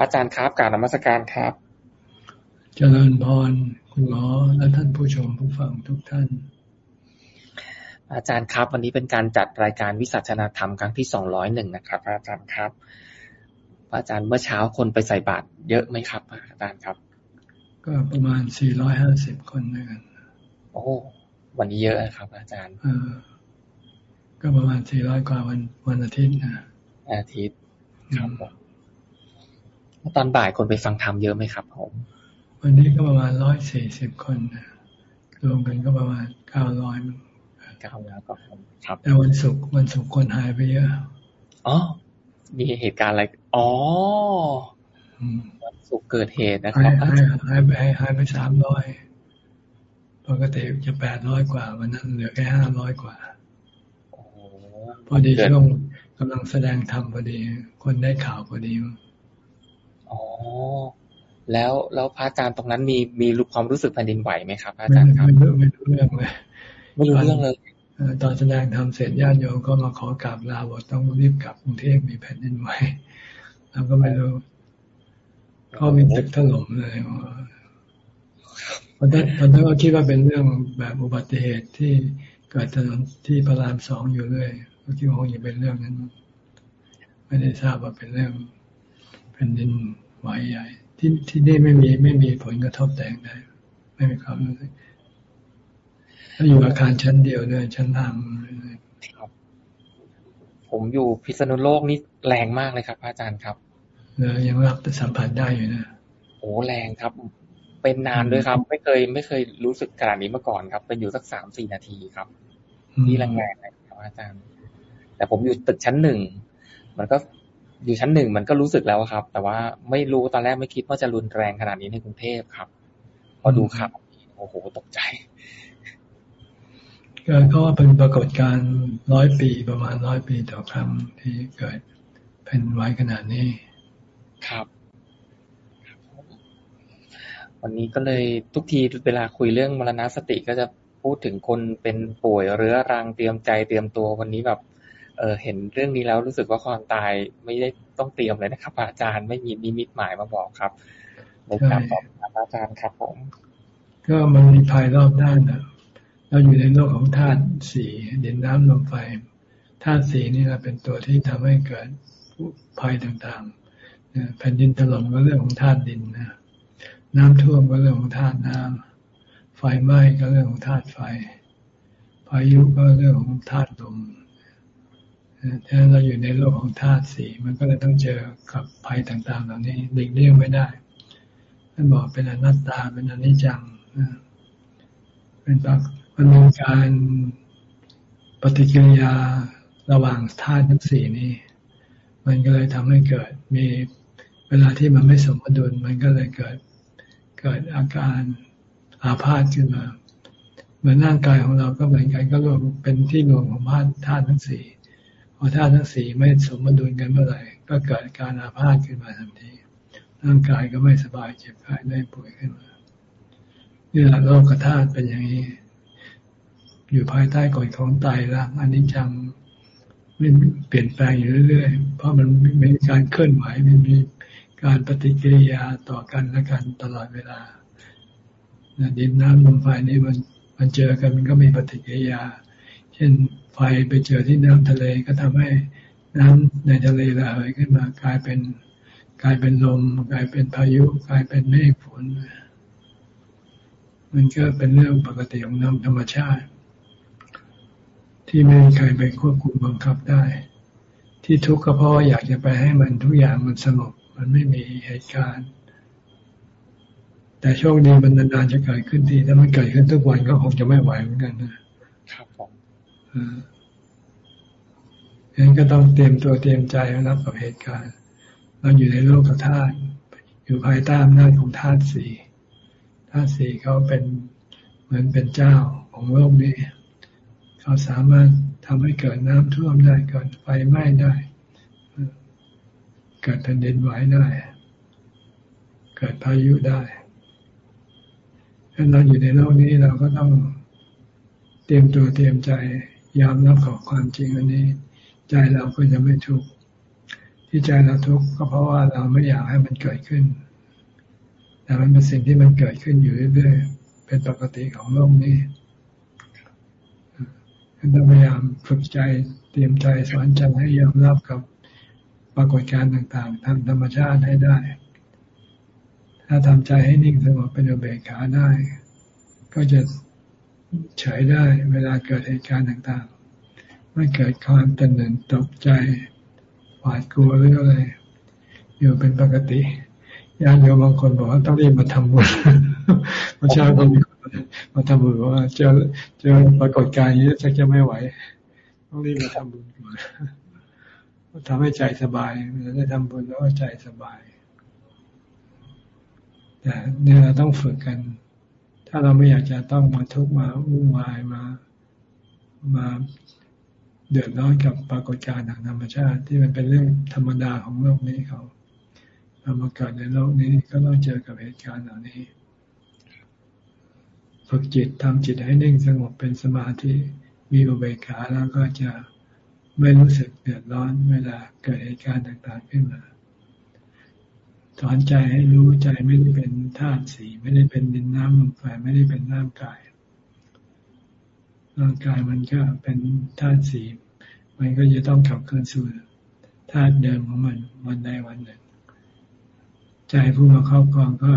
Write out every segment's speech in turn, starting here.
อาจารย์ครับกราบนมัสการครับ เจริญพรคุณหมอและท่านผู้ชมผู้ฟังทุกท่าน อาจารย์ครับ วันนี้เป็นการจัดรายการวิสัชนาธรรมครั้งที่สองร้อยหนึ่งนะครับอาจารย์ครับอาจารย์เมื่อเช้าคนไปใส่บาตรเยอะไหมครับ อาจารย์ครับ ก็ประมาณสี่ร้อยห้าสิบคนด้วยกัน โอ้วันนี้เยอะครับ อาจารย์เออก็ประมาณสี่ร้อยกว่าวันวันอาทิตย์นะอาทิตย์ครับผม ตอนบ่ายคนไปฟังธรรมเยอะไหมครับผมวันนี้ก็ประมาณร้อยสี่สิบคนรวมกันก็ประมาณเก้าร้อยเก้าแล้วก็ครับ แต่วันศุกร์วันศุกร์คนหายไปเยอะอ๋อมีเหตุการณ์อะไรอ๋อวันศุกร์เกิดเหตุนะครับหายหายไปหายไปสามร้อยปกติจะแปดร้อยกว่า วันนั้นเหลือแค่ห้าร้อยกว่าพอดีช่วงกำลังแสดงธรรมพอดี คนได้ข่าวพอดี อ๋อแล้วแล้วพระอาจารย์ตรงนั้นมีมีรู้ความรู้สึกแผ่นดินไหวไหมครับพระอาจารย์ครับไม่รู้ไม่รู้เรื่องเลยไม่รู้เรื่องเลยตอนแสดงทำเสร็จญาติโยมก็มาขอกราบลาบอกต้องรีบกลับกรุงเทพมีแผ่นดินไหวเราก็ไม่รู้ก็มีตึกถล่มเลยพอได้พอได้ก็คิดว่าเป็นเรื่องแบบอุบัติเหตุที่เกิดถนนที่พระรามสองอยู่เลยก็คิดว่าคงจะเป็นเรื่องนั้น ไม่ได้ทราบว่าเป็นเรื่องแผ่นดินไหวใหญ่ ที่ที่นี่ไม่มีไม่มีผลกระทบแต่งใดไม่มีความรู้สึกถ้าอยู่อาคารชั้นเดียวด้วยชั้นล่างครับ ผมอยู่พิษณุโลกนี่แรงมากเลยครับอาจารย์ครับเออยังรับแต่สัมผัสได้อยู่นะโอ้แรงครับ เป็นนานด้วยครับ ไม่เคย ไม่เคยรู้สึกขนาดนี้มาก่อนครับ เป็นอยู่สักสามสี่นาทีครับนี่แรงแรงครับอาจารย์ แต่ผมอยู่ตึกชั้นหนึ่งมันก็ อยู่ชั้นหนึ่งมันก็รู้สึกแล้วครับ แต่ว่าไม่รู้ตอนแรกไม่คิดว่าจะรุนแรงขนาดนี้ในกรุงเทพครับ พอดูข่าวโอ้โหตกใจก็ว่าเป็นปรากฏการณ์ร้อยปีประมาณร้อยปีต่อครั้งที่เกิดแผ่นไหวขนาดนี้ครับ วันนี้ก็เลยทุกทีเวลาคุยเรื่องมรณสติก็จะพูดถึงคนเป็นป่วยเรื้อรังเตรียมใจเตรียมตัววันนี้แบบ เออเห็นเรื่องนี้แล้วรู้สึกว่าความตายไม่ได้ต้องเตรียมเลยนะครับอาจารย์ไม่มีนิมิตหมายมาบอกครับในการบอกอาจารย์ครับผม ก็มันมีภัยรอบด้านนะเราอยู่ในโลกของธาตุสี่ดินน้ำลมไฟธาตุสี่นี่แหละเป็นตัวที่ทำให้เกิดภัยต่างๆแผ่นดินถล่มก็เรื่องของธาตุดินนะน้ำท่วมก็เรื่องของธาตุน้ำไฟไหม้ก็เรื่องของธาตุไฟพายุก็เรื่องของธาตุลม ถ้าเราอยู่ในโลกของธาตุสี่มันก็เลยต้องเจอกับภัยต่างๆ เหล่านี้หลีกเลี่ยงไม่ได้ท่านบอกเป็นอนัตตาเป็นอนิจจังเป็นปักมันมีการปฏิกิริยาระหว่างธาตุทั้งสี่นี้ มันก็เลยทำให้เกิดมีเวลาที่มันไม่สมดุลมันก็เลยเกิดเกิดอาการอาพาธขึ้นมา เหมือนร่างกายของเราก็เหมือนกันก็รวมเป็นที่รวมของธาตุทั้งสี่ อธาตุทั้งสี่ไม่สมดุลกันเมื่อไหร่ ก็เกิดการอาพาธขึ้นมาทันที ร่างกายก็ไม่สบายเจ็บไข้ได้ป่วยขึ้นมานี่แหละโลกธาตุเป็นอย่างนี้ อยู่ภายใต้กฎของตายรักอันนี้จังไม่เปลี่ยนแปลงอยู่เรื่อยๆ เพราะมันมีการเคลื่อนไหวมันมีการปฏิกิริยาต่อกันและกันตลอดเวลาดินน้ำลมไฟนี่มันมันเจอกันมันก็มีปฏิกิริยา ช่นไฟไปเจอที่น้ำทะเลก็ทำให้น้ำในทะเลระเหยขึ้นมากลายเป็นกลายเป็นลมกลายเป็นพายุ กลายเป็นเมฆฝนมันก็เป็นเรื่องปกติของน้ำธรรมชาติ ที่ไม่มีใครไปควบคุมบังคับได้ ที่ทุกข์ก็เพราะอยากจะไปให้มันทุกอย่างมันสงบมันไม่มีเหตุการณ์ แต่โชคดีมันนานๆจะเกิดขึ้นทีถ้ามันเกิดขึ้นทุกวันก็คงจะไม่ไหวเหมือนกันนะครับผม ฉะนั้นก็ต้องเตรียมตัวเตรียมใจรับกับเหตุการณ์ เราอยู่ในโลกธาตุอยู่ภายใต้อำนาจของธาตุสี่ธาตุสี่เขาเป็นเหมือนเป็นเจ้าของโลกนี้ เขาสามารถทำให้เกิดน้ำท่วมได้เกิดไฟไหม้ได้ เกิดแผ่นดินไหวได้ เกิดพายุได้ถ้าเราอยู่ในโลกนี้เราก็ต้องเตรียมตัวเตรียมใจ ยอมรับกับความจริงอันนี้ ใจเราก็จะไม่ทุกข์ที่ใจเราทุกข์ก็เพราะว่าเราไม่อยากให้มันเกิดขึ้น แต่มันเป็นสิ่งที่มันเกิดขึ้นอยู่เรื่อยๆเป็นปกติของโลกนี้ต้องพยายามฝึกใจเตรียมใจสอนใจให้ยอมรับกับปรากฏการณ์ต่างๆทางธรรมชาติให้ได้ ถ้าทำใจให้นิ่งสงบเป็นอุเบกขาได้ ก็จะ เฉยได้เวลาเกิดเหตุการณ์ต่างๆ ไม่เกิดความตื่นเต้นตกใจหวาดกลัวหรืออะไรอยู่เป็นปกติญาติโยมบางคนบอกว่าต้องรีบมาทำบุญเมื่อเช้าก็มีคนมาทำบุญว่าเจอเจอปรากฏการณ์นี้จะจะไม่ไหว ต้องรีบมาทำบุญก่อนทำให้ใจสบายเวลาได้ทำบุญแล้วใจสบายแต่เนี่ยเราต้องฝึกกัน ถ้าเราไม่อยากจะต้องมาทุกข์มาวุ่นวายมามาเดือดร้อนกับปรากฏการณ์ทางธรรมชาติ ที่มันเป็นเรื่องธรรมดาของโลกนี้เขาเรามาเกิดในโลกนี้ก็ต้องเจอกับเหตุการณ์เหล่านี้ ฝึกจิตทำจิตให้นิ่งสงบเป็นสมาธิมีอุเบกขาแล้วก็จะไม่รู้สึกเดือดร้อนเวลาเกิดเหตุการณ์ต่างๆขึ้นมา สอนใจให้รู้ใจไม่ได้เป็นธาตุสีไม่ได้เป็นดินน้ำลมไฟไม่ได้เป็นร่างกาย ร่างกายมันก็เป็นธาตุสีมันก็จะต้องขับเคลื่อนสู่ธาตุเดิมของมันวันใดวันหนึ่ง ใจผู้มาครอบครองก็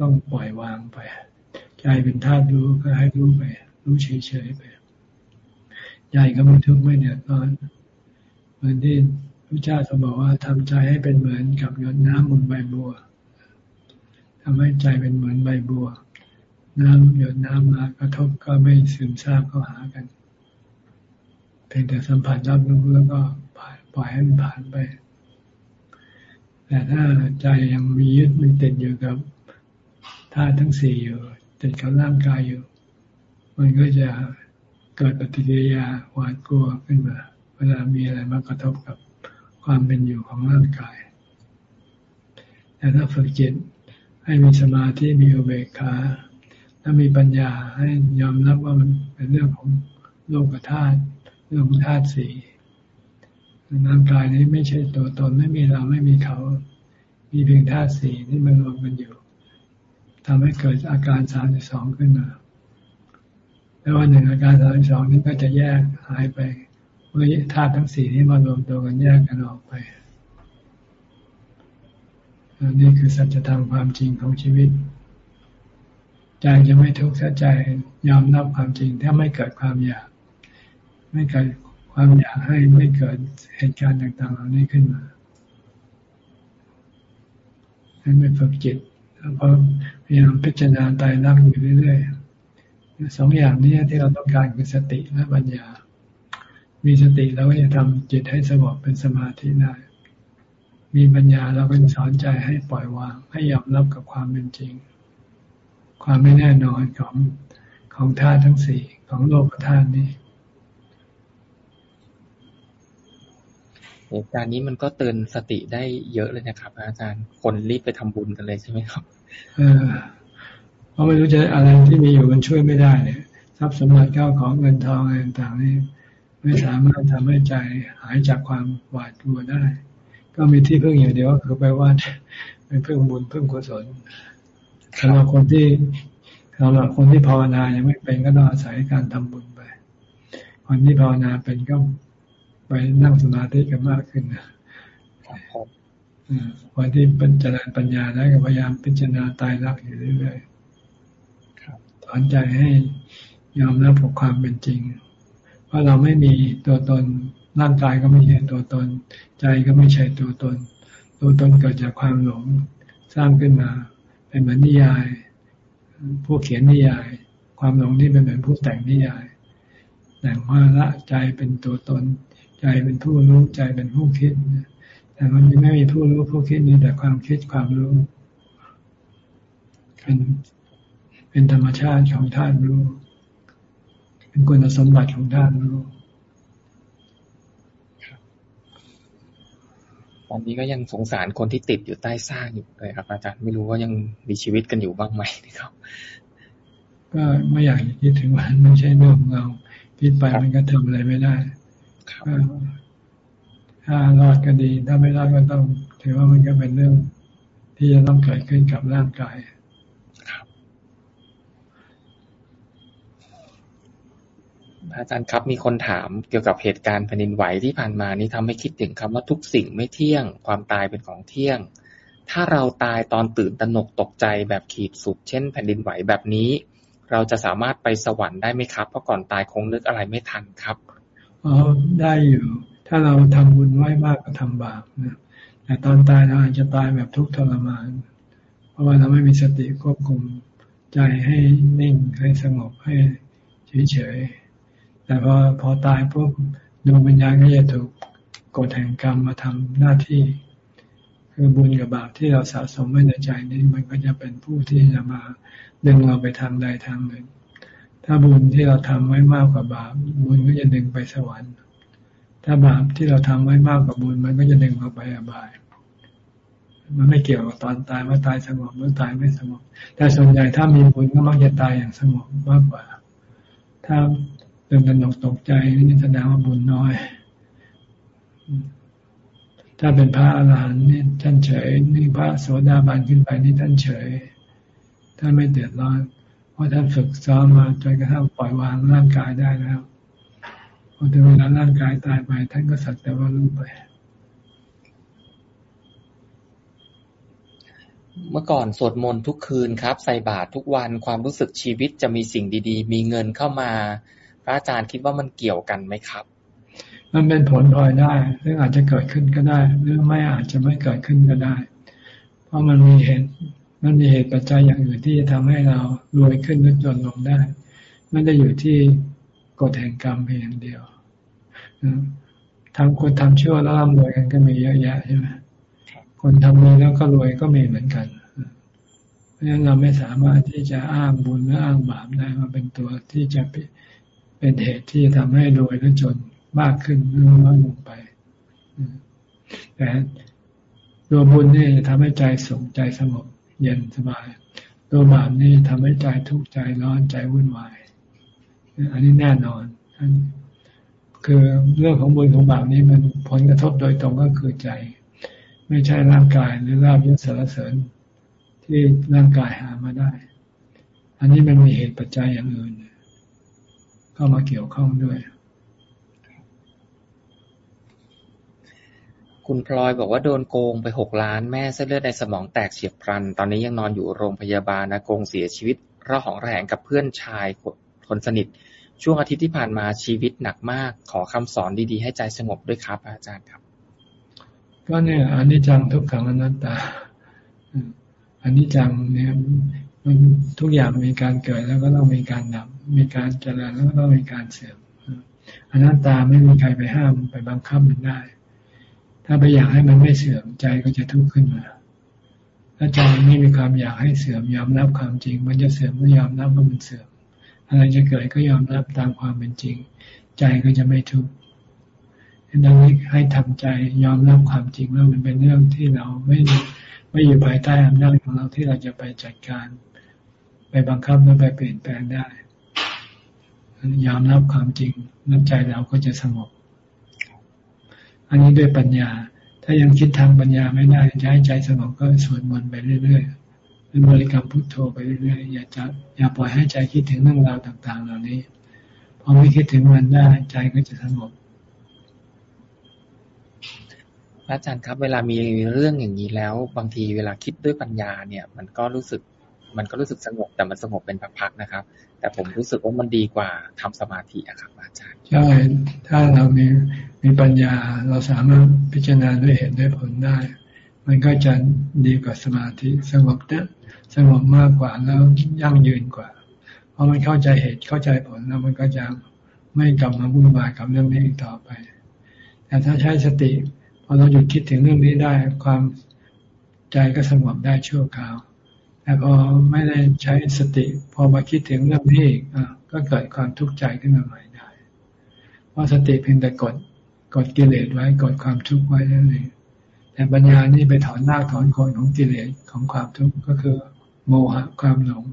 ต้องปล่อยวางไป ใจเป็นธาตุรู้ก็ให้รู้ไป รู้เฉยๆไปใจก็ไม่ทุกข์ไม่เดือดร้อนเหมือนที่ พระเจ้าจะบอกว่าทำใจให้เป็นเหมือนกับหยดน้ำบนใบบัวทำให้ใจเป็นเหมือนใบบัว น้ำหยดน้ำมากระทบก็ไม่ซึมซาบเข้าหากันเพียงแต่สัมผัสรับรู้แล้วก็ปล่อยให้มันผ่านไป แต่ถ้าใจยังมียึดมีติดอยู่กับธาตุทั้งสี่อยู่ติดกับร่างกายอยู่ มันก็จะเกิดปฏิกิริยาหวาดกลัวขึ้นมา เวลามีอะไรมากระทบกับ ความเป็นอยู่ของร่างกาย แต่ถ้าฝึกจิตให้มีสมาธิมีอุเบกขาถ้ามีปัญญาให้ยอมรับว่ามันเป็นเรื่องของโลกธาตุเรื่องธาตุสี่ร่างกายนี้ไม่ใช่ตัวตนไม่มีเราไม่มีเขา มีเพียงธาตุสี่ที่มันรวมกันอยู่ทำให้เกิดอาการสามสิบสองขึ้นมาแล้ววันหนึ่งอาการสามสิบสองนี้ก็จะแยกหายไป เมื่อธาตุทั้งสี่นี้มารวมตัวกันแยกกันออกไปนี่คือสัจธรรมความจริงของชีวิต ใจจะไม่ทุกข์ถ้ใจยอมรับความจริง ถ้าไม่เกิดความอยาก ไม่เกิดความอยากให้ไม่เกิดเหตุการณ์ต่างๆเหล่านี้ขึ้นมาให้ไม่ฝึกจิตเพราะพยายามพิจารณาตายรักอยู่เรื่อยๆสองอย่างนี้ที่เราต้องการคือสติและปัญญา มีสติแล้วก็จะทำจิตให้สงบเป็นสมาธิได้ มีปัญญาเราก็จะสอนใจให้ปล่อยวาง ให้ยอมรับกับความเป็นจริง ความไม่แน่นอนของของธาตุทั้งสี่ของโลกธาตุนี้เหตุการณ์นี้มันก็เตือนสติได้เยอะเลยนะครับ อาจารย์คนรีบไปทำบุญกันเลยใช่ไหมครับเออเพราะไม่รู้จะอะไรที่มีอยู่มันช่วยไม่ได้เนี่ยทรัพย์สมบัติเก้าของเงินทองอะไรต่างๆนี่ ไม่สามารถทำให้ใจหายจากความหวาดกลัวได้ ก็มีที่พึ่งอย่างเดียวก็คือไปว่าไปพึ่งบุญพึ่งกุศลสำหรับคนที่สำหรับคนที่ภาวนายังไม่เป็นก็ต้องอาศัยการทำบุญไป คนที่ภาวนาเป็นก็ไปนั่งสมาธิกันมากขึ้นนะคนที่เป็นเจริญปัญญาได้ก็พยายามพิจารณาตายรักอยู่เรื่อยๆสอนใจให้ยอมรับกับความเป็นจริง ว่าเราไม่มีตัวตนร่างกายก็ไม่ใช่ตัวตน ใจก็ไม่ใช่ตัวตน ตัวตนเกิดจากความหลงสร้างขึ้นมา เป็นเหมือนนิยาย ผู้เขียนนิยาย ความหลงนี่เป็นเหมือนผู้แต่งนิยาย แต่งว่าละใจเป็นตัวตน ใจเป็นผู้รู้ใจเป็นผู้คิดแต่มันไม่มีผู้รู้ผู้คิดมีแต่ความคิดความรู้เป็นเป็นธรรมชาติของธาตุรู้ เป็นคุณสมบัติของท่านรู้ตอนนี้ก็ยังสงสารคนที่ติดอยู่ใต้สร้างอยู่เลยครับ อาจารย์ไม่รู้ว่ายังมีชีวิตกันอยู่บ้างไหมนะครับ ก็ไม่อยากคิดถึงมันไม่ใช่เรื่องของเราคิดไปมันก็ทำอะไรไม่ได้ก็ถ้ารอดก็ดี ถ้าไม่รอดก็ต้องถือว่ามันก็เป็นเรื่องที่จะต้องเกิดขึ้นกับร่างกาย อาจารย์ครับมีคนถามเกี่ยวกับเหตุการณ์แผ่นดินไหวที่ผ่านมานี้ทำให้คิดถึงคำว่าทุกสิ่งไม่เที่ยง ความตายเป็นของเที่ยง ถ้าเราตายตอนตื่นตระหนกตกใจแบบขีดสุด เช่น แผ่นดินไหวแบบนี้ เราจะสามารถไปสวรรค์ได้ไหมครับ เพราะก่อนตายคงนึกอะไรไม่ทันครับอ๋อได้อยู่ ถ้าเราทำบุญไว้มากก็ทำบาปนะแต่ตอนตายเราอาจจะตายแบบทุกข์ทรมาน เพราะว่าเราไม่มีสติควบคุมใจให้นิ่งให้สงบให้เฉยๆ แต่พอพอตายปุ๊บดวงวิญญาณก็จะถูกกฎแห่งกรรมมาทำหน้าที่ คือบุญกับบาปที่เราสะสมไว้ในใจนี้ มันก็จะเป็นผู้ที่จะมาดึงเราไปทางใดทางหนึ่ง ถ้าบุญที่เราทำไว้มากกว่าบาป บุญก็จะดึงไปสวรรค์ ถ้าบาปที่เราทำไว้มากกว่าบุญ มันก็จะดึงเราไปอบาย มันไม่เกี่ยวกับตอนตายว่าตายสงบหรือตายไม่สงบแต่ส่วนใหญ่ถ้ามีบุญก็มักจะตายอย่างสงบมากกว่า ถ้า ตื่นตระหนกตกใจนี่แสดงว่าบุญน้อย ถ้าเป็นพระอรหันต์นี่ท่านเฉย นี่พระโสดาบันขึ้นไปนี่ท่านเฉย ท่านไม่เดือดร้อน เพราะท่านฝึกซ้อมมาจนกระทั่งปล่อยวางร่างกายได้แล้วพอถึงเวลาร่างกายตายไป ท่านก็สักแต่ว่ารู้ไปเมื่อก่อนสวดมนต์ทุกคืนครับ ใส่บาตรทุกวันความรู้สึกชีวิตจะมีสิ่งดี ๆ มีเงินเข้ามา พระอาจารย์คิดว่ามันเกี่ยวกันไหมครับ มันเป็นผลพลอยได้หรืออาจจะเกิดขึ้นก็ได้ หรือไม่อาจจะไม่เกิดขึ้นก็ได้ เพราะมันมีเหตุมันมีเหตุปัจจัยอย่างอื่นที่จะทำให้เรารวยขึ้นหรือจนลงได้ไม่ได้อยู่ที่กฎแห่งกรรมเพียงเดียวทำคนทำชั่วแล้วร่ำรวยกันก็มีเยอะแยะใช่ไหมคนทำดีแล้วก็รวยก็มีเหมือนกัน เพราะฉะนั้นเราไม่สามารถที่จะอ้างบุญหรืออ้างบาปได้มาเป็นตัวที่จะ เป็นเหตุที่จะทำให้รวยหรือจนมากขึ้นหรือน้อยลงไปแต่ตัวบุญนี่จะทำให้ใจสุขใจสงบเย็นสบายตัวบาปนี่ทำให้ใจทุกข์ใจร้อนใจวุ่นวาย อันนี้แน่นอนคือเรื่องของบุญของบาปนี้มันผลกระทบโดยตรงก็คือใจ ไม่ใช่ร่างกายหรือลาบยศสารเสริญ ที่ร่างกายหามาได้ อันนี้มันมีเหตุปัจจัยอย่างอื่น เข้ามาเกี่ยวข้องด้วย คุณพลอยบอกว่าโดนโกงไปหกล้านแม่เส้นเลือดในสมองแตกเฉียบพลัน ตอนนี้ยังนอนอยู่โรงพยาบาลนะโกงเสียชีวิตระหองระแหงกับเพื่อนชายคนสนิท ช่วงอาทิตย์ที่ผ่านมาชีวิตหนักมาก ขอคำสอนดีๆ ให้ใจสงบด้วยครับ อาจารย์ครับ ก็เนี่ยอันนี้จังทุกขังอนัตตาอันนี้จังเนี่ย มันทุกอย่างมีการเกิดแล้วก็ต้องมีการดับ มีการเจริญแล้วก็ต้องมีการเสื่อมอนัตตาไม่มีใครไปห้ามไปบังคับมันได้ ถ้าไปอยากให้มันไม่เสื่อมใจก็จะทุกข์ขึ้นมาถ้าใจไม่มีความอยากให้เสื่อมยอมรับความจริง มันจะเสื่อมก็ยอมรับว่ามันเสื่อมอะไรจะเกิดก็ยอมรับตามความเป็นจริง ใจก็จะไม่ทุกข์ดังนี้ให้ทำใจยอมรับความจริงว่ามันเป็นเรื่องที่เราไม่ไม่อยู่ภายใต้อำนาจของเราที่เราจะไปจัดการ ไปบังคับหรือไปเปลี่ยนแปลงได้ยอมรับความจริงน้ำใจเราก็จะสงบ อันนี้ด้วยปัญญา ถ้ายังคิดทางปัญญาไม่ได้จะให้ใจสงบก็สวดมนต์ไปเรื่อยๆหรือบริกรรมพุทโธไปเรื่อยๆอย่าจะอย่าปล่อยให้ใจคิดถึงเรื่องราวต่าง ๆ เหล่านี้พอไม่คิดถึงมันได้ใจก็จะสงบอาจารย์ครับ เวลามีเรื่องอย่างนี้แล้ว บางทีเวลาคิดด้วยปัญญาเนี่ย มันก็รู้สึก มันก็รู้สึกสงบแต่มันสงบเป็นพักๆนะครับ แต่ผมรู้สึกว่ามันดีกว่าทำสมาธิอะครับอาจารย์ใช่ถ้าเรามีมีปัญญาเราสามารถพิจารณาด้วยเหตุด้วยผลได้ มันก็จะดีกว่าสมาธิสงบเนี่ยสงบมากกว่าแล้วยั่งยืนกว่า เพราะมันเข้าใจเหตุเข้าใจผลแล้วมันก็จะไม่กลับมาวุ่นวายกับเรื่องนี้อีกต่อไป แต่ถ้าใช้สติพอเราหยุดคิดถึงเรื่องนี้ได้ความใจก็สงบได้ชั่วคราว แต่พอไม่ได้ใช้สติ พอมาคิดถึงเรื่องนี้อ่ก็เกิดความทุกข์ใจขึ้นมาใหม่ได้ เพราะสติเพียงแต่กดกดกิเลสไว้กดความทุกข์ไว้นั่นเองแต่ปัญญานี่ไปถอนรากถอนโคนของกิเลสของความทุกข์ก็คือ โมหะความหลง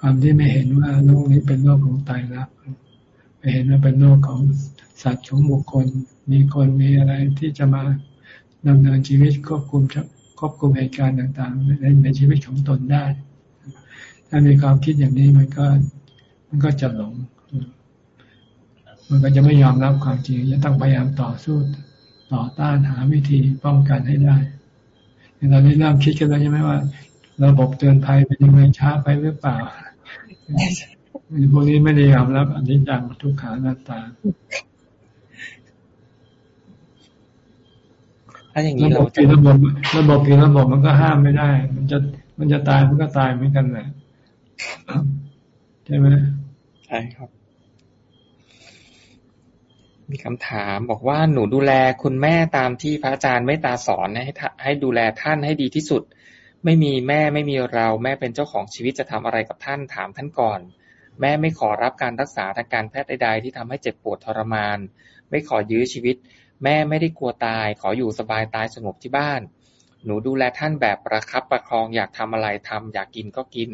ความที่ไม่เห็นว่าโลกนี้เป็นโลกของตายรักไปเห็นว่าเป็นโลกของสัตว์ของบุคคล มีคนมีอะไรที่จะมาดำเนินชีวิตควบคุม ควบคุมเหตุการณ์ต่างๆ ในในชีวิตของตนได้ ถ้ามีความคิดอย่างนี้มันก็ มันก็จะหลง มันก็จะไม่ยอมรับความจริงจะต้องพยายามต่อสู้ต่อต้านหาวิธีป้องกันให้ได้เราได้เริ่มคิดกันแล้วใช่ไหมว่าระบบเตือนภัยเป็นยังไงช้าไปหรือเปล่าพวกนี้ไม่ได้ยอมรับอันนี้จังทุกขาหน้าตา ถ้าอย่างนี้เราปีระบบระบบปีระบบมันก็ห้ามไม่ได้ มันจะมันจะตายมันก็ตายเหมือนกันแหละใช่ไหมใช่ครับ มีคำถามบอกว่าหนูดูแลคุณแม่ตามที่พระอาจารย์ไม่ตาสอนให้ให้ดูแลท่านให้ดีที่สุด ไม่มีแม่ไม่มีเราแม่เป็นเจ้าของชีวิตจะทำอะไรกับท่านถามท่านก่อน แม่ไม่ขอรับการรักษาทางการแพทย์ใดๆที่ทำให้เจ็บปวดทรมาน ไม่ขอยื้อชีวิต แม่ไม่ได้กลัวตาย ขออยู่สบายตายสงบที่บ้าน หนูดูแลท่านแบบประคับประคอง อยากทำอะไรทำอยากกินก็กิน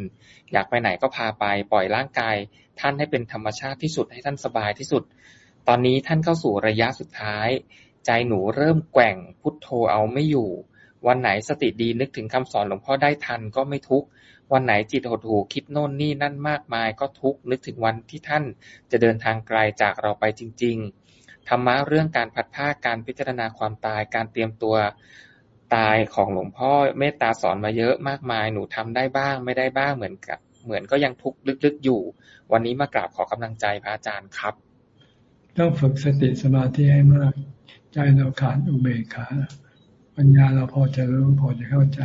อยากไปไหนก็พาไป ปล่อยร่างกาย ท่านให้เป็นธรรมชาติที่สุดให้ท่านสบายที่สุด ตอนนี้ท่านเข้าสู่ระยะสุดท้าย ใจหนูเริ่มแกว่งพุทโธเอาไม่อยู่ วันไหนสติดีนึกถึงคำสอนหลวงพ่อได้ทันก็ไม่ทุกวันไหนจิตหดหูคิดโน่นนี่นั่นมากมายก็ทุกนึกถึงวันที่ท่านจะเดินทางไกลจากเราไปจริง ๆ ธรรมะเรื่องการพัดผ้าการพิจารณาความตาย การเตรียมตัวตายของหลวงพ่อเมตตาสอนมาเยอะมากมาย หนูทำได้บ้าง ไม่ได้บ้างเหมือนกับ เหมือนก็ยังทุกข์ลึกๆอยู่ วันนี้มากราบขอกำลังใจพระอาจารย์ครับ ต้องฝึกสติสมาธิให้มาก ใจเราขาดอุเบกขาปัญญาเราพอจะรู้พอจะเข้าใจ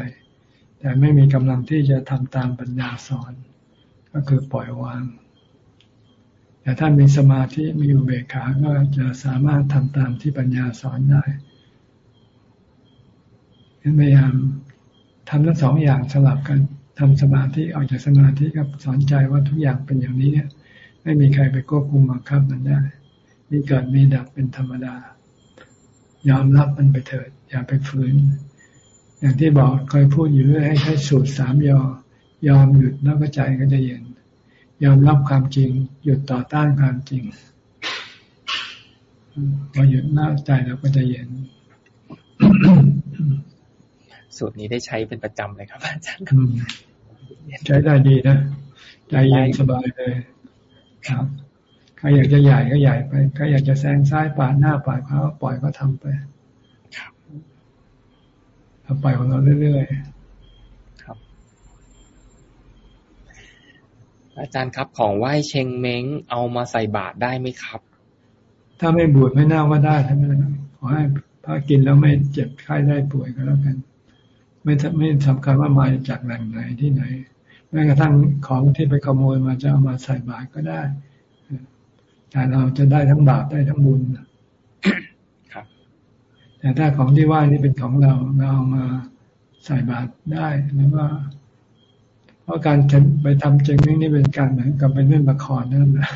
แต่ไม่มีกำลังที่จะทำตามปัญญาสอน ก็คือปล่อยวาง แต่ถ้ามีสมาธิมีอุเบกขาก็จะสามารถทำตามที่ปัญญาสอนได้พยายามทำทั้งสองอย่างสลับกันทำสมาธิออกจากสมาธิกับสอนใจว่าทุกอย่างเป็นอย่างนี้เนี่ยไม่มีใครไปควบคุมบังคับมันได้ มีเกิดมีดับเป็นธรรมดา ยอมรับมันไปเถิด อย่าไปฝืน อย่างที่บอกเคยพูดอยู่เรื่อยให้ใช้สูตรสามยอ ยอมหยุดแล้วก็ใจก็จะเย็น ยอมรับความจริง หยุดต่อต้านความจริงพอหยุดหน้าใจแล้วก็จะเย็นสูตรนี้ได้ใช้เป็นประจำเลยครับ อาจารย์ใช้ได้ดีนะใจเย็นสบายเลย ครับใครอยากจะใหญ่ก็ใหญ่ไปใครอยากจะแซงซ้ายปาดหน้าปาดขวาปล่อยก็ทำไปทำไปของเราเรื่อยๆ อาจารย์ครับ ของไหว้เชงเม้งเอามาใส่บาตรได้ไหมครับ ถ้าไม่บูดไม่น่าว่าได้ทั้งนั้นขอให้พระกินแล้วไม่เจ็บไข้ได้ป่วยก็แล้วกัน ไม่ไม่สำคัญว่ามาจากแหล่งไหนที่ไหนแม้กระทั่งของที่ไปขโมยมาจะเอามาใส่บาตรก็ได้แต่เราจะได้ทั้งบาปได้ทั้งบุญครับ แต่ถ้าของที่ไหว้นี่เป็นของเราเราเอามาใส่บาตรได้แล้วก็ เพราะการไปทำจริงนี่เป็นการเหมือนกับไปเล่นละครนั่นแหละ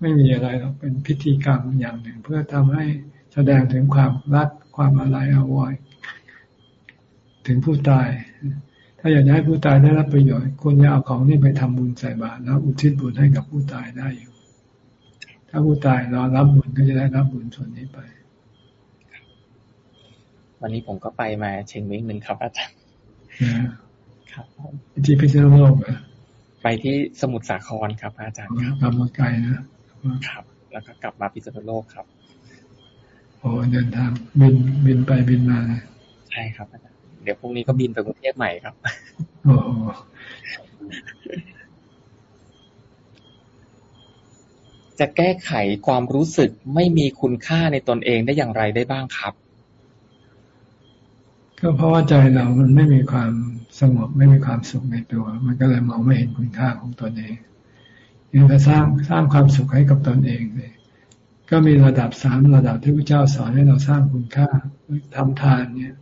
ไม่มีอะไรหรอกเป็นพิธีกรรมอย่างหนึ่ง เพื่อทำให้แสดงถึงความรักความอะไรเอาไว้ถึงผู้ตาย ถ้าอยากจะให้ผู้ตายได้รับประโยชน์ควรจะเอาของนี้ไปทำบุญใส่บาตรแล้วอุทิศบุญให้กับผู้ตายได้อยู่ ถ้าผู้ตายรอรับบุญก็จะได้รับบุญส่วนนี้ไป วันนี้ผมก็ไปมาเชียงใหม่หนึ่งครับอาจารย์ ครับที่พิษณุโลกอะไปที่สมุทรสาครครับอาจารย์ครับกลับมาไกลนะครับ แล้วก็กลับมาพิษณุโลกครับโอ้เดินทางบินบินไปบินมาใช่ครับอาจารย์เดี๋ยวพรุ่งนี้ก็บินไปกรุงเทพใหม่ครับโอ้จะแก้ไขความรู้สึกไม่มีคุณค่าในตนเองได้อย่างไรได้บ้างครับ ก็เพราะว่าใจเรามันไม่มีความ สงบไม่มีความสุขในตัว มันก็เลยมองไม่เห็นคุณค่าของตนเองยังจะสร้างสร้างความสุขให้กับตนเองเลยก็มีระดับสามระดับที่พระเจ้าสอนให้เราสร้างคุณค่าทำทานเนี่ย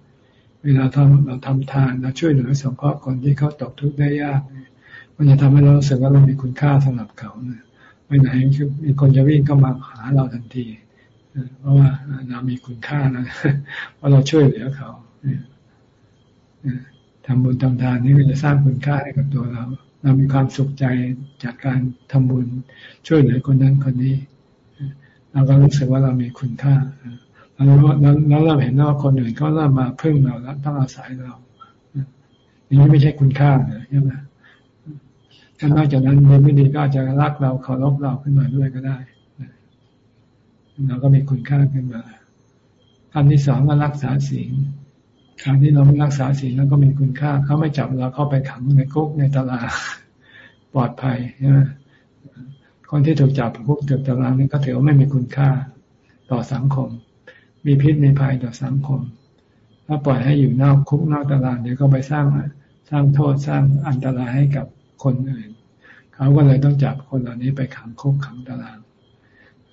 เวลาทำเราทำทานเราช่วยเหลือสงเคราะห์คนที่เขาตกทุกข์ได้ยากมันจะทำให้เราสึกว่าเรามีคุณค่าสำหรับเขาเนี่ยไปไหนคือมีคนจะวิ่งเข้ามาหาเราทันทีเพราะว่าเรามีคุณค่านะเพราะเราช่วยเหลือเขา ทำบุญทำทานนี่ก็จะสร้างคุณค่าให้กับตัวเรา เรามีความสุขใจจากการทำบุญช่วยเหลือคนนั้นคนนี้ เราก็รู้สึกว่าเรามีคุณค่าแล้วแล้วเราเห็นว่าคนอื่นเขาเริ่มมาพึ่งเราแล้วต้องอาศัยเรานี่ไม่ใช่คุณค่าเลยใช่ไหมถ้านอกจากนั้นดีไม่ดีก็อาจจะรักเราเคารพเราขึ้นมาด้วยก็ได้เราก็มีคุณค่าขึ้นมาขั้นที่สองก็รักษาศีล การที่เราไม่รักษาศีลแล้วก็มีคุณค่าเขาไม่จับเราเข้าไปขังในคุกในตารางปลอดภัยใช่ไหมคนที่ถูกจับคุกถูกตารางนี่ก็ถือว่าไม่มีคุณค่าต่อสังคม มีพิษมีภัยต่อสังคม ถ้าปล่อยให้อยู่นอกคุกนอกตารางเดี๋ยวก็ไปสร้างสร้างโทษสร้างอันตรายให้กับคนอื่น เขาก็เลยต้องจับคนเหล่านี้ไปขังคุกขังตาราง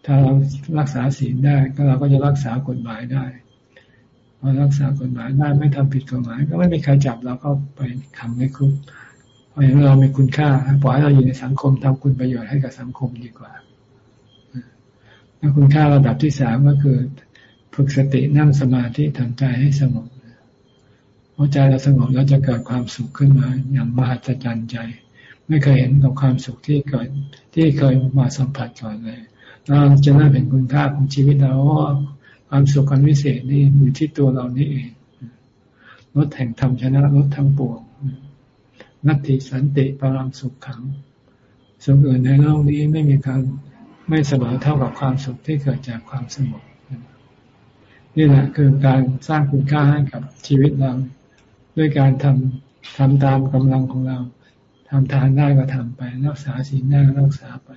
ถ้าเรารักษาศีลได้ก็เราก็จะรักษากฎหมายได้ พอรักษากฎหมายได้ไม่ทำผิดกฎหมายก็ไม่มีใครจับเราก็ไปขังในคุกเพราะฉะนั้นเรามีคุณค่าปล่อยให้เราอยู่ในสังคมทำคุณประโยชน์ให้กับสังคมดีกว่าแล้วคุณค่าระดับที่สามก็คือฝึกสตินั่งสมาธิทำใจให้สงบพอใจเราสงบแล้วจะเกิดความสุขขึ้นมาอย่างมหัศจรรย์ใจ ไม่เคยเห็นกับความสุขที่เกิดที่เคยมาสัมผัสก่อนเลยเราจะน่าเห็นคุณค่าของชีวิตเราว่า ความสุขอันวิเศษนี่อยู่ที่ตัวเรานี่เองลดแห่งธรรมชนะลดทั้งปวงนัตติสันติปรังสุขขัง สุขอื่นในโลกนี้ไม่มีการไม่เสมอเท่ากับความสุขที่เกิดจากความสงบนี่แหละคือการสร้างคุณค่าให้กับชีวิตเรา ด้วยการทำทำตามกำลังของเราทำทานได้ก็ทำไป รักษาศีลได้ก็รักษาไป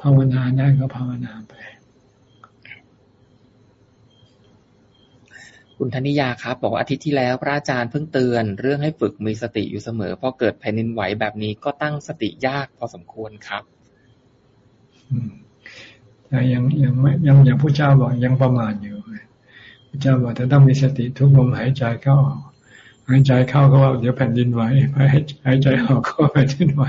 ภาวนาได้ก็ภาวนาไป คุณธนิยาครับบอกว่าอาทิตย์ที่แล้วพระอาจารย์เพิ่งเตือน เรื่องให้ฝึกมีสติอยู่เสมอพอเกิดแผ่นดินไหวแบบนี้ก็ตั้งสติยากพอสมควรครับแต่ยังยังไม่ยังอย่างผู้เจ้าบอกยังประมาทอยู่พระเจ้าบอกจะต้องมีสติทุกลมหายใจเข้าออกหายใจเข้าก็ว่าเดี๋ยวแผ่นดินไหวหายใจออกก็แผ่นดินไหว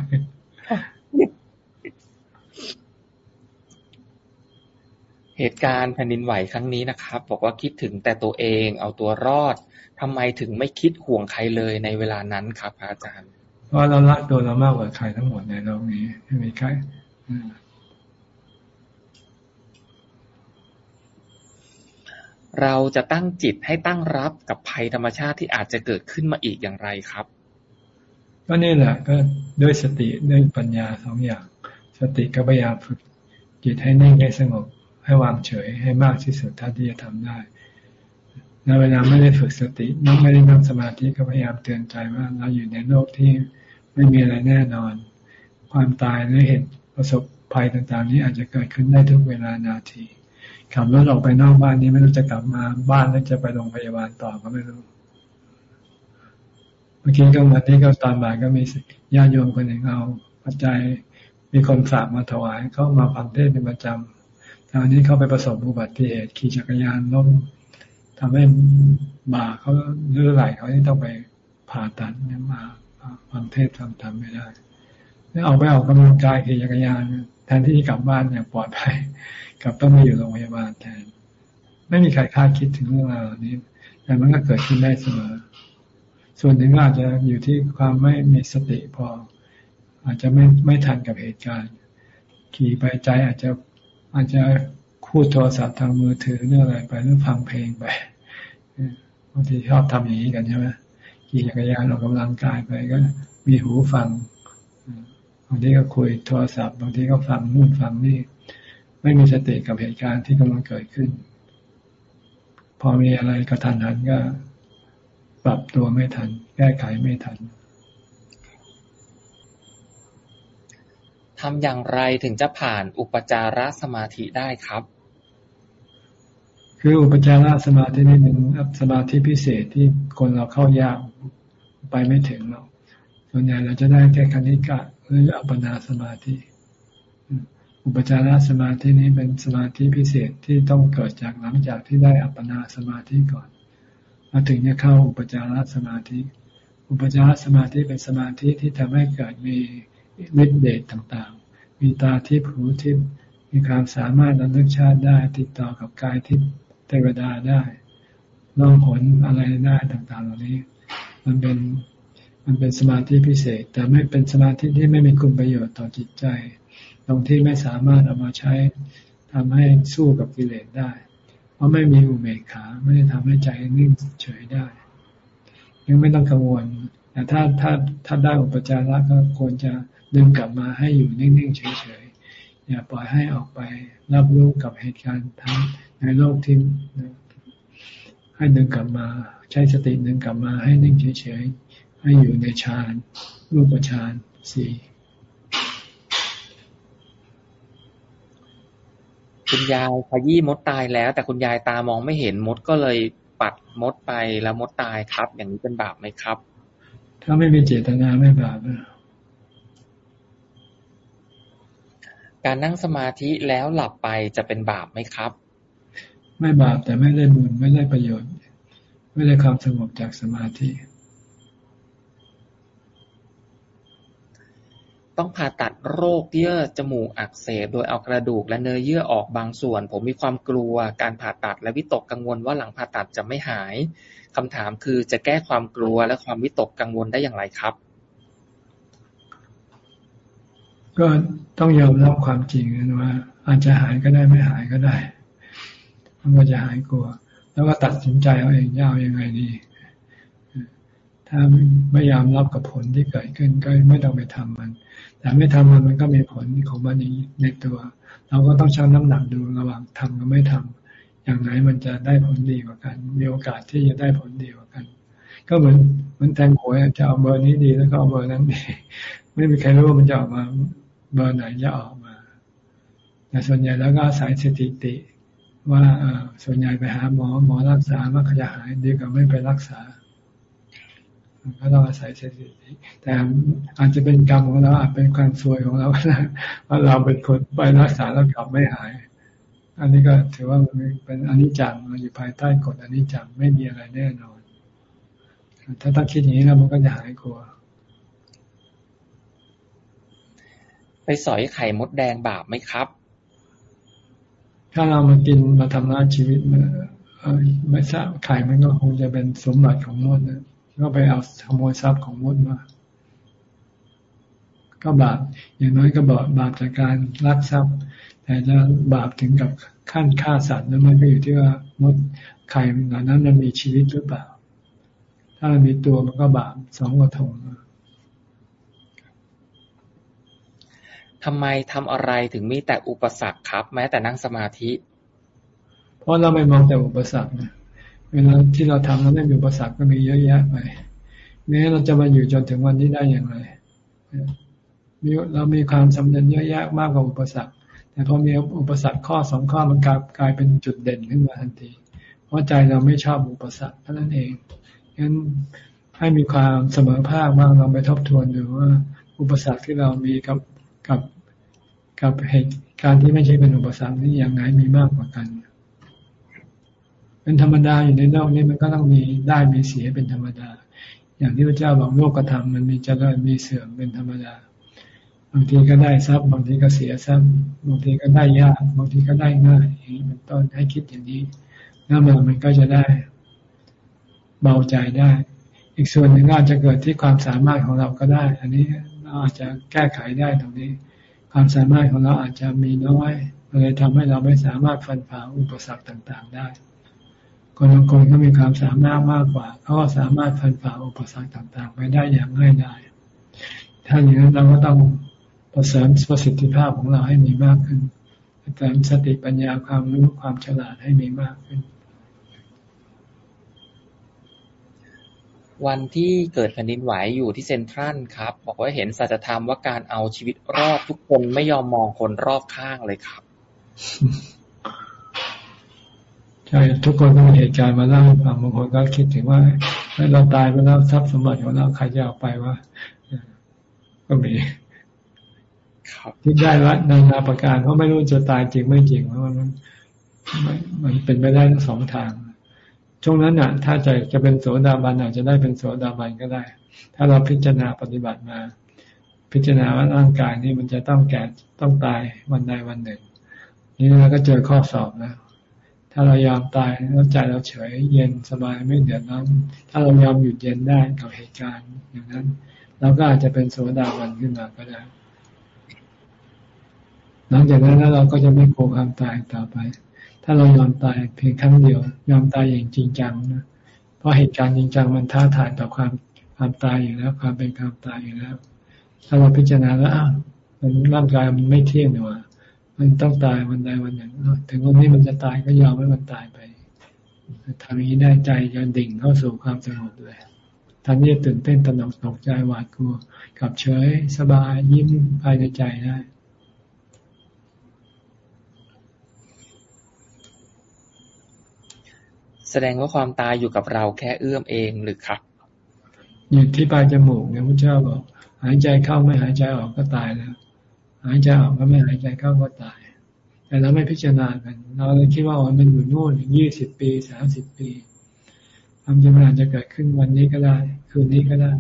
เหตุการณ์แผ่นดินไหวครั้งนี้นะครับ บอกว่าคิดถึงแต่ตัวเองเอาตัวรอดทำไมถึงไม่คิดห่วงใครเลยในเวลานั้นครับอาจารย์ เพราะเรารักตัวเรามากกว่าใครทั้งหมดในโลกนี้ไม่มีใครเราจะตั้งจิตให้ตั้งรับกับภัยธรรมชาติที่อาจจะเกิดขึ้นมาอีกอย่างไรครับ ก็นี่แหละก็ด้วยสติด้วยปัญญาสองอย่าง สติก็พยายามฝึกจิตให้นิ่งให้สงบ ให้วางเฉยให้มากที่สุดเท่าที่จะทำได้ในเวลาไม่ได้ฝึกสตินั่งไม่ได้นั่งสมาธิก็พยายามเตือนใจว่า เราอยู่ในโลกที่ไม่มีอะไรแน่นอน ความตายหรือเหตุประสบภัยต่างๆ นี้อาจจะเกิดขึ้นได้ทุกเวลานาทีขับรถออกไปนอกบ้านนี้ไม่รู้จะกลับมาบ้านแล้วจะไปโรงพยาบาลต่อก็ไม่รู้ เมื่อกี้ก็วันนี้ก็ตอนบ่ายก็มีญาติโยมคนหนึ่งเอาปัจจัยมีคนฝากมาถวายเขามาฟังเทศเป็นประจำ ตอนนี้เขาไปประสบอุบัติเหตุขี่จักรยานล้มทำให้บ่าเขาเลือดไหลเขาที่ต้องไปผ่าตัดเนี่ยมาฟังเทศฟังธรรมไม่ได้แล้วเอาไปออกกำลังกายขี่จักรยานแทนที่จะกลับบ้านอย่างปลอดภัยกลับต้องมาอยู่โรงพยาบาลแทน ไม่มีใครคาดคิดถึงเรื่องราวนี้ แต่มันก็เกิดขึ้นได้เสมอ ส่วนหนึ่งอาจจะอยู่ที่ความไม่มีสติพอ อาจจะไม่ไม่ทันกับเหตุการณ์ ขี่ไปใจอาจจะ อาจจะคูดโทรศัพท์ทางมือถือเรื่องอะไรไปหรือฟังเพลงไปบางทีชอบทำอย่างนี้กันใช่ไหมขี่จักรยานออกกำลังกายไปก็มีหูฟังบางทีก็คุยโทรศัพท์บางทีก็ฟังนู่นฟังนี่ ไม่มีสติกับเหตุการณ์ที่กำลังเกิดขึ้น พอมีอะไรกระทันหันก็ ปรับตัวไม่ทัน แก้ไขไม่ทัน ทำอย่างไรถึงจะผ่านอุปจารสมาธิได้ครับ คืออุปจารสมาธินี่เป็นสมาธิพิเศษที่คนเราเข้ายากไปไม่ถึงหรอกส่วนใหญ่เราจะได้แค่คณิกะหรืออัปปนาสมาธิ อุปจารสมาธินี้เป็นสมาธิพิเศษที่ต้องเกิดจากหลังจากที่ได้อัปปนาสมาธิก่อนมาถึงจะเข้าอุปจารสมาธิ อุปจารสมาธิเป็นสมาธิที่ทำให้เกิดมี ฤทธิเดชต่างๆ มีตาทิพย์หูทิพย์มีความสามารถระลึกชาติได้ ติดต่อกับกายทิพย์เทวดาได้ล่องหนอะไรได้ต่างๆ เหล่านี้ มันเป็นมันเป็นสมาธิพิเศษ แต่ไม่เป็นสมาธิที่ไม่มีคุณประโยชน์ต่อจิตใจ ตรงที่ไม่สามารถเอามาใช้ทำให้สู้กับกิเลสได้ เพราะไม่มีอุเบกขาไม่ได้ทำให้ใจนิ่งเฉยได้ ยังไม่ต้องกังวลแต่ถ้าถ้าถ้าได้อุปจาระก็ควรจะ ดึงกลับมาให้อยู่นิ่งๆเฉยๆอย่าปล่อยให้ออกไปรับรู้กับเหตุการณ์ทั้งในโลกที่ให้ดึงกลับมา ใช้สติดึงกลับมาให้นิ่งเฉยๆให้อยู่ในฌานรูปฌานสี่คุณยายขยี้มดตายแล้ว แต่คุณยายตามองไม่เห็นมดก็เลยปัดมดไปแล้วมดตายครับ อย่างนี้เป็นบาปไหมครับ ถ้าไม่มีเจตนาไม่บาป การนั่งสมาธิแล้วหลับไปจะเป็นบาปไหมครับ ไม่บาปแต่ไม่ได้บุญไม่ได้ประโยชน์ ไม่ได้ความสงบจากสมาธิ ต้องผ่าตัดโรคเยื่อจมูกอักเสบโดยเอากระดูกและเนื้อเยื่อออกบางส่วน ผมมีความกลัวการผ่าตัดและวิตกกังวลว่าหลังผ่าตัดจะไม่หายคำถามคือจะแก้ความกลัวและความวิตกกังวลได้อย่างไรครับ ก็ต้องยอมรับความจริงนะว่า อาจจะหายก็ได้ไม่หายก็ได้มันก็จะหายกลัว แล้วก็ตัดสินใจเอาเองยายังไงดี ถ้าไม่ยอมรับกับผลที่เกิดขึ้นก็ไม่ต้องไปทำมัน แต่ไม่ทำมันมันก็มีผลของมันในตัว เราก็ต้องชั่งน้ำหนักดูระหว่างทำกับไม่ทำอย่างไหนมันจะได้ผลดีกว่ากัน มีโอกาสที่จะได้ผลดีกว่ากัน ก็เหมือนมันแทงหวยจะเอาเบอร์นี้ดีแล้วก็เอาเบอร์นั้นดี ไม่มีใครรู้ว่ามันจะออกมา เบอร์ไหนจะออกมา แต่ส่วนใหญ่แล้วก็อาศัยสถิติ ว่าส่วนใหญ่ไปหาหมอหมอรักษามันจะหายดีกว่าไม่ไปรักษาก็ต้องอาศัยสถิติ แต่อาจจะเป็นกรรมของเราอาจเป็นความซวยของเราว่าเราเป็นคนไปรักษาแล้วกลับไม่หาย อันนี้ก็ถือว่าเป็นอนิจจังเราอยู่ภายใต้กฎอนิจจังไม่มีอะไรแน่นอน ถ้าตั้งคิดอย่างนี้แล้วมันก็จะหายกลัว ไป สอยไข่มดแดงบาปไหมครับ ถ้าเรามากินมาทำร้ายชีวิตมันไม่ทราบไข่มันก็คงจะเป็นสมบัติของมดนะก็ไปเอาขโมยทรัพย์ของมดมาก็บาปอย่างน้อยก็บาปบาปจากการลักทรัพย์ แต่จะบาปถึงกับขั้นฆ่าสัตว์นั้นมันก็อยู่ที่ว่ามดไข่เหล่านั้นมันมีชีวิตหรือเปล่า ถ้ามันมีตัวมันก็บาปสองกระทง ทำไมทำอะไรถึงมีแต่อุปสรรคครับ แม้แต่นั่งสมาธิ เพราะเราไม่มองแต่อุปสรรคนะเวลาที่เราทำแล้วไม่มีอุปสรรคก็มีเยอะแยะไปแม้เราจะมาอยู่จนถึงวันนี้ได้อย่างไรมีเรามีความสำเร็จเยอะแยะมากกว่าอุปสรรค แต่พอมีอุปสรรคข้อสองข้อมันกลายกลายเป็นจุดเด่นขึ้นมาทันที เพราะใจเราไม่ชอบอุปสรรคเท่านั้นเองงั้นให้มีความเสมอภาคบ้างเราไปทบทวนดูว่า อุปสรรคที่เรามีกับ กับกับเหตุการณ์ที่ไม่ใช่เป็นอุปสรรคนี่อย่างไรมีมากกว่ากัน เป็นธรรมดาอยู่ในโลกนี้มันก็ต้องมีได้มีเสียเป็นธรรมดา อย่างที่พระเจ้าบอกโลกกระทำมันมีเจริญมีเสื่อมเป็นธรรมดา บางทีก็ได้ทรัพย์บางทีก็เสียทรัพย์บางทีก็ได้ยากบางทีก็ได้ง่ายอย่างนี้เป็นต้นให้คิดอย่างนี้แล้วมันมันก็จะได้เบาใจได้ อีกส่วนหนึ่งอาจจะเกิดที่ความสามารถของเราก็ได้ อันนี้ อาจจะแก้ไขได้ตรงนี้ ความสามารถของเราอาจจะมีน้อยเลยทำให้เราไม่สามารถฟันฝ่าอุปสรรคต่างๆ ได้ คนบางคนก็มีความสามารถมากกว่าเขาก็สามารถฟันฝ่าอุปสรรคต่างๆ ไปได้อย่างง่ายดายถ้าอย่างนั้นเราก็ต้องประเสริมประสิทธิภาพของเราให้มีมากขึ้นเสริมสติปัญญาความรู้ความฉลาดให้มีมากขึ้น วันที่เกิดแผ่นดินไหวอยู่ที่เซ็นทรัลครับ บอกว่าเห็นสัจธรรมว่าการเอาชีวิตรอดทุกคนไม่ยอมมองคนรอบข้างเลยครับ ใช่ ทุกคนต้องมีเหตุการณ์มาเล่าให้ฟังบางคนก็คิดถึงว่าถ้าเราตายไปแล้วทรัพย์สมบัติของเราใครจะเอาไปวะก็มีที่ได้ละนานาประการเพราะไม่รู้จะตายจริงไม่จริงเพราะมันมันเป็นไปได้ทั้งสองทาง ช่วงนั้นน่ะ ถ้าจะจะเป็นโสดาบันอาจจะได้เป็นโสดาบันก็ได้ ถ้าเราพิจารณาปฏิบัติมา พิจารณาว่าร่างกายนี่มันจะต้องแก่ต้องตายวันใดวันหนึ่ง นี่เราก็เจอข้อสอบแล้วถ้าเรายอมตายแล้วใจเราเฉยเย็นสบายไม่เดือดร้อนถ้าเรายอมหยุดเย็นได้กับเหตุการณ์อย่างนั้นเราก็อาจจะเป็นโสดาบันขึ้นมาก็ได้หลังจากนั้นเราก็จะไม่กลัวความตายต่อไป ถ้าเรายอมตายเพียงครั้งเดียวยอมตายอย่างจริงจังนะเพราะเหตุการณ์จริงจังมันท้าทายต่อความความตายอยู่แล้ว ความเป็นความตายอยู่แล้ว ถ้าเราพิจารณาแล้วอ้าวมันร่างกายมันไม่เที่ยงหนี่ว่ามันต้องตายวันใดวันหนึ่งถึงวันนี้มันจะตายก็ยอมให้มันตายไปทำอย่างนี้ได้ใจจะดิ่งเข้าสู่ความสงบเลยทันที่จะตื่นเต้นตระหนกตกใจหวาดกลัวกับเฉยสบายยิ้มภายในใจได้ แสดงว่าความตายอยู่กับเราแค่เอื้อมเองหรือครับ อยู่ที่ปลายจมูกเนี่ยพระเจ้าบอก หายใจเข้าไม่หายใจออกก็ตายแล้ว หายใจออกก็ไม่หายใจเข้าก็ตาย แต่เราไม่พิจารณากัน เราเลยคิดว่ามันอยู่โน่นยี่สิบปีสามสิบปีความจริงมันอาจจะเกิดขึ้นวันนี้ก็ได้ คืนนี้ก็ได้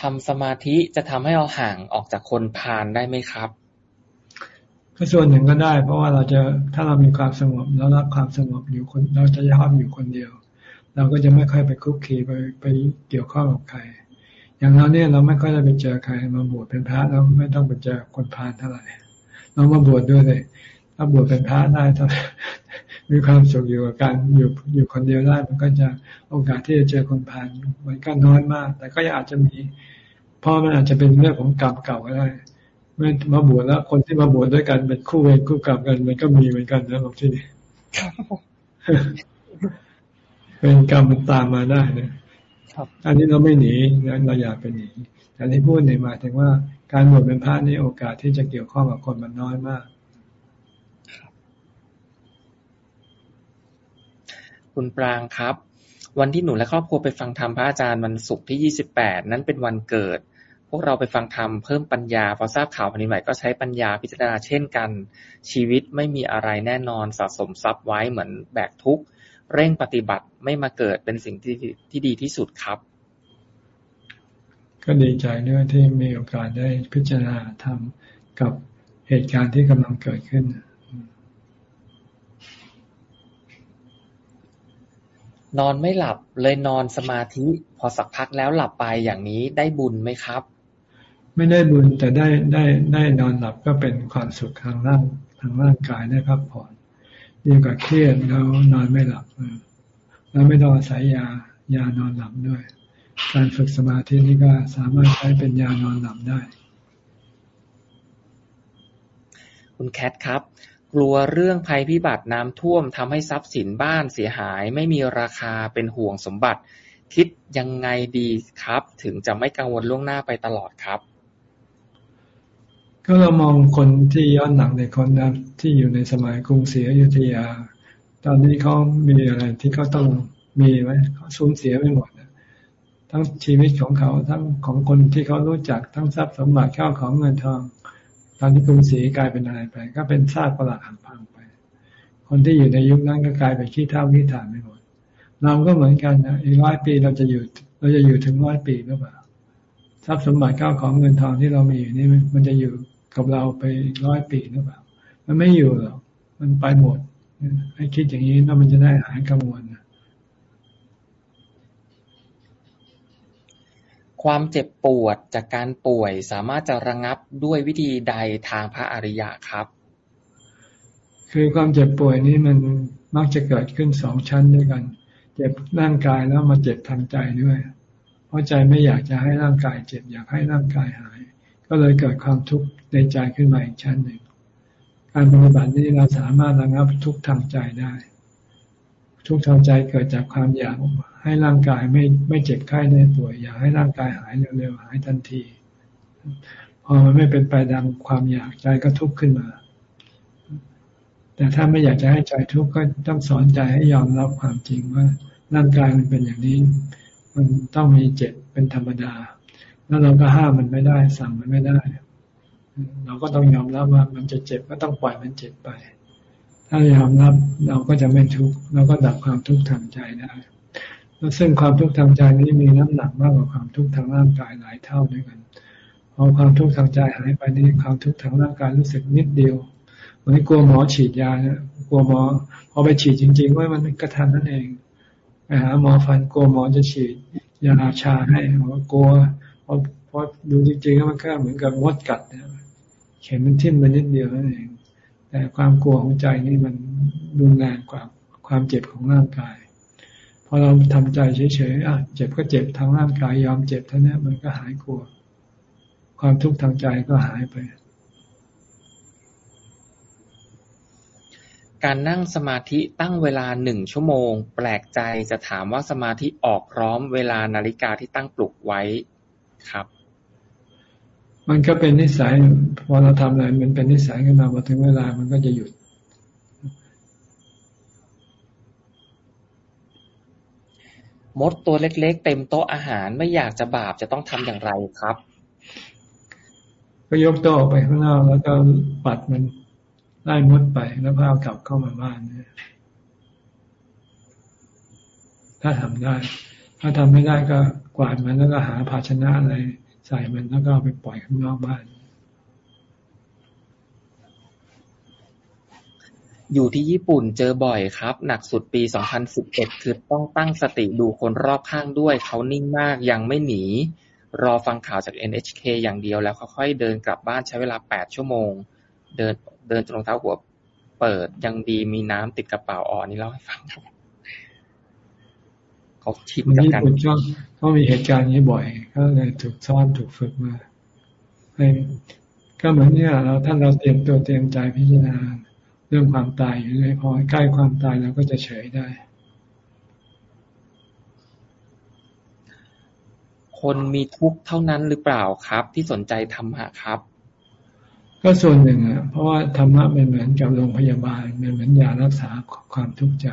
ทำสมาธิจะทำให้เราห่างออกจากคนพาลได้ไหมครับ ก็ส่วนหนึ่งก็ได้ เพราะว่าเราจะถ้าเรามีความสงบแล้วรับความสงบอยู่คน เราจะยอมอยู่คนเดียว เราก็จะไม่ค่อยไปคุกคีไปไปเกี่ยวข้องกับใคร อย่างเราเนี่ยเราไม่ค่อยได้ไปเจอใครมาบวชเป็นพระเราไม่ต้องไปเจอคนพาลเท่าไหร่เรามาบวชดด้วยเลยถ้าบวชเป็นพระได้ถ้ามีความสุขอยู่กับการอยู่อยู่คนเดียวได้มันก็จะโอกาสที่จะเจอคนพาลมันก็น้อยมาก แต่ก็ยังอาจจะมีเพราะมันอาจจะเป็นเรื่องของกรรมเก่าก็ได้ ไม่มาบวชแล้ว คนที่มาบวชด้วยกันเป็นคู่เวรคู่กรรมกัน มันก็มีเหมือนกันนะบางที่เป็นกรรมมันตามมาได้นะอันนี้เราไม่หนีเราอยากเป็นหนีแต่ที่พูดในมาถึงว่าการบวชเป็นพระนี่โอกาสที่จะเกี่ยวข้องกับคนมันน้อยมาก คุณปรางครับ วันที่หนูและครอบครัวไปฟังธรรมพระอาจารย์วันศุกร์ที่ยี่สิบแปดนั้นเป็นวันเกิด พวกเราไปฟังธรรมเพิ่มปัญญา พอทราบข่าวแผ่นดินไหวก็ใช้ปัญญาพิจารณาเช่นกัน ชีวิตไม่มีอะไรแน่นอนสะสมทรัพย์ไว้เหมือนแบกทุกเร่งปฏิบัติไม่มาเกิดเป็นสิ่งที่ที่ดีที่สุดครับ ก็ดีใจด้วยที่มีโอกาสได้พิจารณาธรรมกับเหตุการณ์ที่กำลังเกิดขึ้น นอนไม่หลับเลยนอนสมาธิ พอสักพักแล้วหลับไปอย่างนี้ได้บุญไหมครับ ไม่ได้บุญแต่ได้ได้ได้นอนหลับก็เป็นความสุขทางร่างทางร่างกายได้พักผ่อนดีกว่าเครียดแล้วนอนไม่หลับแล้วไม่ต้องอาศัยยายานอนหลับด้วย การฝึกสมาธินี้ก็สามารถใช้เป็นยานอนหลับได้ คุณแคทครับ กลัวเรื่องภัยพิบัติน้ำท่วมทำให้ทรัพย์สินบ้านเสียหาย ไม่มีราคาเป็นห่วงสมบัติ คิดยังไงดีครับ ถึงจะไม่กังวลล่วงหน้าไปตลอดครับ ก็เรามองคนที่ย้อนหลังในคนนะที่อยู่ในสมัยกรุงศรีอยุธยา ตอนนี้เขามีอะไรที่เขาต้องมีไหมเขาสูญเสียไปหมดทั้งชีวิตของเขาทั้งของคนที่เขารู้จักทั้งทรัพย์สมบัติข้าวของเงินทอง ตอนที่กรุงศรีกลายเป็นอะไรไป ก็เป็นซากปรักหักพังไป คนที่อยู่ในยุคนั้นก็กลายเป็นขี้เท่าขี้ฐานไปหมดเราก็เหมือนกันนะอีกร้อยปีเราจะอยู่ เราจะอยู่ถึงร้อยปีหรือเปล่าทรัพย์สมบัติข้าวของเงินทองที่เรามีอยู่นี่มันจะอยู่ กับเราไปร้อยปีหรือเปล่า มันไม่อยู่หรอกมันไปหมดให้คิดอย่างนี้แล้วมันจะได้หายกังวลความเจ็บปวดจากการป่วยสามารถจะระงับด้วยวิธีใดทางพระอริยะครับ คือความเจ็บป่วยนี้มันมักจะเกิดขึ้นสองชั้นด้วยกัน เจ็บร่างกายแล้วมาเจ็บทางใจด้วย เพราะใจไม่อยากจะให้ร่างกายเจ็บอยากให้ร่างกายหาย ก็เลยเกิดความทุกข์ในใจขึ้นมาอีกชั้นหนึ่ง การปฏิบัตินี้เราสามารถระงับทุกทางใจได้ ทุกทางใจเกิดจากความอยากให้ร่างกายไม่ไม่เจ็บไข้ได้ป่วยอยากให้ร่างกายหายเร็วๆหายทันที พอมันไม่เป็นไปดังความอยากใจก็ทุกข์ขึ้นมา แต่ถ้าไม่อยากจะให้ใจทุกข์ก็ต้องสอนใจให้ยอมรับความจริงว่าร่างกายมันเป็นอย่างนี้ มันต้องมีเจ็บเป็นธรรมดา แล้วเราก็ห้ามมันไม่ได้ สั่งมันไม่ได้ เราก็ต้องยอมรับว่ามันจะเจ็บก็ต้องปล่อยมันเจ็บไป ถ้ายอมรับเราก็จะไม่ทุกข์เราก็ดับความทุกข์ทางใจได้แล้วซึ่งความทุกข์ทางใจนี้มีน้ำหนักมากกว่าความทุกข์ทางร่างกายหลายเท่าด้วยกันพอความทุกข์ทางใจหายไปนี่ความทุกข์ทางร่างกายรู้สึกนิดเดียวเหมือนกลัวหมอฉีดยานี่ยกลัวหมอพอไปฉีดจริงๆว่ามันกระทันนั่นเองไปหาหมอฟันกลัวหมอจะฉีดยาชาให้กลัว พอเพราะดูจริงๆแล้วมันแค่เหมือนกับมดกัดเนี่ยเข็มมันทิ่มมันนิดเดียวนั่นเอง แต่ความกลัวของใจนี่มันรุนแรงกว่าความเจ็บของร่างกาย พอเราทำใจเฉยๆอะเจ็บก็เจ็บทางร่างกายยอมเจ็บเท่านี้มันก็หายกลัว ความทุกข์ทางใจก็หายไป การนั่งสมาธิตั้งเวลาหนึ่งชั่วโมง แปลกใจจะถามว่าสมาธิออกพร้อมเวลานาฬิกาที่ตั้งปลุกไว้ ครับ มันก็เป็นนิสัยพอเราทำอะไรมันเป็นนิสัยขึ้นมาพอถึงเวลามันก็จะหยุด มดตัวเล็กๆ เต็มโต๊ะอาหารไม่อยากจะบาปจะต้องทำอย่างไรครับ ก็ยกโต๊ะไปข้างนอกแล้วก็ปัดมันไล่มดไปแล้วพากลับเข้ามาบ้านเนี่ยถ้าทำได้ ถ้าทำไม่ได้ก็กวาดมันแล้วก็หาภาชนะอะไรใส่มันแล้วก็เอาไปปล่อยข้างนอกบ้าน อยู่ที่ญี่ปุ่นเจอบ่อยครับ หนักสุดปี 2011 คือต้องตั้งสติดูคนรอบข้างด้วย เขานิ่งมากยังไม่หนี รอฟังข่าวจาก NHK อย่างเดียวแล้วค่อยๆเดินกลับบ้านใช้เวลา 8 ชั่วโมง เดินเดินจนรองเท้าหัวเปิดยังดีมีน้ำติดกระเป๋าอ่อนนี่เล่าให้ฟังครับ เขาชินกับการญี่ปุ่นเขามีเหตุการณ์นี้บ่อย ก็เลยถูกซ้อนถูกฝึกมาให้ก็เหมือนเนี่ยเราท่านเราเตรียมตัวเตรียมใจพิจารณาเรื่องความตายอยู่เลยพอใกล้ความตายเราก็จะเฉยได้ คนมีทุกข์เท่านั้นหรือเปล่าครับ ที่สนใจธรรมะครับ ก็ส่วนหนึ่งอะเพราะว่าธรรมะเป็นเหมือนกับโรงพยาบาลเป็นเหมือนยารักษาความทุกข์ใจ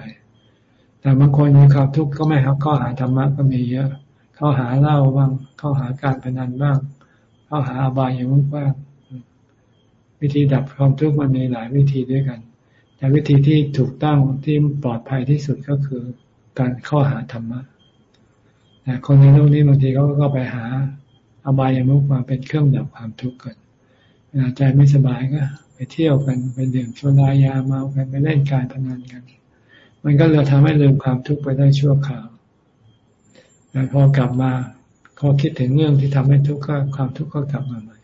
แต่บางคนมีความทุกข์ก็ไม่ครับก็หาธรรมะก็มีเยอะ เขาหาเหล้าบ้าง เขาหาการพนันบ้าง เขาหาอบายอย่างบ้าง วิธีดับความทุกข์มันมีหลายวิธีด้วยกัน แต่วิธีที่ถูกต้องที่ปลอดภัยที่สุดก็คือการเข้าหาธรรมะแต่คนในโลกนี้บางทีเขาก็ไปหาอบายามุกมาเป็นเครื่องดับความทุกข์กันเวลาใจไม่สบายก็ ไปเที่ยวกันไปดื่มโซดายาเมากันไปเล่นการพนันกัน มันก็เลยทำให้ลืมความทุกข์ไปได้ชั่วคราวแต่พอกลับมาพอคิดถึงเรื่องที่ทำให้ทุกข์ก็ความทุกข์ก็กลับมาใหม่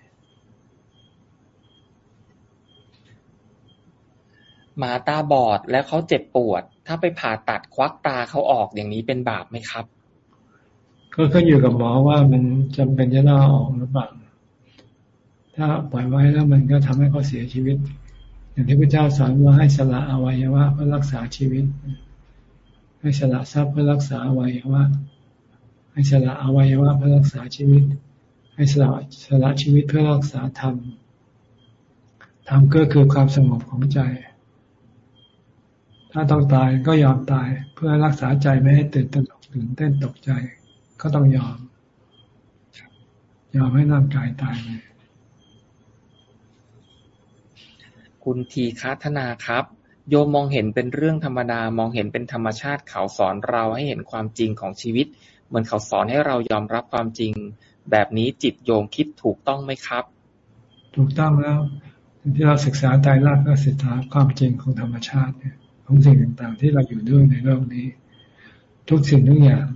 หมาตาบอดแล้วเขาเจ็บปวด ถ้าไปผ่าตัดควักตาเขาออกอย่างนี้เป็นบาปไหมครับ ก็ขึ้นอยู่กับหมอว่ามันจำเป็นจะต้องออกหรือเปล่าถ้าปล่อยไว้แล้วมันก็ทำให้เขาเสียชีวิต อย่างที่พระเจ้าสอนว่าให้สละอวัยวะเพื่อรักษาชีวิต ให้สละทรัพย์เพื่อรักษาอวัยวะ ให้สละอวัยวะเพื่อรักษาชีวิต ให้สละสละชีวิตเพื่อรักษาธรรม ธรรมก็คือความสงบของใจ ถ้าต้องตายก็ยอมตายเพื่อรักษาใจไม่ให้ตื่นตระหนกตื่นเต้นตกใจ ก็ต้องยอม ยอมให้ร่างกายตายไป คุณทีคาธนาครับ โยมมองเห็นเป็นเรื่องธรรมดา มองเห็นเป็นธรรมชาติเขาสอนเราให้เห็นความจริงของชีวิต เหมือนเขาสอนให้เรายอมรับความจริง แบบนี้จิตโยมคิดถูกต้องไหมครับ ถูกต้องแล้วที่เราศึกษาใจรักก็ศึกษาความจริงของธรรมชาติของสิ่งต่างๆ ที่เราอยู่ด้วยในโลกนี้ ทุกสิ่งทุกอย่าง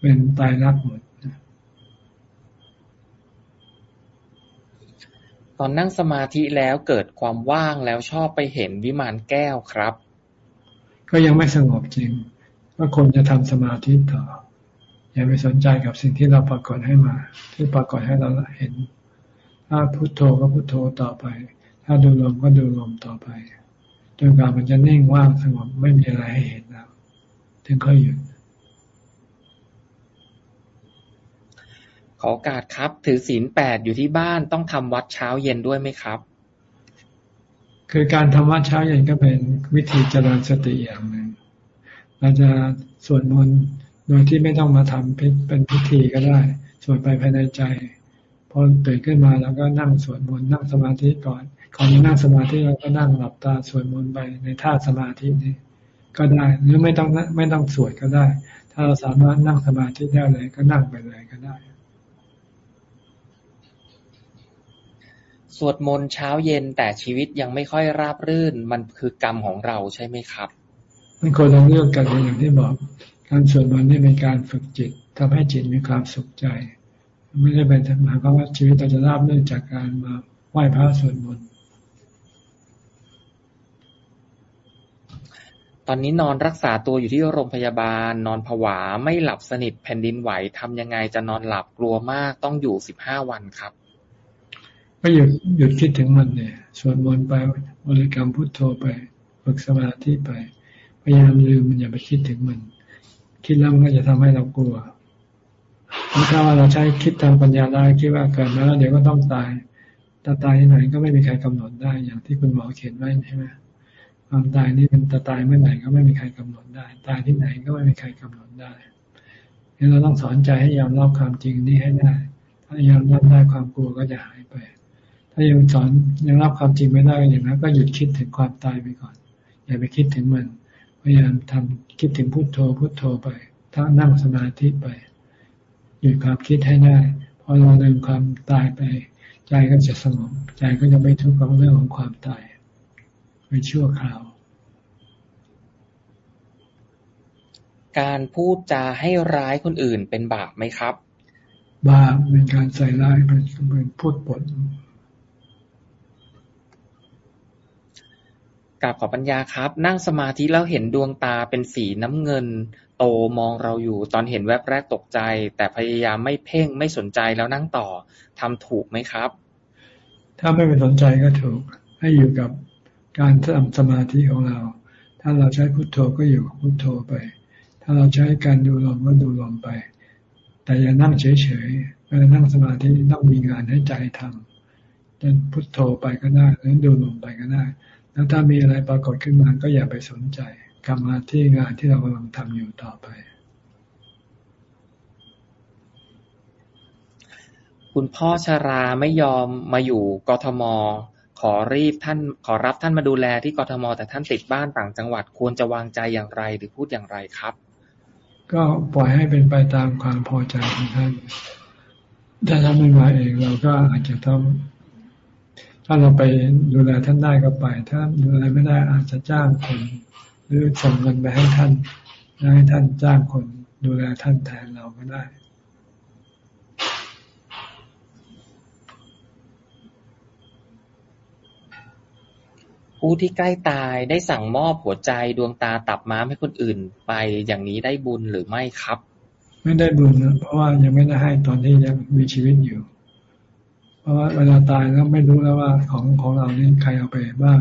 เป็นตายรักหมด ตอนนั่งสมาธิแล้วเกิดความว่างแล้วชอบไปเห็นวิมานแก้วครับ ก็ยังไม่สงบจริง ก็คนจะทำสมาธิต่อ อย่าไปสนใจกับสิ่งที่เราปรากฏให้มา ที่ปรากฏให้เราเห็น ถ้าพุโทโธก็พุโทโธต่อไป ถ้าดูลมก็ดูลมต่อไปจนกว่ามันจะนิ่งว่างสงบไม่มีอะไรให้เห็นแล้วถึงค่อยหยุด ขอโอกาสครับ ถือศีลแปดอยู่ที่บ้านต้องทำวัดเช้าเย็นด้วยไหมครับ คือการทำวัดเช้าเย็นก็เป็นวิธีเจริญสติอย่างหนึ่งเราจะสวดมนต์โดยที่ไม่ต้องมาทำเป็นพิธีก็ได้สวดไปภายในใจพอตื่นขึ้นมาแล้วก็นั่งสวดมนต์นั่งสมาธิก่อนก่อนจะนั่งสมาธิเราก็นั่งหลับตาสวดมนต์ไปในท่าสมาธินี้ก็ได้ หรือไม่ต้องไม่ต้องสวดก็ได้ ถ้าเราสามารถนั่งสมาธิได้เลย ก็นั่งไปเลยก็ได้ สวดมนต์เช้าเย็นแต่ชีวิตยังไม่ค่อยราบรื่น มันคือกรรมของเราใช่ไหมครับ มันคนละเรื่องกันอย่างที่บอก การสวดมนต์นี่เป็นการฝึกจิตทำให้จิตมีความสุขใจ ไม่ได้เป็นหมายความว่าชีวิตเราจะราบเนื่องจากการมาไหว้พระสวดมนต์ตอนนี้นอนรักษาตัวอยู่ที่โรงพยาบาล นอนผวาไม่หลับสนิทแผ่นดินไหวทำยังไงจะนอนหลับกลัวมากต้องอยู่สิบห้าวันครับ ก็หยุดหยุดคิดถึงมันเนี่ยสวดมนต์ไปบริกรรมพุทโธไปฝึกสมาธิไป พยายามลืมมันอย่าไปคิดถึงมัน คิดแล้วมันก็จะทำให้เรากลัวถ้าว่าเราใช้คิดทางปัญญาได้คิดว่าเกิดมาแล้วเดี๋ยวก็ต้องตายถ้าตายที่ไหนก็ไม่มีใครกำหนดได้ อย่างที่คุณหมอเขียนไว้ใช่ไหมความตายนี่เป็นตาตายเมื่อไหร่ก็ไม่มีใครกำหนดได้ ตายที่ไหนก็ไม่มีใครกำหนดได้งั้นเราต้องสอนใจให้ยอมรับความจริงนี้ให้ได้ ถ้ายอมรับได้ความกลัวก็จะหายไป ถ้ายังสอนยังรับความจริงไม่ได้อย่างนั้นก็หยุดคิดถึงความตายไปก่อน อย่าไปคิดถึงมัน พยายามทำคิดถึงพุโทโธพุโทโธไปถ้านั่งสมาธิไป หยุดความคิดให้ได้พอเราลืมความตายไป ใจก็จะสงบใจก็จะไม่ทุกข์กับเรื่องของความตายไปชั่วคราว การพูดจาให้ร้ายคนอื่นเป็นบาปไหมครับ บาปเป็นการใส่ร้ายเป็นเป็นพูดปด กราบขอปัญญาครับ นั่งสมาธิแล้วเห็นดวงตาเป็นสีน้ำเงิน โตมองเราอยู่ ตอนเห็นแวบแรกตกใจ แต่พยายามไม่เพ่งไม่สนใจแล้วนั่งต่อทำถูกไหมครับ ถ้าไม่ไปสนใจก็ถูก ให้อยู่กับการทำสมาธิของเรา ถ้าเราใช้พุทโธก็อยู่พุทโธไป ถ้าเราใช้การดูลมก็ดูลมไป แต่อย่านั่งเฉยๆเวลานั่งสมาธิต้องมีงานให้ใจทำจะพุทโธไปก็ได้หรือดูลมไปก็ได้ แล้วถ้ามีอะไรปรากฏขึ้นมาก็อย่าไปสนใจ กลับมาที่งานที่เรากำลังทำอยู่ต่อไป คุณพ่อชาราไม่ยอมมาอยู่กทม ขอรีบท่านขอรับท่านมาดูแลที่กทม แต่ท่านติดบ้านต่างจังหวัดควรจะวางใจอย่างไรหรือพูดอย่างไรครับ ก็ปล่อยให้เป็นไปตามความพอใจของท่านถ้าท่านไม่มาเองเราก็อาจจะต้อง ถ้าเราไปดูแลท่านได้ก็ไป ถ้าดูแลไม่ได้อาจจะจ้างคน หรือส่งเงินไปให้ท่านให้ท่านจ้างคนดูแลท่านแทนเราก็ได้ผู้ที่ใกล้ตายได้สั่งมอบหัวใจดวงตาตับม้ามให้คนอื่นไปอย่างนี้ได้บุญหรือไม่ครับ ไม่ได้บุญนะเพราะว่ายังไม่ได้ให้ตอนที่ยังมีชีวิตอยู่เพ ราะว่าเวลาตายแล้วไม่รู้แล้วว่าของของเรานี่ใครเอาไปบ้าง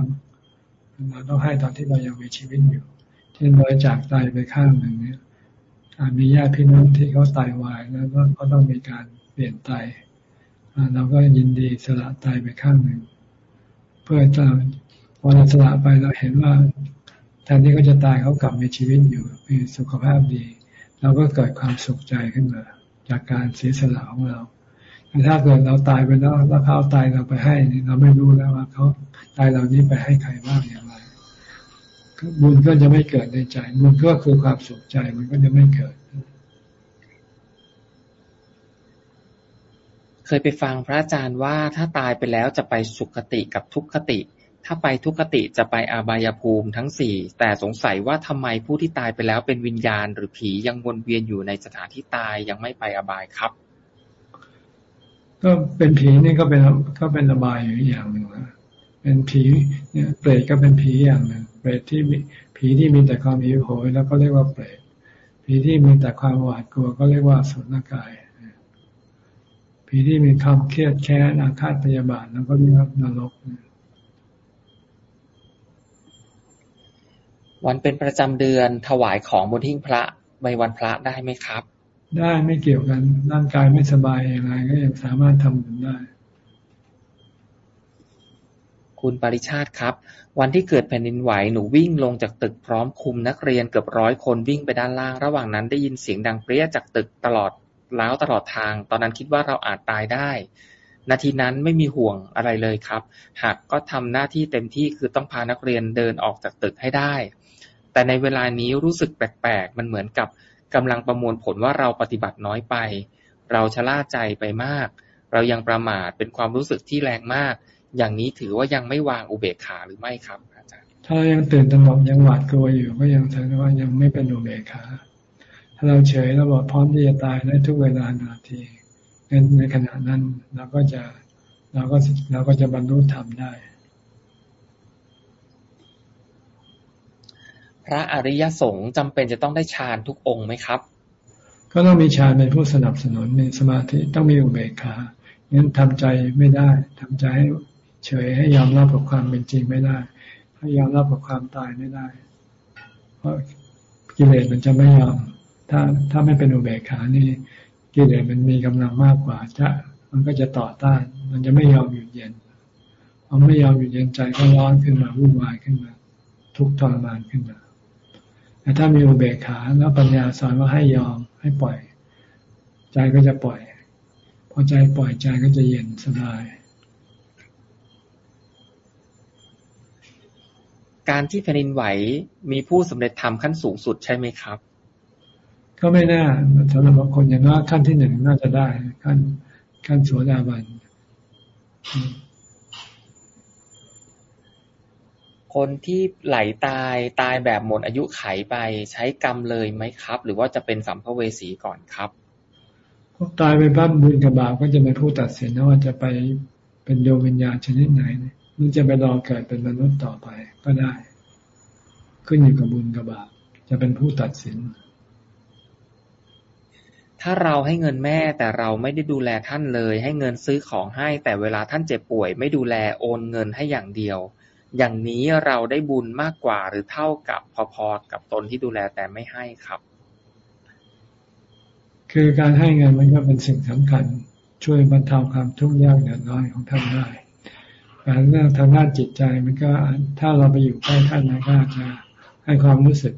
เราต้องให้ตอนที่เรายังมีชีวิตอยู่เช่นบริจาคตายไปข้างหนึ่งเนี่ยมีญาติพี่น้องที่เขาตายวายแล้วก็เขาต้องมีการเปลี่ยนไตเราก็ยินดีสละตายไปข้างหนึ่ง เพื่อจะพอเราสละไปเราเห็นว่าแทนที่เขาจะตายเขากลับมีชีวิตอยู่มีสุขภาพดี เราก็เกิดความสุขใจขึ้นมา จากการเสียสละของเรา แต่ถ้าเกิดเราตายไปแล้วแล้วเขาตายเราไปให้เราไม่รู้แล้วว่าเขาตายเรานี้ไปให้ใครบ้างอย่างไรบุญก็จะไม่เกิดในใจ บุญก็คือความสุขใจมันก็จะไม่เกิด เคยไปฟังพระอาจารย์ว่าถ้าตายไปแล้วจะไปสุขติกับทุกขติ ถ้าไปทุกขติจะไปอาบายภูมิทั้งสี่แต่สงสัยว่าทำไมผู้ที่ตายไปแล้วเป็นวิญญาณหรือผียังวนเวียนอยู่ในสถานที่ตายยังไม่ไปอบายครับ ก็เป็นผีนี่ก็เป็นก็เป็นอบายอยู่อย่างหนึ่งนะเป็นผีเนี่ยเปรตก็เป็นผีอย่างหนึ่งเปรตที่ผีที่มีแต่ความหิวโหยแล้วก็เรียกว่าเปรตผีที่มีแต่ความหวาดกลัวก็เรียกว่าสุนกายผีที่มีความเครียดแค้นอาฆาตพยาบาทแล้วก็เรียกว่านรกวันเป็นประจำเดือนถวายของบนทิ้งพระในวันพระได้ไหมครับ ได้ไม่เกี่ยวกัน ร่างกายไม่สบายอย่างไรก็ยังสามารถทำบุญได้ คุณปริชาติครับ วันที่เกิดแผ่นดินไหวหนูวิ่งลงจากตึกพร้อมคุมนักเรียนเกือบร้อยคนวิ่งไปด้านล่าง ระหว่างนั้นได้ยินเสียงดังเปรี้ยจากตึกตลอดล้าวตลอดทาง ตอนนั้นคิดว่าเราอาจตายได้ นาทีนั้นไม่มีห่วงอะไรเลยครับ หากก็ทำหน้าที่เต็มที่คือต้องพานักเรียนเดินออกจากตึกให้ได้ แต่ในเวลานี้รู้สึกแปลกๆ มันเหมือนกับ กำลังประมวลผลว่าเราปฏิบัติน้อยไป เราชะล่าใจไปมาก เรายังประมาทเป็นความรู้สึกที่แรงมาก อย่างนี้ถือว่ายังไม่วางอุเบกขาหรือไม่ครับ อาจารย์ ถ้ายังตื่นตระหนกยังหวาดกลัวอยู่ก็ยังแสดงว่ายังไม่เป็นอุเบกขา ถ้าเราเฉยเราบอกพร้อมที่จะตายได้ทุกเวลานาทีในในขณะนั้นเราก็จะเราก็เราก็จะบรรลุธรรมได้ พระอริยสงฆ์จำเป็นจะต้องได้ฌานทุกองค์ไหมครับ ก็ต้องมีฌานเป็นผู้สนับสนุนในสมาธิต้องมีอุเบกขางั้นทำใจไม่ได้ทำใจให้เฉยให้ยอมรับกับความเป็นจริงไม่ได้ ให้ยอมรับกับความตายไม่ได้ เพราะกิเลสมันจะไม่ยอม ถ้าถ้าไม่เป็นอุเบกขานี่กิเลสมันมีกำลังมากกว่าจะมันก็จะต่อต้าน มันจะไม่ยอมหยุดเย็นพอไม่ยอมหยุดเย็นใจก็ร้อนขึ้นมาวุ่นวายขึ้นมา ทุกข์ทรมานขึ้นมา แต่ถ้ามีอุเบกขาแล้วปัญญาสอนว่าให้ยอมให้ปล่อย ใจก็จะปล่อย พอใจปล่อยใจก็จะเย็นสบาย การที่แผ่นดินไหวมีผู้สำเร็จธรรมขั้นสูงสุดใช่ไหมครับ ก็ไม่น่าสำหรับบางคนอย่างว่าขั้นที่หนึ่งน่าจะได้ ขั้นขั้นสวดาบัน คนที่ไหลตายตายแบบหมดอายุไขไปใช้กรรมเลยไหมครับ หรือว่าจะเป็นสัมภเวสีก่อนครับพวกตายไปปั๊บบุญกับบาปก็จะเป็นผู้ตัดสินนะว่าจะไปเป็นดวงวิญญาณชนิดไหนหรือจะไปรอเกิดเป็นมนุษย์ต่อไปก็ได้ ขึ้นอยู่กับบุญกับบาปจะเป็นผู้ตัดสิน ถ้าเราให้เงินแม่แต่เราไม่ได้ดูแลท่านเลย ให้เงินซื้อของให้แต่เวลาท่านเจ็บป่วย ไม่ดูแลโอนเงินให้อย่างเดียว อย่างนี้เราได้บุญมากกว่าหรือเท่ากับพอ ๆ กับตนที่ดูแลแต่ไม่ให้ครับ คือการให้เงินมันก็เป็นสิ่งสำคัญ ช่วยบรรเทาความทุกข์ยากเดือดร้อนของท่านได้การเรื่องทางด้านจิตใจมันก็ถ้าเราไปอยู่ใกล้ท่านมันก็จะให้ความรู้สึก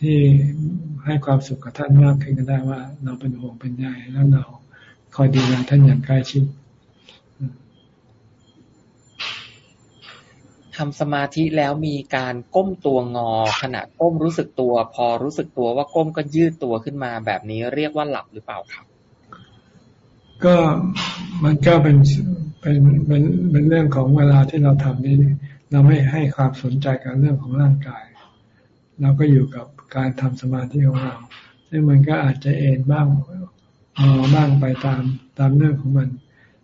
ที่ให้ความสุขกับท่านมากขึ้นก็ได้ว่า เราเป็นห่วงเป็นใยแล้วเราคอยดูแลท่านอย่างใกล้ชิด ทำสมาธิแล้วมีการก้มตัวงอ ขณะก้มรู้สึกตัว พอรู้สึกตัวว่าก้มก็ยืดตัวขึ้นมาแบบนี้เรียกว่าหลับหรือเปล่าครับ ก็มันก็เป็นเป็นเป็นเป็นเรื่องของเวลาที่เราทำนี้ เราไม่ให้ความสนใจกับเรื่องของร่างกาย เราก็อยู่กับการทำสมาธิของเราซึ่งมันก็อาจจะเอ็นบ้างมอบ้างไปตามตามเรื่องของมัน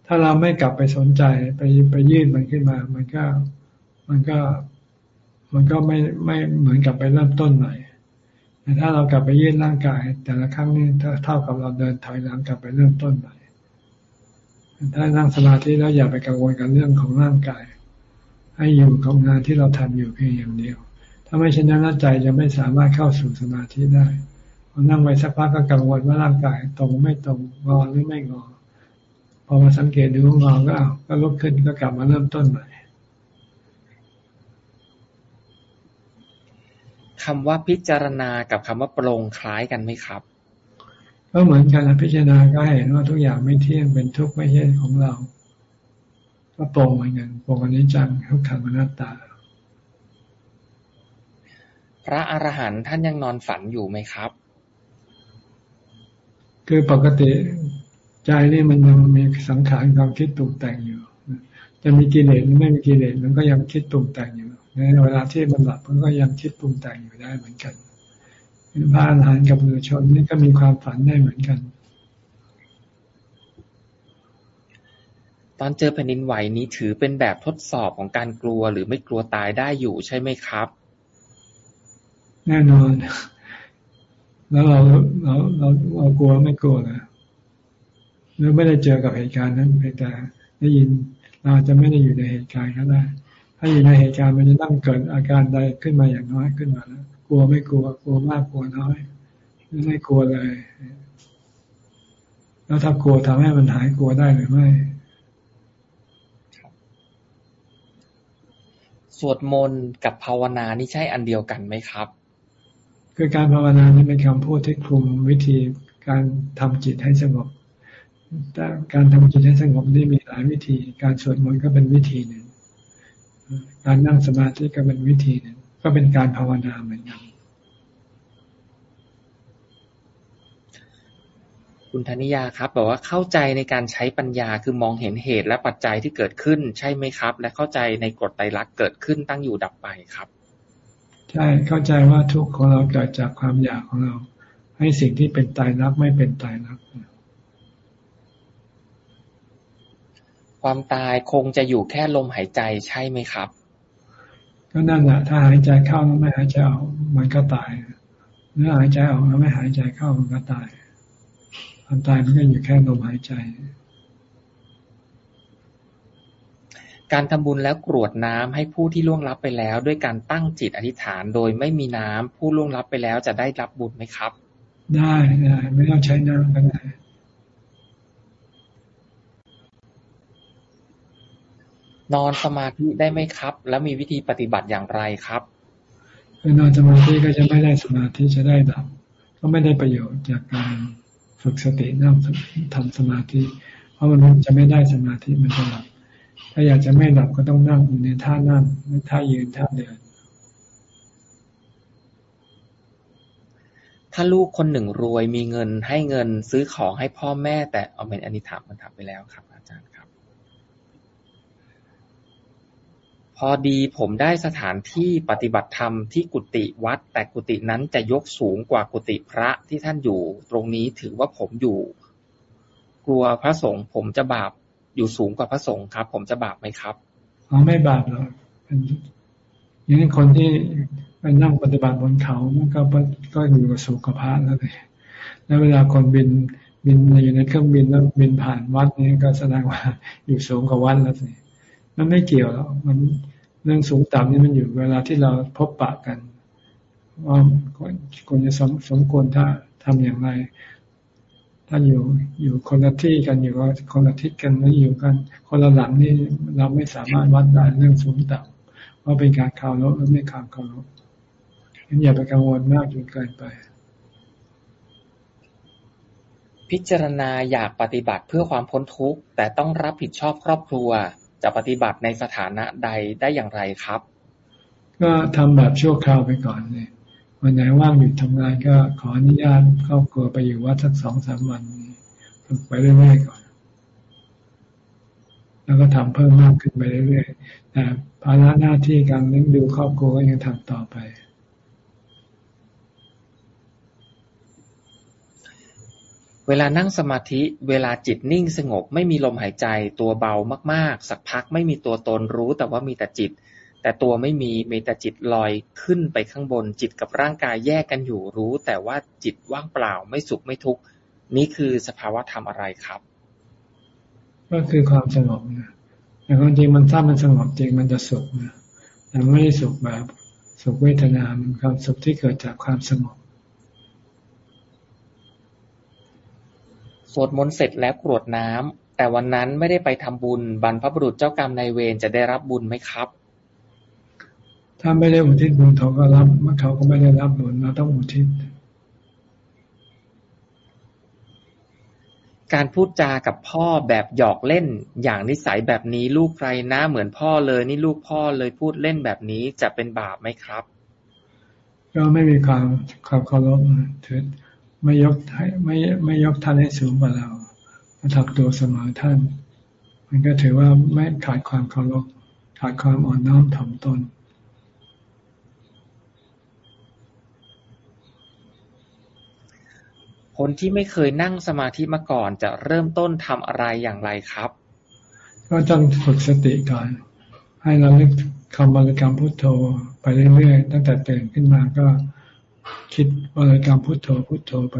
ถ้าเราไม่กลับไปสนใจไปไปยืดมันขึ้นมา มันก็ มันก็มันก็ไม่ไม่เหมือนกับไปเริ่มต้นใหม่แต่ถ้าเรากลับไปยืดร่างกาย แต่ละครั้งนี้เท่ากับเราเดินถอยหลังกลับไปเริ่มต้นใหม่ ถ้านั่งสมาธิแล้วอย่าไปกังวลกับเรื่องของร่างกาย ให้อยู่กับงานที่เราทำอยู่เพียงอย่างเดียว ถ้าไม่เช่นนั้นใจจะไม่สามารถเข้าสู่สมาธิได้พอนั่งไปสักพักก็กังวลว่าร่างกายตรงไม่ตรงงอหรือไม่งอ พอมาสังเกตดูว่างอก็เอาก็ลุกขึ้นก็กลับมาเริ่มต้นใหม่ คำว่าพิจารณากับคำว่าปรงคล้ายกันไหมครับ ก็เหมือนกันนะพิจารณาก็เห็นว่าทุกอย่างไม่เที่ยงเป็นทุกข์ไม่ใช่ของเรา ก็ปรงเหมือนกันปรงอนิจจังทุกขังอนัตตา พระอรหันต์ท่านยังนอนฝันอยู่ไหมครับ คือปกติใจนี่มันยังมีสังขารความคิดตรุงแต่งอยู่ จะมีกิเลสหรือไม่มีกิเลสมันก็ยังคิดตรุงแต่งอยู่ ในเวลาที่มันหลับมันก็ยังคิดตรุงแต่งอยู่ได้เหมือนกันพระอรหันต์กับมือชนนี่ก็มีความฝันได้เหมือนกัน ตอนเจอแผ่นดินไหวนี้ถือเป็นแบบทดสอบของการกลัวหรือไม่กลัวตายได้อยู่ใช่ไหมครับ แน่นอน แล้วเราเราเราเรากลัวไม่กลัวนะหรือไม่ได้เจอกับเหตุการณ์นั้นเพียงแต่ได้ยินเราจะไม่ได้อยู่ในเหตุการณ์ก็ได้ ถ้าอยู่ในเหตุการณ์มันจะต้องเกิดอาการใดขึ้นมาอย่างน้อยขึ้นมาแล้วกลัวไม่กลัวกลัวมากกลัวน้อยหรือไม่กลัวเลย แล้วถ้ากลัวทำให้มันหายกลัวได้หรือไม่สวดมนต์กับภาวนานี่ใช่อันเดียวกันไหมครับ คือการภาวนานี่เป็นคำพูดที่คลุมวิธีการทำจิตให้สงบแต่การทำจิตให้สงบนี่มีหลายวิธี การสวดมนต์ก็เป็นวิธีหนึ่ง การนั่งสมาธิก็เป็นวิธีหนึ่งก็เป็นการภาวนาเหมือนกันคุณธนิยาครับบอกว่าเข้าใจในการใช้ปัญญาคือมองเห็นเหตุและปัจจัยที่เกิดขึ้น ใช่ไหมครับ และเข้าใจในกฎไตรลักษณ์เกิดขึ้นตั้งอยู่ดับไปครับ ใช่เข้าใจว่าทุกข์ของเราเกิดจากความอยากของเรา ให้สิ่งที่เป็นตายรักไม่เป็นตายรัก ความตายคงจะอยู่แค่ลมหายใจใช่ไหมครับก็นั่นแหละถ้าหายใจเข้าแล้วไม่หายใจออกมันก็ตายหรือหายใจออกแล้วไม่หายใจเข้ามันก็ตายความตายมันก็อยู่แค่ลมหายใจ การทำบุญแล้วกรวดน้ำให้ผู้ที่ล่วงลับไปแล้ว ด้วยการตั้งจิตอธิษฐานโดยไม่มีน้ำผู้ล่วงลับไปแล้วจะได้รับบุญไหมครับ ได้ได้ไม่ต้องใช้น้ำก็ได้ นอนสมาธิได้ไหมครับ แล้วมีวิธีปฏิบัติอย่างไรครับคือนอนสมาธิก็จะไม่ได้สมาธิจะได้ดับก็ไม่ได้ประโยชน์จากการฝึกสตินั่งทำสมาธิ เพราะมันจะไม่ได้สมาธิมันจะหลับ ถ้าอยากจะไม่หลับก็ต้องนั่งอยู่ในท่านั่งท่ายืนท่าเดินถ้าลูกคนหนึ่งรวยมีเงินให้เงินซื้อของให้พ่อแม่ แต่เอาเป็นอันนี้ถามมันถามไปแล้วครับ พอดีผมได้สถานที่ปฏิบัติธรรมที่กุฏิวัด แต่กุฏินั้นจะยกสูงกว่ากุฏิพระที่ท่านอยู่ ตรงนี้ถือว่าผมอยู่ กลัวพระสงฆ์ผมจะบาปอยู่สูงกว่าพระสงฆ์ครับ ผมจะบาปไหมครับอ๋อไม่บาปหรอกอย่างนี้คนที่ไปนั่งปฏิบัติบนเขามันก็ก็อยู่กับสุขภาพแล้วเลยแล้วเวลาคนบินบินอยู่ในเครื่องบินแล้วบินผ่านวัดนี้ก็แสดงว่าอยู่สูงกว่าวัดแล้วสิ มันไม่เกี่ยวหรอกมันเรื่องสูงต่ำนี่มันอยู่เวลาที่เราพบปะกันว่าควรจะสมสมควรถ้าทำอย่างไร ถ้าอยู่อยู่คนละที่กันอยู่คนละทิศกันแล้วอยู่กัน คนละหลังนี่เราไม่สามารถวัดได้เรื่องสูงต่ำว่าเป็นการข่าวลบหรือไม่ข่าวข่าวลบงั้นอย่าไปกังวลมากจนเกินไป พิจารณาอยากปฏิบัติเพื่อความพ้นทุกข์แต่ต้องรับผิดชอบครอบครัว จะปฏิบัติในสถานะใดได้อย่างไรครับ ก็ทำแบบชั่วคราวไปก่อนเลยวันไหนว่างหยุดทำงานก็ขออนุญาตครอบครัวไปอยู่วัดสักสองสามวันฝึกไปเรื่อยๆก่อน แล้วก็ทำเพิ่มมากขึ้นไปเรื่อยๆแต่ภาระหน้าที่การเลี้ยงดูครอบครัวก็ยังทำต่อไป เวลานั่งสมาธิ เวลาจิตนิ่งสงบ ไม่มีลมหายใจ ตัวเบามากๆ สักพักไม่มีตัวตนรู้ แต่ว่ามีแต่จิต แต่ตัวไม่มีมีแต่จิตลอยขึ้นไปข้างบน จิตกับร่างกายแยกกันอยู่รู้ แต่ว่าจิตว่างเปล่าไม่สุขไม่ทุกข์นี่คือสภาวะธรรมอะไรครับ ก็คือความสงบนะแต่ความจริงมันถ้ามันสงบจริงมันจะสุขนะแต่ไม่ได้สุขแบบสุขเวทนามันความสุขที่เกิดจากความสงบ สวดมนต์เสร็จแล้วกรวดน้ำ แต่วันนั้นไม่ได้ไปทำบุญ บรรพบุรุษเจ้ากรรมนายเวรจะได้รับบุญไหมครับ ถ้าไม่ได้อุทิศบุญเขาก็รับเขาก็ไม่ได้รับบุญเราต้องอุทิศการพูดจากับพ่อแบบหยอกเล่น อย่างนิสัยแบบนี้ลูกใครนะเหมือนพ่อเลย นี่ลูกพ่อเลยพูดเล่นแบบนี้จะเป็นบาปไหมครับ ก็ไม่มีความความเคารพถือ ไม่ยกให้ไม่ไม่ยกท่านให้สูงกว่าเราทำตัวเสมอท่าน มันก็ถือว่าไม่ขาดความเคารพขาดความอ่อนน้อมถ่อมตนคนที่ไม่เคยนั่งสมาธิมาก่อนจะเริ่มต้นทำอะไรอย่างไรครับ ก็ต้องฝึกสติก่อน ให้เราเลึกคำบริกรรมพุทโธ ไปเรื่อยๆตั้งแต่ตื่นขึ้นมาก็ คิดบริกรรมพุทโธพุทโธไป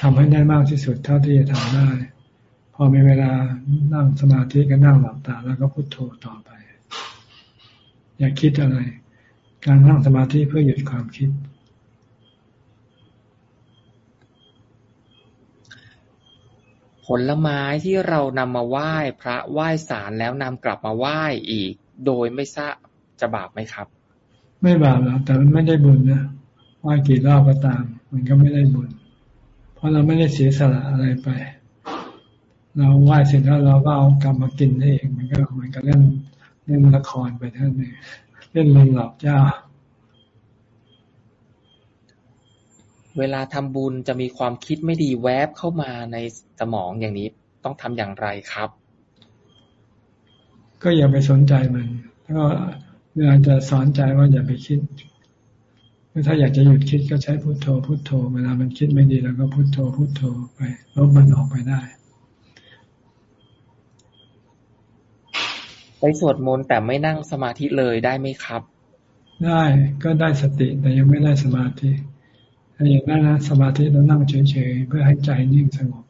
ทำให้ได้มากที่สุดเท่าที่จะทำได้ พอมีเวลานั่งสมาธิก็นั่งหลับตา แล้วก็พุทโธต่อไป อย่าคิดอะไร การนั่งสมาธิเพื่อหยุดความคิดผลไม้ที่เรานำมาไหว้พระไหว้ศาลแล้วนำกลับมาไหว้อีก โดยไม่ทราบจะบาปไหมครับ ไม่บาปหรอกแต่มันไม่ได้บุญนะ ไหว้กี่รอบก็ตาม มันก็ไม่ได้บุญ เพราะเราไม่ได้เสียสละอะไรไป เราไหว้เสร็จแล้วเราก็เอากรรมมากินได้เอง มันก็มันก็เล่นเล่นละครไปเท่านั้นเล่นลิงหลอกเจ้า เวลาทำบุญจะมีความคิดไม่ดีแวบเข้ามาในสมองอย่างนี้ต้องทำอย่างไรครับ ก็อย่าไปสนใจมันก็เวลาจะสอนใจว่าอย่าไปคิด ถ้าอยากจะหยุดคิดก็ใช้พุโทโธ พุโทโธ เวลามันคิดไม่ดีแล้วก็พุโทโธ พุโทโธไปลบมันออกไปได้ ไปสวดมนต์แต่ไม่นั่งสมาธิเลยได้ไหมครับ ได้ก็ได้สติแต่ยังไม่ได้สมาธิถ้าอย่างนั้นนะสมาธิเรานั่งเฉยๆเพื่อให้ใจนิ่งสงบ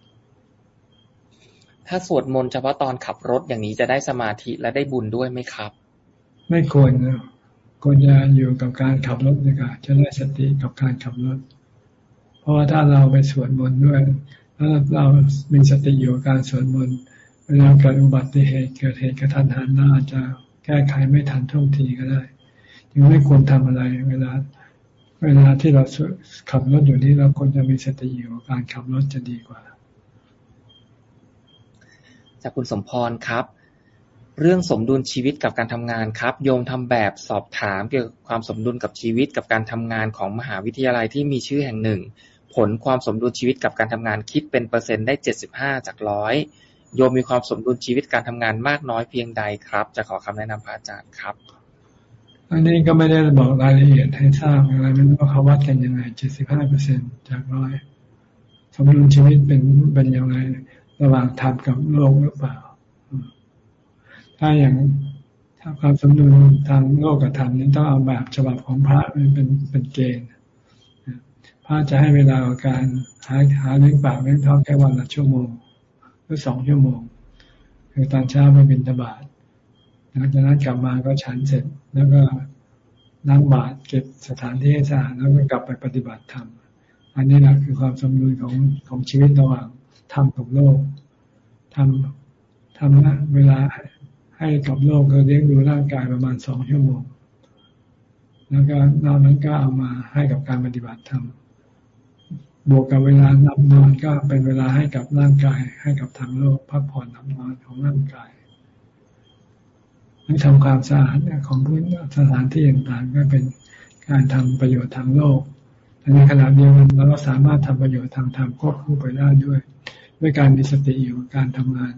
ถ้าสวดมนต์เฉพาะตอนขับรถอย่างนี้จะได้สมาธิและได้บุญด้วยไหมครับ ไม่ควรนะ ควรจะอยู่กับการขับรถดีกว่าจะได้สติกับการขับรถ เพราะว่าถ้าเราไปสวดมนต์ด้วยแล้วเรามีสติอยู่กับการสวดมนต์เวลาเกิดอุบัติเหตุเกิดเหตุกระทันหันเราอาจจะแก้ไขไม่ทันท่วงทีก็ได้ยังไม่ควรทำอะไร เวลา เวลาที่เราขับรถอยู่นี้เราควรจะมีสติอยู่กับการขับรถจะดีกว่า จากคุณสมพรครับ เรื่องสมดุลชีวิตกับการทำงานครับ โยมทำแบบสอบถามเกี่ยวกับความสมดุลกับชีวิตกับการทำงานของมหาวิทยาลัยที่มีชื่อแห่งหนึ่ง ผลความสมดุลชีวิตกับการทำงานคิดเป็นเปอร์เซ็นต์ได้เจ็ดสิบห้าจากร้อยโยมมีความสมดุลชีวิตการทำงานมากน้อยเพียงใดครับ จะขอคำแนะนำพระอาจารย์ครับ อันนี้ก็ไม่ได้บอกรายละเอียดให้ทราบอะไรไม่รู้ว่าเขาวัดกันยังไงเจ็ดสิบห้าเปอร์เซ็นจากร้อยสมดุลชีวิตเป็นเป็นยังไงระหว่างธรรมกับโลกหรือเปล่า ถ้าอย่างถ้าความสมดุลทางโลกกับธรรมนี้ต้องเอาแบบฉบับของพระเป็นเป็นเกณฑ์พระจะให้เวลาการหาหาเลี้ยงปากเลี้ยงท้องแค่วันละชั่วโมงหรือสองชั่วโมง คือตอนเช้าไปบินทบาทหลังจากนั้นกลับมาก็ฉันเสร็จแล้วก็นั่งบาตรเก็บสถานที่ให้สะอาดแล้วก็กลับไปปฏิบัติธรรมอันนี้แหละคือความสมดุลของของชีวิตระหว่างธรรมกับโลกทำทำนะเวลา ให้กับโลกก็เลี้ยงดูร่างกายประมาณสองชั่วโมง แล้วก็นอกนั้นก็เอามาให้กับการปฏิบัติธรรมบวกกับเวลานับนอนก็เป็นเวลาให้กับร่างกาย ให้กับทางโลกพักผ่อนนับนอนของร่างกายทำความสะอาดของพื้นสถานที่ต่างๆก็เป็นการทำประโยชน์ทางโลกแต่ในขณะเดียวกันเราก็สามารถทำประโยชน์ทางธรรมควบคู่ไปได้ด้วย ด้วยการมีสติอยู่การทำงาน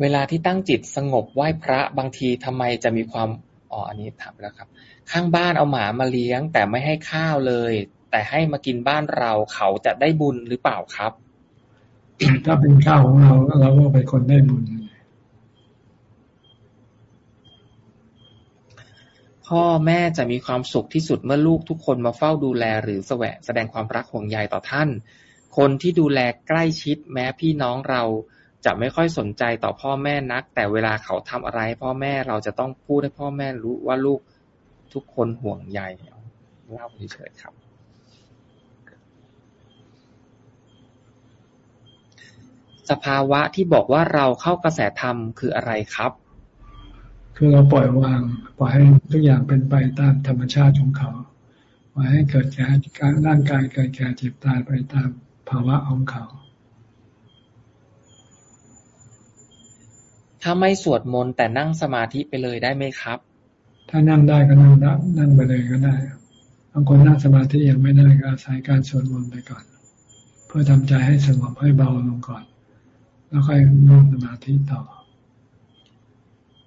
เวลาที่ตั้งจิตสงบไหว้พระ บางทีทำไมจะมีความ อ๋อ อันนี้ถามแล้วครับ ข้างบ้านเอาหมามาเลี้ยง แต่ไม่ให้ข้าวเลย แต่ให้มากินบ้านเราเขาจะได้บุญหรือเปล่าครับ ถ้าเป็นข้าวของเราเราก็เป็นคนได้บุญพ่อแม่จะมีความสุขที่สุดเมื่อลูกทุกคนมาเฝ้าดูแลหรือแสวงแสดงความรักห่วงใยต่อท่าน คนที่ดูแลใกล้ชิดแม้พี่น้องเรา จะไม่ค่อยสนใจต่อพ่อแม่นัก แต่เวลาเขาทำอะไรพ่อแม่ เราจะต้องพูดให้พ่อแม่รู้ว่าลูกทุกคนห่วงใยเล่าเฉยๆครับ สภาวะที่บอกว่าเราเข้ากระแสธรรมคืออะไรครับ คือเราปล่อยวาง ปล่อยให้ทุกอย่างเป็นไปตามธรรมชาติของเขาปล่อยให้เกิดแก่การร่างกายเกิดแก่เจ็บตายไปตามภาวะของเขา ถ้าไม่สวดมนต์แต่นั่งสมาธิไปเลยได้ไหมครับ ถ้านั่งได้ก็นั่งนั่งไปเลยก็ได้บางคนนั่งสมาธิยังไม่ได้ก็อาศัยการสวดมนต์ไปก่อน เพื่อทำใจให้สงบให้เบาลงก่อน แล้วค่อยนั่งสมาธิต่อ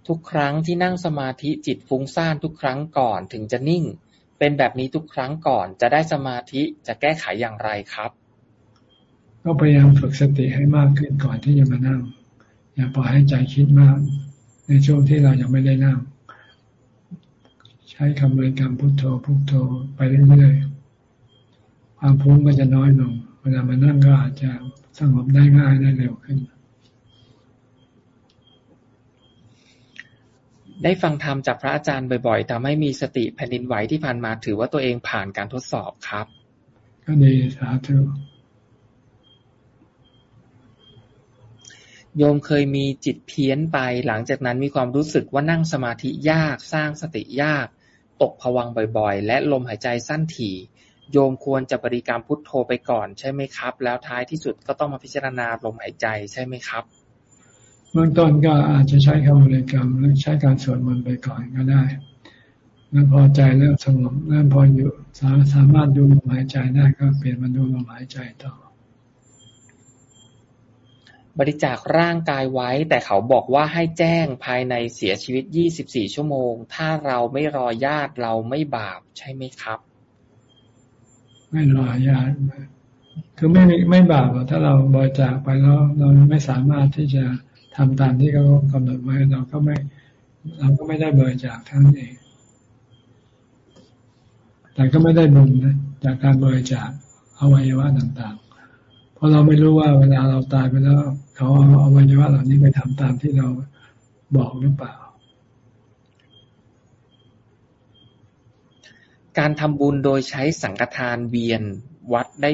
ทุกครั้งที่นั่งสมาธิจิตฟุ้งซ่านทุกครั้งก่อนถึงจะนิ่ง เป็นแบบนี้ทุกครั้งก่อน จะได้สมาธิจะแก้ไขอย่างไรครับ ก็พยายามฝึกสติให้มากขึ้นก่อนที่จะมานั่ง อย่าปล่อยให้ใจคิดมาก ในช่วงที่เรายังไม่ได้นั่ง ใช้คำบริกรรมพุทโธพุทโธไปเรื่อยๆความพุ่งก็จะน้อยลงเวลามานั่งก็อาจจะสงบได้ง่ายได้เร็วขึ้น ได้ฟังธรรมจากพระอาจารย์บ่อยๆทำให้มีสติแผ่นดินไหวที่ผ่านมาถือว่าตัวเองผ่านการทดสอบครับ ก็ดีสาธุ โยมเคยมีจิตเพี้ยนไป หลังจากนั้นมีความรู้สึกว่านั่งสมาธิยาก สร้างสติยาก ตกผวังบ่อยๆ และลมหายใจสั้นถี่ โยมควรจะบริกรรมพุทโธไปก่อนใช่ไหมครับ แล้วท้ายที่สุดก็ต้องมาพิจารณาลมหายใจใช่ไหมครับ เบื้องต้นก็อาจจะใช้คำบริกรรมหรือใช้การสวดมนต์ไปก่อนก็ได้แล้วพอใจเริ่มสงบเริ่มพออยู่สามารถดูลมหายใจได้ก็เปลี่ยนมาดูลมหายใจต่อ บริจาคร่างกายไว้ แต่เขาบอกว่าให้แจ้งภายในเสียชีวิต 24 ชั่วโมง ถ้าเราไม่รอญาติเราไม่บาปใช่ไหมครับ ไม่รอญาติคือไม่ไม่บาปถ้าเราบริจาคไปแล้วเราไม่สามารถที่จะทำตามที่เขากำหนดไว้เราก็ไม่ เราก็ไม่ได้บริจาคทั้งเอง แต่ก็ไม่ได้บุญนะจากการบริจาคอวัยวะต่างๆ เพราะเราไม่รู้ว่าเวลาเราตายไปแล้ว เขาเอาอวัยวะเหล่านี้ไปทำตามที่เราบอกหรือเปล่า การทำบุญโดยใช้สังฆทานเวียนวัดได้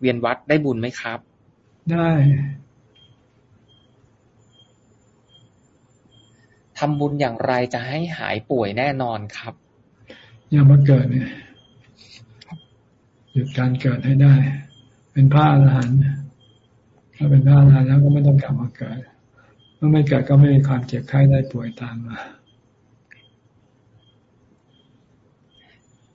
เวียนวัดได้บุญไหมครับ ได้ทำบุญอย่างไรจะให้หายป่วยแน่นอนครับ อย่ามาเกิดเนี่ยหยุดการเกิดให้ได้ เป็นพระอรหันต์ถ้าเป็นพระอรหันต์แล้วก็ไม่ต้องกลับมาเกิดเมื่อไม่เกิดก็ไม่มีความเจ็บไข้ได้ป่วยตามมา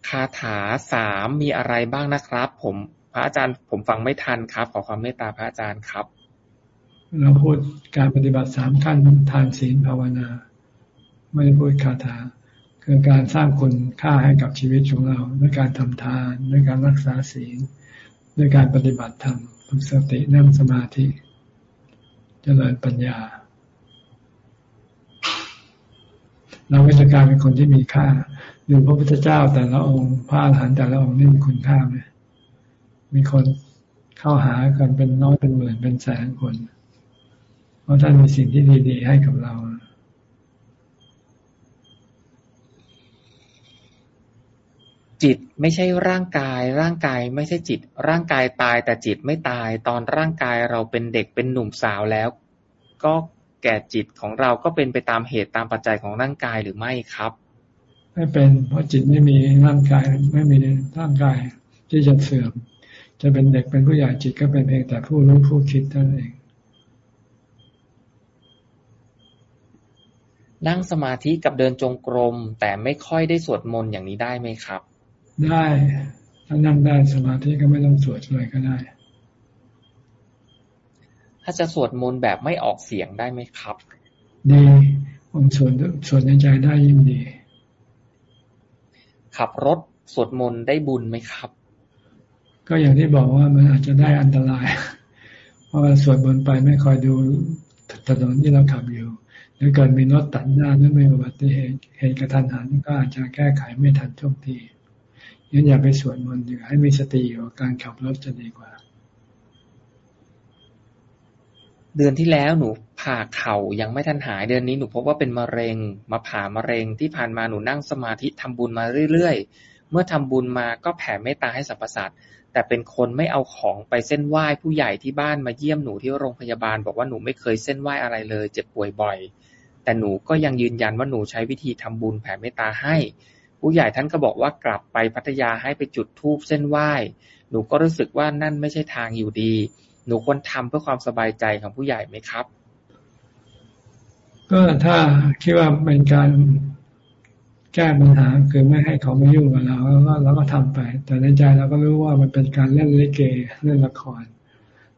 คาถาสามมีอะไรบ้างนะครับ ผมพระอาจารย์ ผมฟังไม่ทันครับ ขอความเมตตาพระอาจารย์ครับ เราพูดการปฏิบัติสามขั้นทานศีลภาวนา ไม่ได้พูดคาถา คือการสร้างคุณค่าให้กับชีวิตของเราด้วยการทำทานด้วยการรักษาศีล ด้วยการปฏิบัติธรรมฝึกสตินั่งสมาธิจเจริญปัญญา เราก็จะกลายเป็นคนที่มีค่าดูพระพุทธเจ้าแต่ละองค์พระอรหันต์แต่ละองค์นี่มีคุณค่าไหมมีคนเข้าหากันเป็นน้อยเป็นหมื่นเป็นแสนคน เพราะท่านมีสิ่งที่ดีๆให้กับเรา จิตไม่ใช่ร่างกาย ร่างกายไม่ใช่จิต ร่างกายตายแต่จิตไม่ตาย ตอนร่างกายเราเป็นเด็กเป็นหนุ่มสาวแล้ว ก็แก่จิตของเราก็เป็นไปตามเหตุตามปัจจัยของร่างกายหรือไม่ครับ ไม่เป็นเพราะจิตไม่มีร่างกายไม่มีร่างกายที่จะเสื่อม จะเป็นเด็กเป็นผู้ใหญ่จิตก็เป็นเพียงแต่ผู้รู้ผู้คิดเท่านั้นเอง นั่งสมาธิกับเดินจงกรม แต่ไม่ค่อยได้สวดมนต์อย่างนี้ได้ไหมครับ ได้ถ้านั่งได้สมาธิก็ไม่ต้องสวดเลยก็ได้ ถ้าจะสวดมนต์แบบไม่ออกเสียงได้ไหมครับ ดีผมสวดสวดในใจได้ยิ่งดี ขับรถสวดมนต์ได้บุญไหมครับ ก็อย่างที่บอกว่ามันอาจจะได้อันตราย เพราะว่าสวดมนต์ไปไม่คอยดูถนนที่เราขับอยู่หรือเกิดมีรถตัดหน้าหรือมีอุบัติเหตุเหตุกระทันหันก็อาจจะแก้ไขไม่ทันทุกที งั้นอย่าไปสวดมนต์ดีให้มีสติอยู่การขับรถจะดีกว่า เดือนที่แล้วหนูผ่าเข่ายังไม่ทันหายเดือนนี้หนูพบว่าเป็นมะเร็ง มาผ่ามะเร็งที่ผ่านมาหนูนั่งสมาธิทำบุญมาเรื่อยๆ เมื่อทำบุญมาก็แผ่เมตตาให้สรรพสัตว์แต่เป็นคนไม่เอาของไปเส้นไหว้ผู้ใหญ่ที่บ้านมาเยี่ยมหนูที่โรงพยาบาล บอกว่าหนูไม่เคยเส้นไหว้อะไรเลย เจ็บป่วยบ่อย แต่หนูก็ยังยืนยันว่าหนูใช้วิธีทำบุญแผ่เมตตาให้ ผู้ใหญ่ท่านก็บอกว่ากลับไปพัทยาให้ไปจุดธูปเส้นไหว้ หนูก็รู้สึกว่านั่นไม่ใช่ทางอยู่ดี หนูควรทำเพื่อความสบายใจของผู้ใหญ่ไหมครับ ก็ถ้าคิดว่าเป็นการแก้ปัญหาคือไม่ให้เขาไม่ยุ่งกับเราแล้วเราก็ทำไป แต่ในใจเราก็รู้ว่ามันเป็นการเล่นลิเกเล่นละคร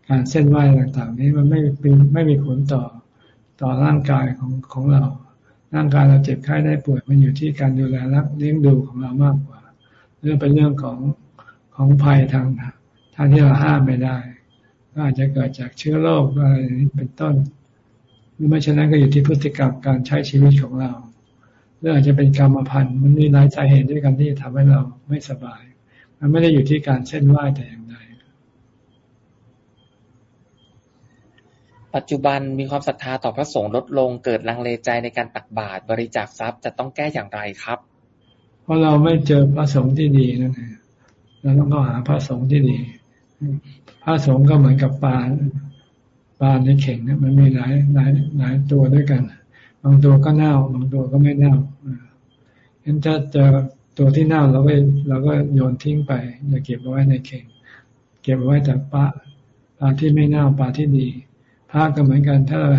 การเส้นไหว้ต่างๆ นี้มันไม่เป็นไม่มีผลต่อต่อร่างกายของของเรา ร่างกายเราเจ็บไข้ได้ป่วยมันอยู่ที่การดูแลรักเลี้ยงดูของเรามากกว่า เรื่องเป็นเรื่องของของภัยทางทางที่เราห้ามไม่ได้ ก็อาจจะเกิดจากเชื้อโรคอะไรเป็นต้นหรือไม่เช่นนั้นก็อยู่ที่พฤติกรรมการใช้ชีวิตของเราหรืออาจจะเป็นกรรมพันธุ์มันมีหลายสาเหตุด้วยกันที่ทำให้เราไม่สบาย มันไม่ได้อยู่ที่การเส้นไหว้แต่อย่างใด ปัจจุบันมีความศรัทธาต่อพระสงฆ์ลดลง เกิดลังเลใจในการตักบาตรบริจาคทรัพย์จะต้องแก้อย่างไรครับ เพราะเราไม่เจอพระสงฆ์ที่ดีนั่นเองเราต้องเข้าหาพระสงฆ์ที่ดี พระสงฆ์ก็เหมือนกับปลาปลาในเข่งเนี่ยมันมีหลายหลายหลายตัวด้วยกัน บางตัวก็เน่า บางตัวก็ไม่เน่าเห็นถ้าเจอตัวที่เน่าเราก็เราก็โยนทิ้งไปอย่าเก็บไว้ในเข่ง เก็บไว้แต่ปลาปลาที่ไม่เน่าปลาที่ดี ระก็เหมือนกันถ้าเรา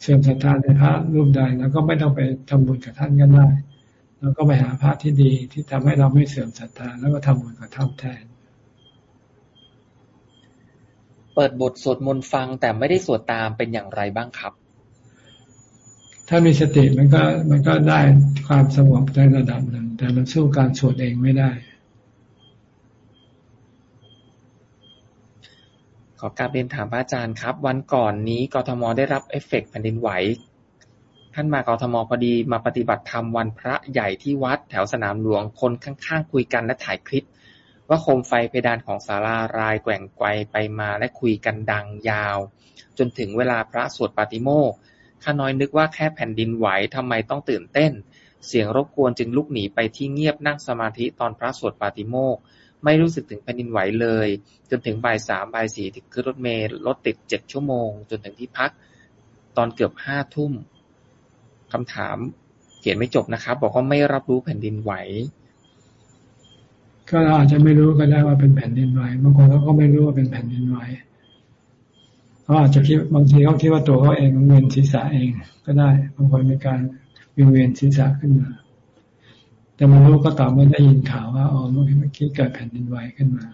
เสื่อมศรัทธาในพระรูปใดเราก็ไม่ต้องไปทำบุญกับท่านก็ได้เราก็ไปหาพระที่ดีที่ทำให้เราไม่เสื่อมศรัทธาแล้วก็ทำบุญกับท่านแทน เปิดบทสวดมนต์ฟังแต่ไม่ได้สวดตามเป็นอย่างไรบ้างครับ ถ้ามีสติมันก็มันก็ได้ความสงบในระดับหนึ่ง แต่มันสู้การสวดเองไม่ได้ ขอการเรียนถามพระอาจารย์ครับ วันก่อนนี้กทมได้รับเอฟเฟกแผ่นดินไหวท่านมากทมพอดีมาปฏิบัติธรรมวันพระใหญ่ที่วัดแถวสนามหลวงคนข้างๆคุยกันและถ่ายคลิป ว่าโคมไฟเพดานของศาลารายแกว่งไกวไปมาและคุยกันดังยาว จนถึงเวลาพระสวดปาติโมกข์ข้าน้อยนึกว่าแค่แผ่นดินไหวทำไมต้องตื่นเต้น เสียงรบกวนจึงลุกหนีไปที่เงียบนั่งสมาธิตอนพระสวดปาติโมกข์ ไม่รู้สึกถึงแผ่นดินไหวเลย จนถึงบ่ายสามบ่ายสี่คือรถเมล์รถติดเจ็ดชั่วโมง จนถึงที่พัก ตอนเกือบห้าทุ่มคำถามเขียนไม่จบนะครับ บอกว่าไม่รับรู้แผ่นดินไหว ก็เราอาจจะไม่รู้ก็ได้ว่าเป็นแผ่นดินไหวบางคนเขาก็ไม่รู้ว่าเป็นแผ่นดินไหวเขาอาจจะคิดบางทีเขาคิดว่าตัวเขาเองเวียนศีรษะเองก็ได้บางคนมีการวิเวียนศีรษะขึ้นมา แต่มารู้ก็ต่อเมื่อได้ยินข่าวว่าอ๋อเมื่อกี้เกิดแผ่นดินไหวขึ้นมา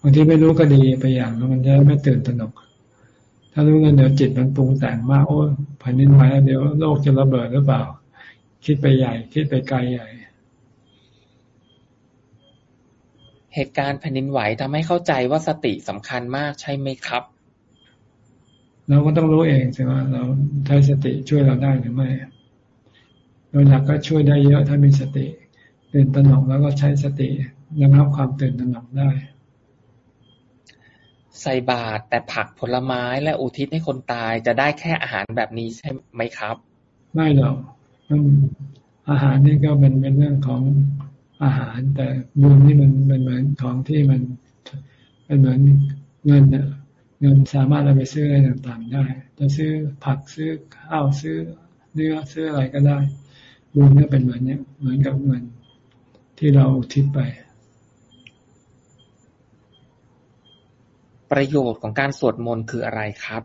บางทีไม่รู้ก็ดีไปอย่างแล้วมันจะไม่ตื่นตระหนก ถ้ารู้แล้วเดี๋ยวจิตมันปรุงแต่งมากโอ้แผ่นดินไหวเดี๋ยวโลกจะระเบิดหรือเปล่า คิดไปใหญ่ คิดไปไกลใหญ่ เหตุการณ์แผ่นดินไหวทำให้เข้าใจว่าสติสำคัญมากใช่ไหมครับ เราก็ต้องรู้เองใช่ไหมเราใช้สติช่วยเราได้หรือไม่ โดยหลักก็ช่วยได้เยอะถ้ามีสติตื่นตระหนกแล้วก็ใช้สติระงับความตื่นตระหนกได้ ใส่บาตรแต่ผักผลไม้และอุทิศให้คนตายจะได้แค่อาหารแบบนี้ใช่ไหมครับ ไม่หรอกมันอาหารนี่ก็เป็นเป็นเรื่องของอาหาร แต่บุญนี่มันเป็นเหมือนของที่มันเป็นเหมือนเงินเนี่ยเงินสามารถเอาไปซื้ออะไรต่างๆได้จะซื้อผักซื้อข้าวซื้อเนื้อซื้ออะไรก็ได้ บุญก็เป็นเหมือนเนี้ยเหมือนกับเงินที่เราทิศไป ประโยชน์ของการสวดมนต์คืออะไรครับ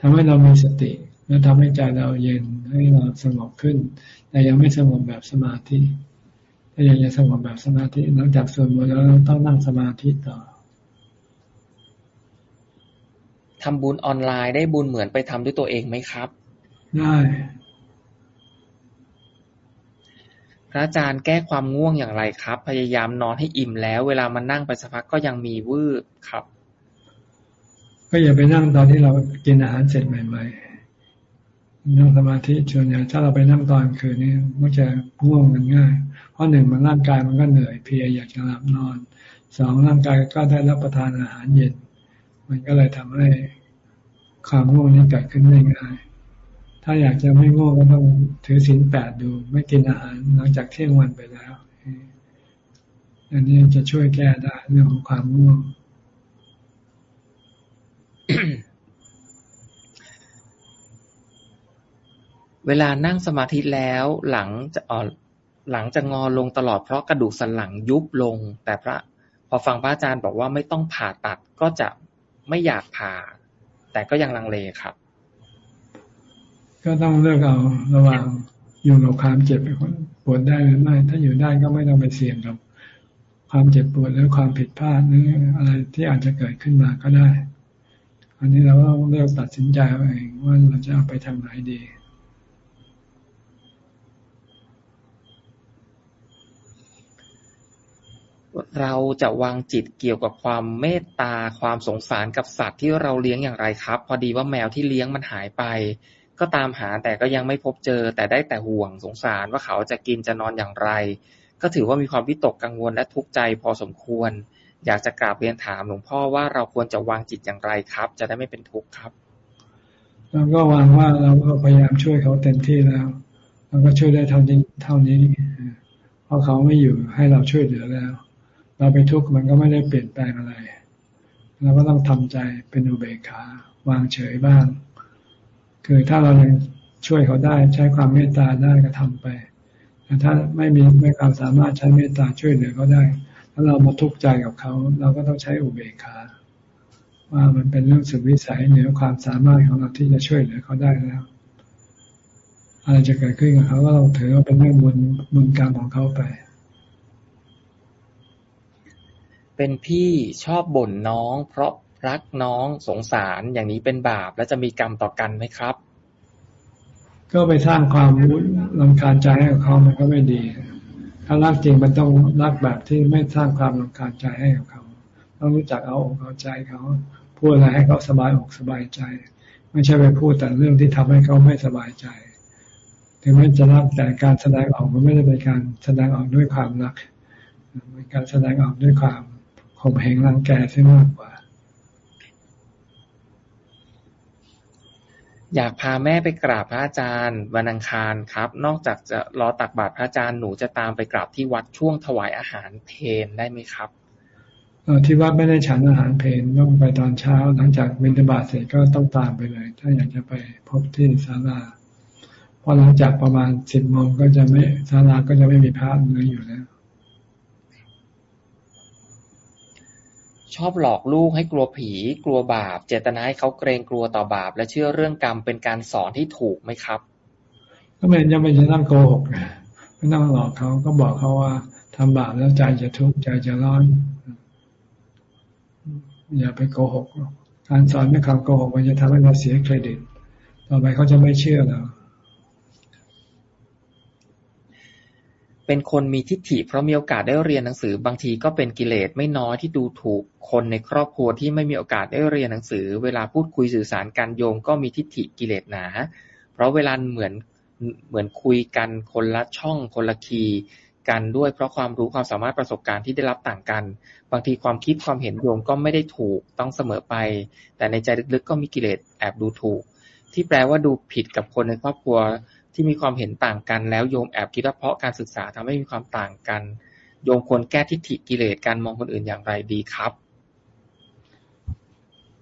ทำให้เรามีสติ และทำให้ใจเราเย็นให้เราสงบขึ้น แต่ยังไม่สงบแบบสมาธิถ้าอยากจะสงบแบบสมาธิหลังจากสวดมนต์แล้วต้องนั่งสมาธิต่อทำบุญออนไลน์ได้บุญเหมือนไปทำด้วยตัวเองไหมครับ ได้ พระอาจารย์แก้ความง่วงอย่างไรครับ พยายามนอนให้อิ่มแล้ว เวลามันนั่งไปสักพักก็ยังมีวืบครับ ก็อย่าไปนั่งตอนที่เรากินอาหารเสร็จใหม่ๆ นั่งสมาธิชวนอย่างถ้าเราไปนั่งตอนคืนนี้มันจะง่วงกันง่าย เพราะหนึ่งมันร่างกายมันก็เหนื่อยเพียอยากจะหลับนอน สองร่างกายก็ได้รับประทานอาหารเย็น มันก็เลยทำให้ความง่วงนี้เกิดขึ้นได้ง่าย ถ้าอยากจะไม่ง่ก็ต้องถือศีลแปดดู ไม่กินอาหารหลังจากเที่ยงวันไปแล้ว อันนี้จะช่วยแก้ได้เรื่องของความง่วงเวลานั่งสมาธิแล้วหลังจะอ่อหลังจะงอลงตลอดเพราะกระดูกสันหลังยุบลง แต่พระ พอฟังพระอาจารย์บอกว่าไม่ต้องผ่าตัดก็จะไม่อยากผ่า แต่ก็ยังลังเลครับ ก็ต้องเลือกเอาระหว่างอยู่กับความเจ็บปวดได้หรือไม่ ถ้าอยู่ได้ก็ไม่ต้องไปเสี่ยงกับ ความเจ็บปวดหรือความผิดพลาดหรืออะไรที่อาจจะเกิดขึ้นมาก็ได้ อันนี้เราต้องเลือกตัดสินใจเอาเองว่าเราจะเอาไปทางไหนดีเราจะวางจิตเกี่ยวกับความเมตตาความสงสารกับสัตว์ที่เราเลี้ยงอย่างไรครับ พอดีว่าแมวที่เลี้ยงมันหายไป ก็ตามหาแต่ก็ยังไม่พบเจอ แต่ได้แต่ห่วงสงสารว่าเขาจะกินจะนอนอย่างไร ก็ถือว่ามีความวิตกกังวลและทุกข์ใจพอสมควร อยากจะกราบเรียนถามหลวงพ่อว่าเราควรจะวางจิตอย่างไรครับ จะได้ไม่เป็นทุกข์ครับเราก็วางว่าเราก็พยายามช่วยเขาเต็มที่แล้วเราก็ช่วยได้เท่านี้เท่านี้เพราะเขาไม่อยู่ให้เราช่วยเหลือแล้ว เราไปทุกข์มันก็ไม่ได้เปลี่ยนแปลงอะไรเราก็ต้องทำใจเป็นอุเบกขาวางเฉยบ้าง คือถ้าเรายังช่วยเขาได้ใช้ความเมตตาได้ก็ทำไปแต่ถ้าไม่มีไม่ความสามารถใช้เมตตาช่วยเหลือเขาได้ถ้าเรามาทุกข์ใจกับเขา เราก็ต้องใช้อุเบกขาว่ามันเป็นเรื่องสุดวิสัยเหนือความสามารถของเราที่จะช่วยเหลือเขาได้แล้วอะไรจะเกิดขึ้นกับเขาก็ต้องถือว่าเป็นเรื่องบุญบุญกรรมของเขาไป เป็นพี่ชอบบ่นน้อง เพราะ รักน้องสงสารอย่างนี้เป็นบาป และจะมีกรรมต่อกันไหมครับ ก็ไปสร้างความวุ่นรำคาญใจให้กับเขามันก็ไม่ดี ถ้ารักจริงมันต้องรักแบบที่ไม่สร้างความรำคาญใจให้กับเขาต้องรู้จักเอาอกเอาใจเขาพูดอะไรให้เขาสบายอกสบายใจ ไม่ใช่ไปพูดแต่เรื่องที่ทำให้เขาไม่สบายใจถึงแม้จะรับแต่การแสดงออกมันไม่ได้เป็นการแสดงออกด้วยความรักเป็นการแสดงออกด้วยความข่มเหงรังแกซะมากกว่า อยากพาแม่ไปกราบพระอาจารย์ วันอังคารครับ นอกจากจะรอตักบาตรพระอาจารย์หนูจะตามไปกราบที่วัดช่วงถวายอาหารเพนได้ไหมครับที่วัดไม่ได้ฉันอาหารเพนต้องไปตอนเช้า หลังจากบิณฑบาตเสร็จก็ต้องตามไปเลย ถ้าอยากจะไปพบที่ศาลาพอหลังจากประมาณสิบโมงก็จะไม่ศาลาก็จะไม่มีพระเหลืออยู่แล้ว ชอบหลอกลูกให้กลัวผี กลัวบาป เจตนาให้เขาเกรงกลัวต่อบาป และเชื่อเรื่องกรรมเป็นการสอนที่ถูกไหมครับ ก็ไม่ยังไม่จะต้องโกหกไม่ต้องหลอกเขาก็บอกเขาว่าทำบาปแล้วใจจะทุกข์ใจจะร้อน อย่าไปโกหกการสอนไม่คำโกหกมันจะทำให้เราเสียเครดิต ต่อไปเขาจะไม่เชื่อเรา เป็นคนมีทิฏฐิเพราะมีโอกาสได้เรียนหนังสือบางทีก็เป็นกิเลสไม่น้อยที่ดูถูกคนในครอบครัวที่ไม่มีโอกาสได้เรียนหนังสือ เวลาพูดคุยสื่อสารกันโยมก็มีทิฏฐิกิเลสหนา เพราะเวลาเหมือนเหมือนคุยกันคนละช่องคนละคีกันด้วย เพราะความรู้ความสามารถประสบการณ์ที่ได้รับต่างกัน บางทีความคิดความเห็นโยมก็ไม่ได้ถูกต้องเสมอไป แต่ในใจลึกๆก็มีกิเลสแอบดูถูก ที่แปลว่าดูผิดกับคนในครอบครัว ที่มีความเห็นต่างกัน แล้วโยมแอบคิดว่าเพราะการศึกษาทำให้มีความต่างกัน โยมควรแก้ทิฏฐิกิเลสการมองคนอื่นอย่างไรดีครับ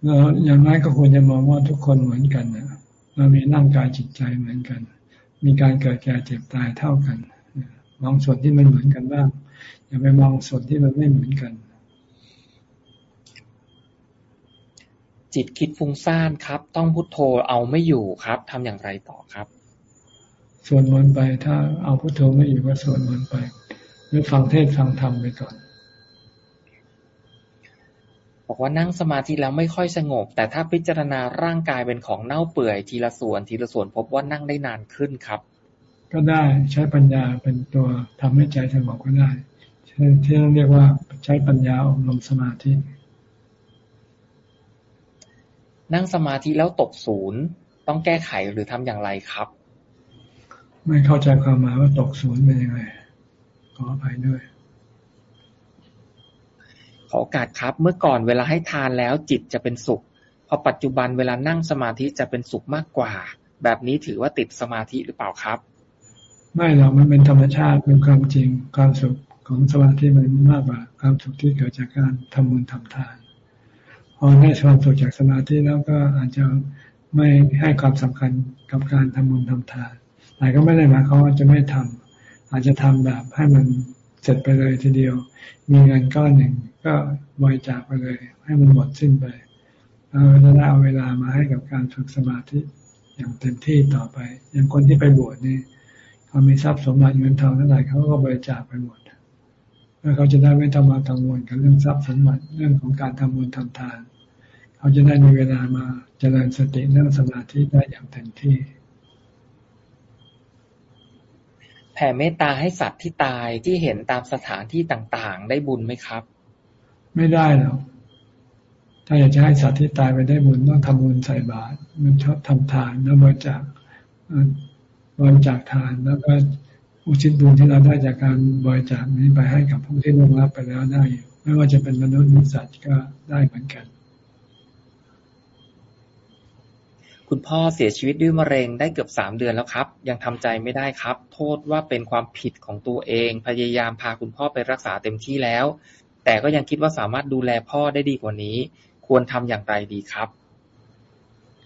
เราอย่างน้อยก็ควรจะมองว่าทุกคนเหมือนกันนะเรามีร่างกายจิตใจเหมือนกัน มีการเกิดแก่เจ็บตายเท่ากันมองส่วนที่มันเหมือนกันบ้างอย่าไปมองส่วนที่มันไม่เหมือนกัน จิตคิดฟุ้งซ่านครับ ต้องพุโทโธเอาไม่อยู่ครับทำอย่างไรต่อครับ สวดมนต์ไป ถ้าเอาพุทโธไม่อยู่ก็สวดมนต์ไป หรือฟังเทศฟังธรรมไปก่อน บอกว่านั่งสมาธิแล้วไม่ค่อยสงบ แต่ถ้าพิจารณาร่างกายเป็นของเน่าเปื่อยทีละส่วนทีละส่วนพบว่านั่งได้นานขึ้นครับ ก็ได้ใช้ปัญญาเป็นตัวทำให้ใจสงบก็ได้ที่เรียกว่าใช้ปัญญาอบรมสมาธินั่งสมาธิแล้วตกศูนย์ ต้องแก้ไขหรือทำอย่างไรครับ ไม่เข้าใจความหมายว่าตกศูนย์เป็นยังไง ขออภัยด้วย ขอโอกาสครับ เมื่อก่อนเวลาให้ทานแล้วจิตจะเป็นสุข พอปัจจุบันเวลานั่งสมาธิจะเป็นสุขมากกว่า แบบนี้ถือว่าติดสมาธิหรือเปล่าครับ ไม่หรอกมันเป็นธรรมชาติเป็นความจริงความสุขของสมาธิมันมากกว่าความสุขที่เกิดจากการทำบุญทำทานพอได้ความสุขจากสมาธิแล้วก็อาจจะไม่ให้ความสำคัญกับการทำบุญทำทาน แต่ก็ไม่ได้หมายความว่าจะไม่ทำอาจจะทำแบบให้มันเสร็จไปเลยทีเดียว มีเงินก้อนหนึ่งก็บริจาคไปเลย ให้มันหมดสิ้นไปเราจะได้เอาเวลามาให้กับการฝึกสมาธิอย่างเต็มที่ต่อไป อย่างคนที่ไปบวชนี่เขามีทรัพย์สมบัติเงินทองเท่าไหร่เขาก็บริจาคไปหมดเพื่อเขาจะได้ไม่ต้องมากังวลกับเรื่องทรัพย์สมบัติเรื่องของการทำบุญทำทาน เขาจะได้มีเวลามาเจริญสติเรื่องสมาธิได้อย่างเต็มที่ แผ่เมตตาให้สัตว์ที่ตายที่เห็นตามสถานที่ต่าง ๆ ได้บุญไหมครับ ไม่ได้หรอกถ้าอยากจะให้สัตว์ที่ตายไปได้บุญต้องทำบุญใส่บาตรมันชอบทำทานแล้วบริจาคบริจาคทานแล้วก็อุทิศบุญที่เราได้จากการบริจาคนี้ไปให้กับผู้ที่ล่วงลับไปแล้วได้ ไม่ว่าจะเป็นมนุษย์หรือสัตว์ก็ได้เหมือนกัน คุณพ่อเสียชีวิตด้วยมะเร็งได้เกือบสามเดือนแล้วครับ ยังทำใจไม่ได้ครับ โทษว่าเป็นความผิดของตัวเอง พยายามพาคุณพ่อไปรักษาเต็มที่แล้ว แต่ก็ยังคิดว่าสามารถดูแลพ่อได้ดีกว่านี้ ควรทำอย่างไรดีครับ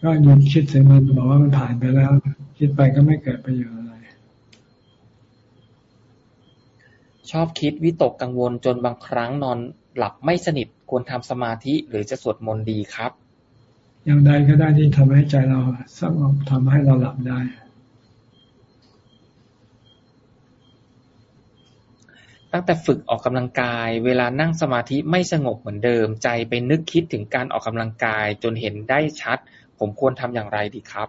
ก็หยุดคิดเสียมันบอกว่ามันผ่านไปแล้ว คิดไปก็ไม่เกิดประโยชน์อะไร ชอบคิดวิตกกังวลจนบางครั้งนอนหลับไม่สนิทควรทำสมาธิหรือจะสวดมนต์ดีครับ อย่างใดก็ได้ที่ทำให้ใจเราสงบทำให้เราหลับได้ ตั้งแต่ฝึกออกกำลังกาย เวลานั่งสมาธิไม่สงบเหมือนเดิม ใจไปนึกคิดถึงการออกกำลังกาย จนเห็นได้ชัด ผมควรทำอย่างไรดีครับ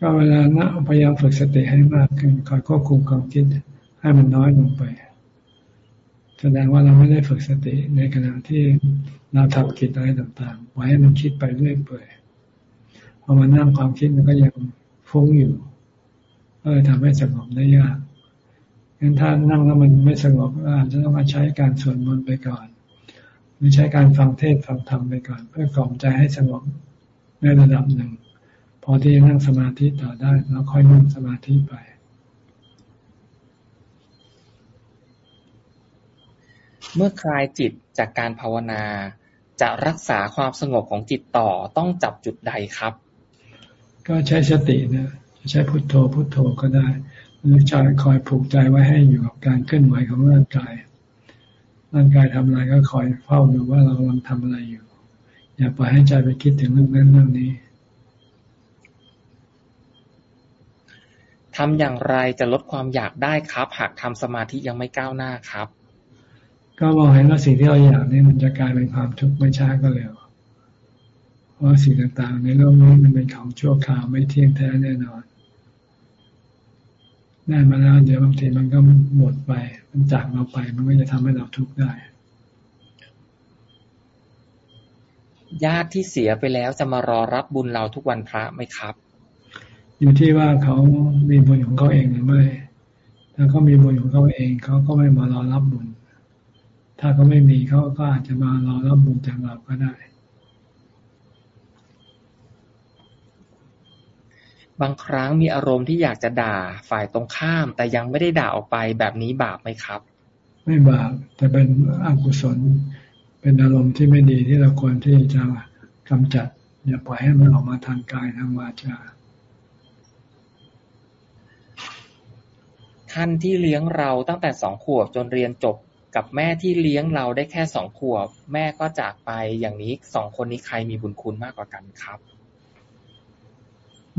ก็เวลานะพยายามฝึกสติให้มากขึ้นคอยควบคุมความคิดให้มันน้อยลงไป แสดงว่าเราไม่ได้ฝึกสติในขณะที่เราทำกิจอะไรต่างๆไว้ให้มันคิดไปเรื่อยเปื่อยพอมานั่งความคิดมันก็ยังฟุ้งอยู่ก็เลยทำให้สงบได้ยากงั้นถ้านั่งแล้วมันไม่สงบอาจจะต้องมาใช้การสวดมนต์ไปก่อน หรือใช้การฟังเทศฟังธรรมไปก่อน เพื่อกล่อมใจให้สงบในระดับหนึ่ง พอที่จะนั่งสมาธิต่อได้ แล้วค่อยนั่งสมาธิไป เมื่อคลายจิตจากการภาวนา จะรักษาความสงบของจิตต่อต้องจับจุดใดครับ ก็ใช้สตินะใช้พุทโธพุทโธก็ได้หรือใจคอยผูกใจไว้ให้อยู่กับการเคลื่อนไหวของร่างกาย ร่างกายทำอะไรก็คอยเฝ้าดูว่าเรากำลังทำอะไรอยู่ อย่าปล่อยให้ใจไปคิดถึงเรื่องนั้นเรื่องนี้ทำอย่างไรจะลดความอยากได้ครับ หากทำสมาธิยังไม่ก้าวหน้าครับ ก็มองเห็นว่าสิ่งที่เราอยากนี่มันจะกลายเป็นความทุกข์ไม่ช้าก็เร็ว เพราะสิ่งต่างๆ ในโลกนี้มันเป็นของชั่วคราวไม่เที่ยงแท้แน่นอนได้มาแล้วเดี๋ยวบางทีมันก็หมดไป มันจากเราไป มันก็จะทำให้เราทุกข์ได้ ญาติที่เสียไปแล้วจะมารอรับบุญเราทุกวันพระไหมครับ อยู่ที่ว่าเขามีบุญของเขาเองหรือไม่ ถ้าเขามีบุญของเขาเอง เขาก็ไม่มารอรับบุญ ถ้าเขาไม่มีเขาก็อาจจะมารอรับบุญจากเราก็ได้ บางครั้งมีอารมณ์ที่อยากจะด่าฝ่ายตรงข้าม แต่ยังไม่ได้ด่าออกไปแบบนี้บาปไหมครับ ไม่บาปแต่เป็นอกุศล เป็นอารมณ์ที่ไม่ดีที่เราควรที่จะกำจัดอย่าปล่อยให้มันออกมาทางกายทางวาจาท่านที่เลี้ยงเราตั้งแต่สองขวบจนเรียนจบ กับแม่ที่เลี้ยงเราได้แค่สองขวบ แม่ก็จากไปอย่างนี้สองคนนี้ใครมีบุญคุณมากกว่ากันครับ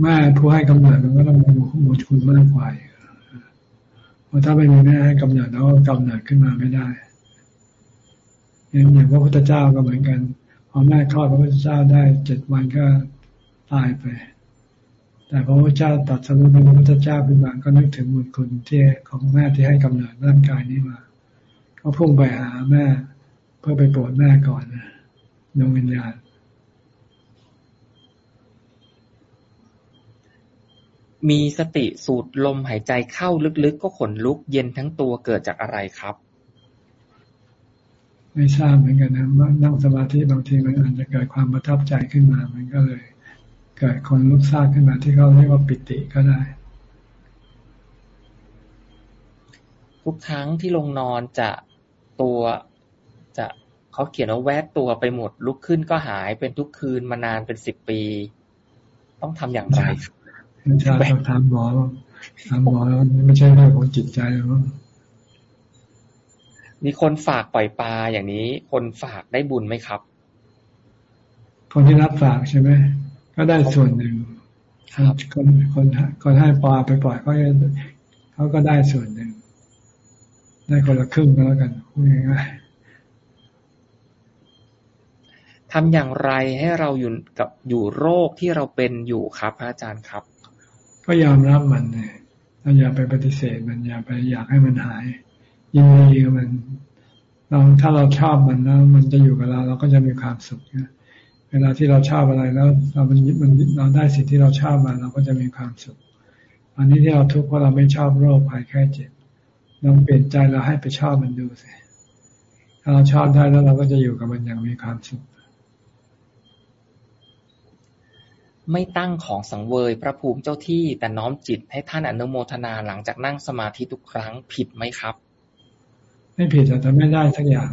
แม่ผู้ให้กำเนิดมันก็ต้องมีบุญคุณมากกว่าเพราะถ้าไม่มีแม่ให้กำเนิดแล้วกำเนิดขึ้นมาไม่ได้อย่างพระพุทธเจ้าก็เหมือนกันพอแม่คลอดพระพุทธเจ้าได้เจ็ดวันก็ตายไป แต่พระพุทธเจ้าตัดสรุปเป็นพระพุทธเจ้าเป็นมาก็นึกถึงบุญคุณที่ของแม่ที่ให้กำเนิดร่างกายนี้มา ก็พุ่งไปหาแม่ เพื่อไปโปรดแม่ก่อนนะดวงวิญญาณมีสติสูดลมหายใจเข้าลึกๆ ก็ขนลุกเย็นทั้งตัวเกิดจากอะไรครับ ไม่ทราบเหมือนกันนะนั่งสมาธิบางทีมันอาจจะเกิดความประทับใจขึ้นมา มันก็เลย เกิดคนลุกซาขึ้นมาที่เขาเรียกว่าปิติก็ได้ ทุกครั้งที่ลงนอนจะ ตัวจะเขาเขียนว่าแวดตัวไปหมด ลุกขึ้นก็หายเป็นทุกคืนมานานเป็นสิบปี ต้องทำอย่างไรครับใช่ต้องถามหมอถามหมอแล้วไม่ใช่เรื่องของจิตใจหรอกมีคนฝากปล่อยปลาอย่างนี้ คนฝากได้บุญไหมครับ คนที่รับฝากใช่ไหมก็ได้ส่วนหนึ่งครับคนคนคนให้ปลาไปปล่อยก็เขาก็ได้ส่วนหนึ่ง ได้คนละครึ่งก็แล้วกันพูดง่ายทำอย่างไรให้เราอยู่กับอยู่โรคที่เราเป็นอยู่ครับพระอาจารย์ครับ ก็ยอมรับมันเลยเราอย่าไปปฏิเสธมันอย่าไปอยากให้มันหาย ยินดีกับมันเราถ้าเราชอบมันแล้วมันจะอยู่กับเรา เราก็จะมีความสุขเวลาที่เราชอบอะไรแล้ว เรามันมันเราได้สิ่งที่เราชอบมาเราก็จะมีความสุข อันนี้ที่เราทุกข์เพราะเราไม่ชอบโรคภัยแค่เจ็บ ลองเปลี่ยนใจเราให้ไปชอบมันดูสิถ้าเราชอบได้แล้วเราก็จะอยู่กับมันอย่างมีความสุขไม่ตั้งของสังเวยพระภูมิเจ้าที่ แต่น้อมจิตให้ท่านอนุโมทนาหลังจากนั่งสมาธิทุกครั้งผิดไหมครับ ไม่ผิดแต่ไม่ได้สักอย่าง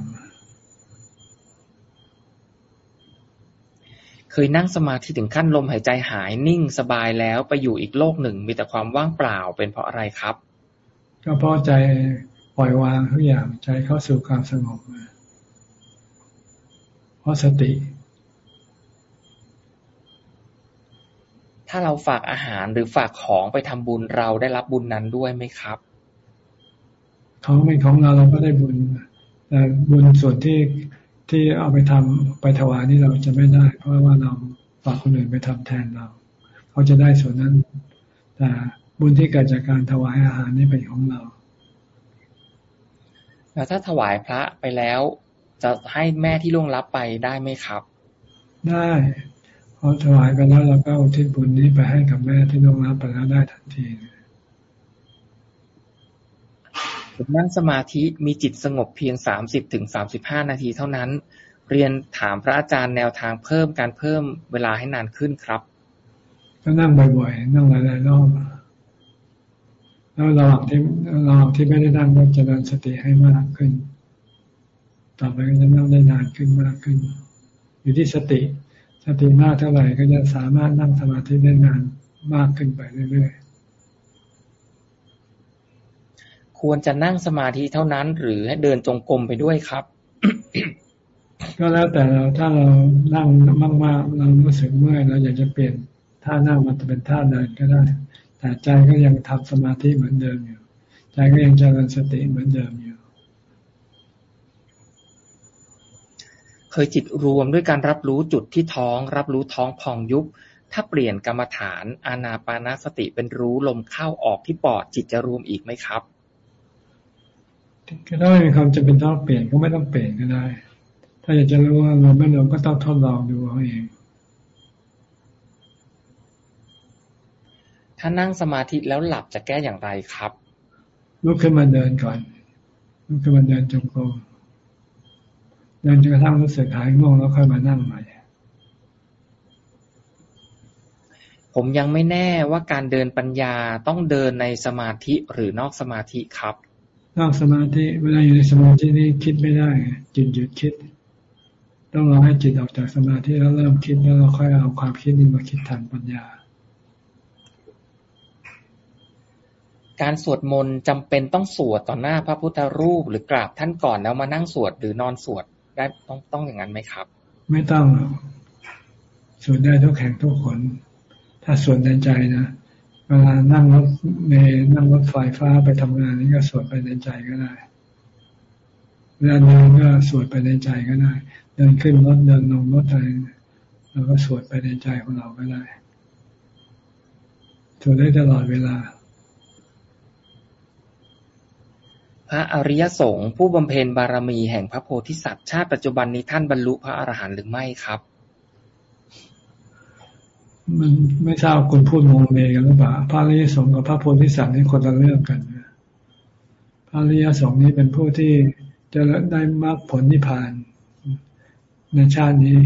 เคยนั่งสมาธิถึงขั้นลมหายใจหายนิ่งสบายแล้วไปอยู่อีกโลกหนึ่งมีแต่ความว่างเปล่าเป็นเพราะอะไรครับ ก็เพราะใจปล่อยวางทุกอย่างใจเข้าสู่ความสงบเพราะสติ ถ้าเราฝากอาหารหรือฝากของไปทำบุญเราได้รับบุญนั้นด้วยไหมครับ ของเป็นของเราเราก็ได้บุญแต่บุญส่วนที่ที่เอาไปทำไปถวายนี่เราจะไม่ได้ เพราะว่าเราฝากคนอื่นไปทำแทนเราเขาจะได้ส่วนนั้นแต่ บุญที่เกิดจากการถวายอาหารนี่เป็นของเรา แล้วถ้าถวายพระไปแล้ว จะให้แม่ที่ล่วงลับไปได้ไหมครับ ได้พอถวายไปแล้วเราก็อุทิศบุญนี้ไปให้กับแม่ที่ล่วงลับไปแล้วได้ทันทีผมนั่งสมาธิมีจิตสงบเพียงสามสิบถึงสามสิบห้านาทีเท่านั้น เรียนถามพระอาจารย์แนวทางเพิ่มการเพิ่มเวลาให้นานขึ้นครับ ก็นั่งบ่อยๆ นั่งหลายๆรอบ แล้วระหว่างที่ระหว่างที่ไม่ได้นั่งก็จะเริญสติให้มากขึ้น ต่อไปก็จะนั่งได้นานขึ้นมากขึ้น อยู่ที่สติ สติมากเท่าไหร่ก็จะสามารถนั่งสมาธิได้นานมากขึ้นไปเรื่อยๆ ควรจะนั่งสมาธิเท่านั้น หรือให้เดินจงกรมไปด้วยครับ ก็แล้วแต่เราถ้าเรานั่งมากๆเรารู้สึกเมื่อยเราอยากจะเปลี่ยนท่านั่งมาเป็นท่าเดินก็ได้ แต่ใจก็ยังทำสมาธิเหมือนเดิมอยู่ ใจก็ยังเจริญสติเหมือนเดิมอยู่ เคยจิตรวมด้วยการรับรู้จุดที่ท้อง รับรู้ท้องพองยุบ ถ้าเปลี่ยนกรรมฐานอานาปานาสติเป็นรู้ลมเข้าออกที่ปอดจิตจะรวมอีกไหมครับก็ถ้าไม่มีความจำเป็นต้องเปลี่ยนก็ไม่ต้องเปลี่ยนก็ได้ ถ้าอยากจะรู้ว่าเราไม่รวมก็ต้องทดลองดูเอาเอง ถ้านั่งสมาธิแล้วหลับจะแก้อย่างไรครับ ลุกขึ้นมาเดินก่อน ลุกขึ้นมาเดินจงกรมเดินจนกระทั่งรู้สึกหายง่วงแล้วค่อยมานั่งใหม่ผมยังไม่แน่ว่าการเดินปัญญาต้องเดินในสมาธิหรือนอกสมาธิครับ นอกสมาธิเวลาอยู่ในสมาธินี่คิดไม่ได้จิตหยุดคิด ต้องรอให้จิตออกจากสมาธิแล้วเริ่มคิดแล้วเราค่อยเอาความคิดนี้มาคิดทางปัญญา การสวดมนต์จำเป็นต้องสวดต่อหน้าพระพุทธรูป หรือกราบท่านก่อนแล้วมานั่งสวดหรือนอนสวดได้ต้องต้องอย่างนั้นไหมครับ ไม่ต้องสวดได้ทุกแห่งทุกคน ถ้าสวดในใจนะเวลานั่งรถเมนั่งรถไฟฟ้าไปทำงานนี่ก็สวดไปในใจก็ได้เวลาเดินก็สวดไปในใจก็ได้ เดินขึ้นรถเดินลงรถอะไรเราก็สวดไปในใจของเราก็ได้สวดได้ตลอดเวลา พระอริยสงฆ์ผู้บำเพ็ญบารมีแห่งพระโพธิสัตว์ชาติปัจจุบันนี้ท่านบรรลุพระอรหันต์หรือไม่ครับ มันไม่ทราบคุณพูดงงเงกันหรือเปล่าพระอริยสงฆ์กับพระโพธิสัตว์นี่คนละเรื่องกันพระอริยสงฆ์นี้เป็นผู้ที่จะได้มรรคผลนิพพานในชาตินี้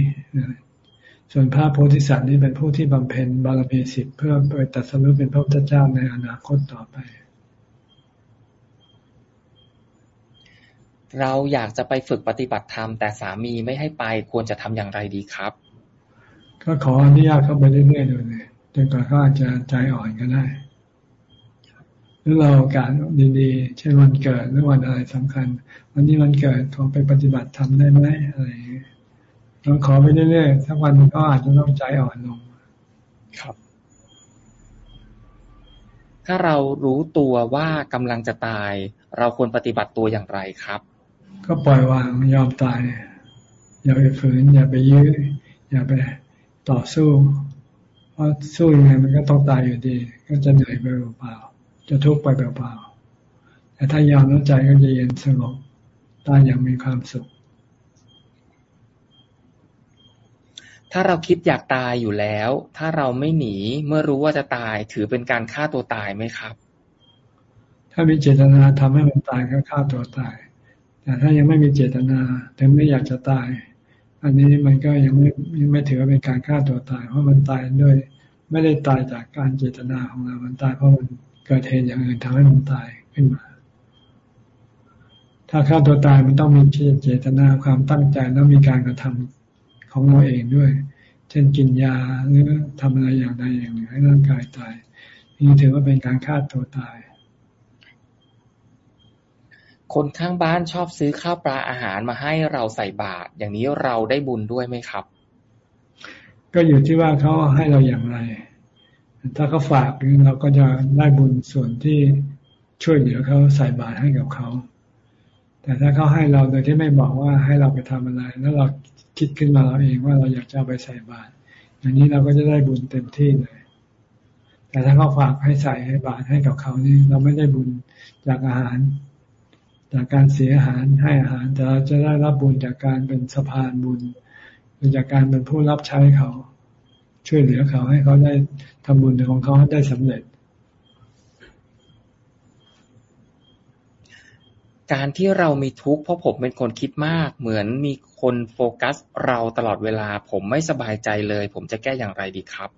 ส่วนพระโพธิสัตว์นี้เป็นผู้ที่บำเพ็ญบารมีสิบเพื่อไปตัดสรุปเป็นพระพุทธเจ้าในอนาคตต่อไป เราอยากจะไปฝึกปฏิบัติธรรม แต่สามีไม่ให้ไป ควรจะทำอย่างไรดีครับ ก็ขออนุญาตเข้าไปเรื่อยๆดูเลยจนกว่าเขาอาจจะใจอ่อนก็ได้หรือเราโอกาสดีๆ เช่นวันเกิดหรือวันอะไรสำคัญ วันนี้วันเกิดขอไปปฏิบัติธรรมได้ไหมอะไรเราขอไปเรื่อยๆทั้งวันก็อาจจะต้องใจอ่อนลง ครับ ถ้าเรารู้ตัวว่ากำลังจะตาย เราควรปฏิบัติตัวอย่างไรครับ ก็ปล่อยวางยอมตาย อย่าไปฝืน อย่าไปยื้อ อย่าไปต่อสู้ เพราะสู้ยังไงมันก็ต้องตายอยู่ดี ก็จะเหนื่อยไปเปล่าจะทุกข์ไปเปล่าแต่ถ้ายอมแล้วใจก็จะเย็นสงบตายอย่างมีความสุข ถ้าเราคิดอยากตายอยู่แล้ว ถ้าเราไม่หนีเมื่อรู้ว่าจะตายถือเป็นการฆ่าตัวตายไหมครับ ถ้ามีเจตนาทำให้มันตายก็ฆ่าตัวตาย แต่ถ้ายังไม่มีเจตนาถึงไม่อยากจะตาย อันนี้มันก็ยังไม่ไม่ถือว่าเป็นการฆ่าตัวตาย เพราะมันตายด้วย ไม่ได้ตายจากการเจตนาของเรา มันตายเพราะมันเกิดเหตุอย่างอื่นทำให้มันตายขึ้นมา ถ้าฆ่าตัวตายมันต้องมีเจตนาความตั้งใจแล้วมีการกระทำของเราเองด้วย เช่นกินยาหรือทำอะไรอย่างใดอย่างหนึ่งให้ร่างกายตาย นี่ถือว่าเป็นการฆ่าตัวตาย คนข้างบ้านชอบซื้อข้าวปลาอาหารมาให้เราใส่บาตรอย่างนี้เราได้บุญด้วยไหมครับ ก็อยู่ที่ว่าเขาให้เราอย่างไร ถ้าเขาฝากเราก็จะได้บุญส่วนที่ช่วยเหลือเขาใส่บาตรให้กับเขา แต่ถ้าเขาให้เราโดยที่ไม่บอกว่าให้เราไปทำอะไร แล้วเราคิดขึ้นมาเราเองว่าเราอยากจะเอาไปใส่บาตรอย่างนี้เราก็จะได้บุญเต็มที่เลย แต่ถ้าเขาฝากให้ใส่ให้บาตรให้กับเขานี่เราไม่ได้บุญจากอาหาร จากการเสียอาหารให้อาหารแต่เราจะได้รับบุญจากการเป็นสะพานบุญหรือจากการเป็นผู้รับใช้เขา ช่วยเหลือเขาให้เขาได้ทำบุญของเขาได้สำเร็จ การที่เรามีทุกข์เพราะผมเป็นคนคิดมาก เหมือนมีคนโฟกัสเราตลอดเวลา ผมไม่สบายใจเลย ผมจะแก้อย่างไรดีครับ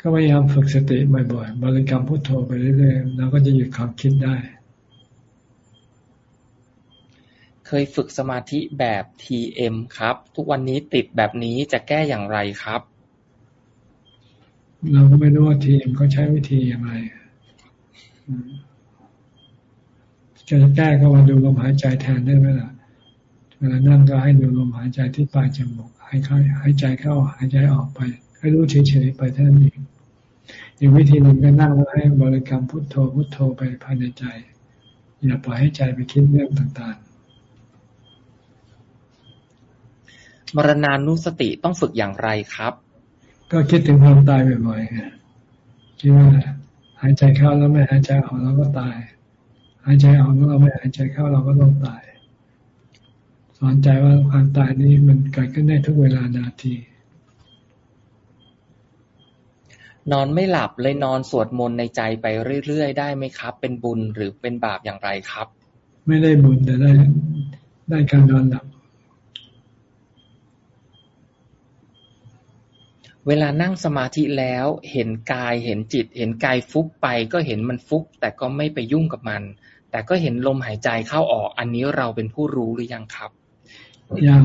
ก็พยายามฝึกสติบ่อยๆบริกรรมพุทโธไปเรื่อยๆแล้วก็จะหยุดความคิดได้ เคยฝึกสมาธิแบบ TM ครับ ทุกวันนี้ติดแบบนี้จะแก้อย่างไรครับ เราก็ไม่รู้ว่า TM เขาใช้วิธีอย่างไรจะแก้ก็มาดูลมหายใจแทนได้ไหมล่ะเวลานั่งก็ให้ดูลมหายใจที่ปลายจมูกให้เข้าหายใจเข้าหายใจออกไป ให้รู้เฉยๆไปเท่านั้นเองอีกวิธีหนึ่งก็นั่งแล้วให้บริกรรมพุทโธพุทโธไปภายในใจ อย่าปล่อยให้ใจไปคิดเรื่องต่างๆ มรณานุสติต้องฝึกอย่างไรครับ ก็คิดถึงความตายบ่อยๆคิดว่าหายใจเข้าแล้วไม่หายใจออกเราก็ตาย หายใจออกแล้วเราไม่หายใจเข้าเราก็ต้องตาย สอนใจว่าความตายนี้มันเกิดขึ้นได้ทุกเวลานาที นอนไม่หลับเลยนอนสวดมนต์ในใจไปเรื่อยๆได้ไหมครับ เป็นบุญหรือเป็นบาปอย่างไรครับ ไม่ได้บุญแต่ได้ได้การนอนหลับ เวลานั่งสมาธิแล้ว เห็นกายเห็นจิต เห็นกายฟุบไป ก็เห็นมันฟุบแต่ก็ไม่ไปยุ่งกับมัน แต่ก็เห็นลมหายใจเข้าออก อันนี้เราเป็นผู้รู้หรือยังครับ ยัง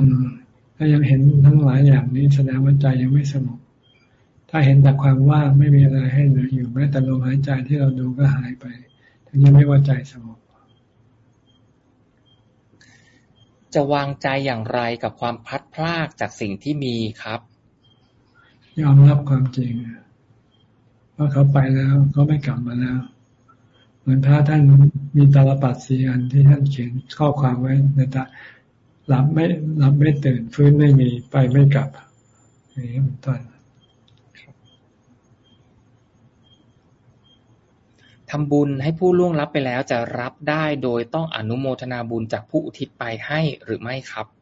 ถ้ายังเห็นทั้งหลายอย่างนี้แสดงว่าใจยังไม่สงบถ้าเห็นแต่ความว่างไม่มีอะไรให้เหลืออยู่แม้แต่ลมหายใจที่เราดูก็หายไปทั้งนี้ไม่ว่าใจสงบจะวางใจอย่างไรกับความพัดพลากจากสิ่งที่มีครับ ยอมรับความจริงว่าเขาไปแล้วเขาไม่กลับมาแล้ว เหมือนพระท่านมีตาลปัดสีอันที่ท่านเขียนข้อความไว้ในตาหลับไม่หลับไม่ตื่นฟื้นไม่มีไปไม่กลับอย่างนี้เป็นต้นทำบุญให้ผู้ล่วงลับไปแล้วจะรับได้โดยต้องอนุโมทนาบุญจากผู้อุทิศไปให้หรือไม่ครับ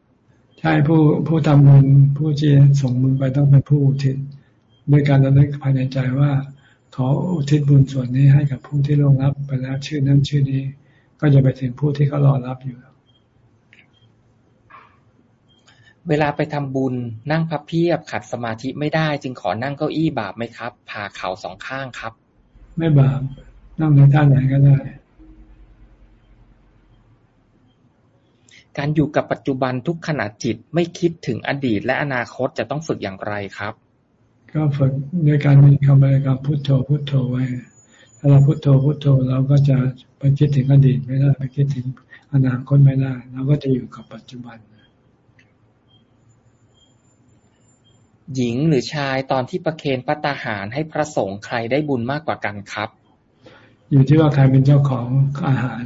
ใช่ผู้ผู้ทำบุญผู้ที่ส่งบุญไปต้องเป็นผู้อุทิศด้วยการระลึกภายในใจว่า ขออุทิศบุญส่วนนี้ให้กับผู้ที่ลงรับไปแล้วชื่อนั้นชื่อนี้ ก็จะไปถึงผู้ที่เขารอรับอยู่ เวลาไปทำบุญนั่งพับเพียบขัดสมาธิไม่ได้ จึงขอนั่งเก้าอี้บาปไหมครับผ่าเข่าสองข้างครับ ไม่บาปนั่งในท่าไหนก็ได้ การอยู่กับปัจจุบันทุกขณะจิต ไม่คิดถึงอดีตและอนาคตจะต้องฝึกอย่างไรครับ ก็ฝึกด้วยการมีคำบริกรรมพุทโธพุทโธไว้ ถ้าเราพุทโธพุทโธเราก็จะไปคิดถึงอดีตไม่ได้ไปคิดถึงอนาคตไม่ได้เราก็จะอยู่กับปัจจุบัน หญิงหรือชายตอนที่ประเคนพระตาหารให้พระสงฆ์ใครได้บุญมากกว่ากันครับ อยู่ที่ว่าใครเป็นเจ้าของอาหาร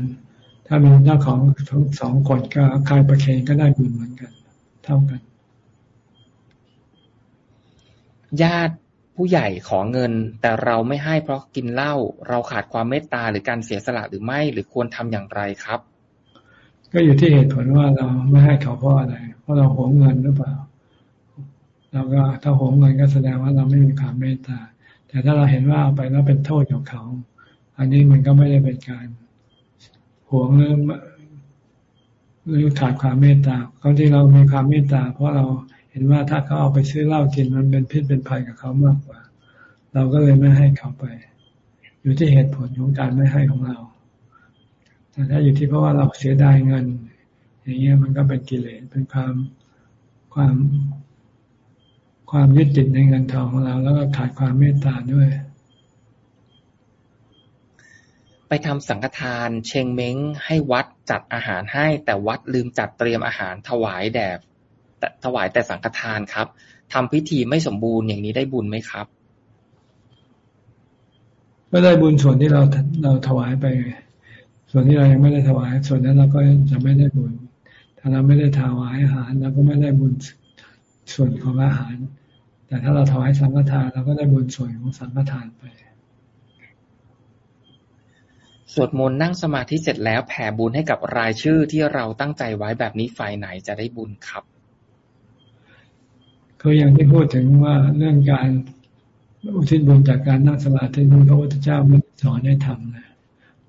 ถ้ามีเจ้าของทั้งสองคนก็กายประเคนก็ได้บุญเหมือนกัน เท่ากัน ญาติผู้ใหญ่ขอเงิน แต่เราไม่ให้เพราะกินเหล้าเราขาดความเมตตาหรือการเสียสละหรือไม่หรือควรทำอย่างไรครับ ก็อยู่ที่เหตุผลว่าเราไม่ให้เขาเพราะอะไร เพราะเราหวงเงินหรือเปล่าเราก็ถ้าหวงเงินก็แสดงว่าเราไม่มีความเมตตา แต่ถ้าเราเห็นว่าเอาไปแล้วเป็นโทษกับเขา อันนี้มันก็ไม่ได้เป็นการ หวงหรือหรือขาดความเมตตาเขาที่เรามีความเมตตา เพราะเราเห็นว่าถ้าเขาเอาไปซื้อเหล้ากินมันเป็นพิษเป็นภัยกับเขามากกว่า เราก็เลยไม่ให้เขาไป อยู่ที่เหตุผลของการไม่ให้ของเราแต่ถ้าอยู่ที่เพราะว่าเราเสียดายเงิน อย่างเงี้ยมันก็เป็นกิเลสเป็นความความความยึดติดในเงินทองของเรา แล้วก็ขาดความเมตตาด้วย ไปทำสังฆทานเชงเม้งให้วัดจัดอาหารให้ แต่วัดลืมจัดเตรียมอาหารถวายแด่ถวายแต่สังฆทานครับทำพิธีไม่สมบูรณ์อย่างนี้ได้บุญไหมครับ ไม่ได้บุญส่วนที่เราเราถวายไป ส่วนที่เรายังไม่ได้ถวาย ส่วนนั้นเราก็จะไม่ได้บุญ ถ้าเราไม่ได้ถวายอาหารเราก็ไม่ได้บุญส่วนของอาหาร แต่ถ้าเราถวายสังฆทานเราก็ได้บุญส่วนของสังฆทานไป สวดมนต์นั่งสมาธิเสร็จแล้วแผ่บุญให้กับรายชื่อที่เราตั้งใจไว้แบบนี้ฝ่ายไหนจะได้บุญครับคืออย่างที่พูดถึงว่าเรื่องการอุทิศบุญจากการนั่งสมาธินี้พระพุทธเจ้าไม่สอนให้ทำนะ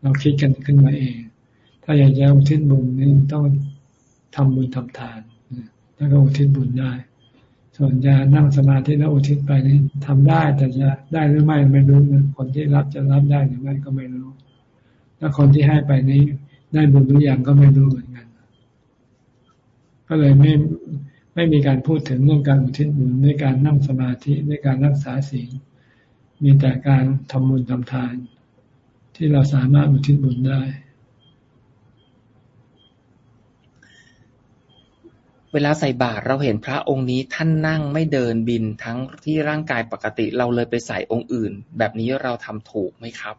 เราคิดกันขึ้นมาเอง ถ้าอยากจะอุทิศบุญนี่ต้องทำบุญทำทานแล้วก็อุทิศบุญได้ ส่วนจะนั่งสมาธิแล้วอุทิศไปนี่ทำได้แต่จะได้หรือไม่ไม่รู้คนที่รับจะรับได้หรือไม่ก็ไม่รู้ แล้วคนที่ให้ไปนี้ได้บุญหรือยังก็ไม่รู้เหมือนกัน ก็เลยไม่ไม่มีการพูดถึงเรื่องการอุทิศบุญในการนั่งสมาธิในการรักษาศีลมีแต่การทำบุญทำทาน ที่เราสามารถอุทิศบุญได้ เวลาใส่บาตรเราเห็นพระองค์นี้ท่านนั่งไม่เดินบินทั้งที่ร่างกายปกติเราเลยไปใส่องค์อื่น แบบนี้เราทำถูกไหมครับ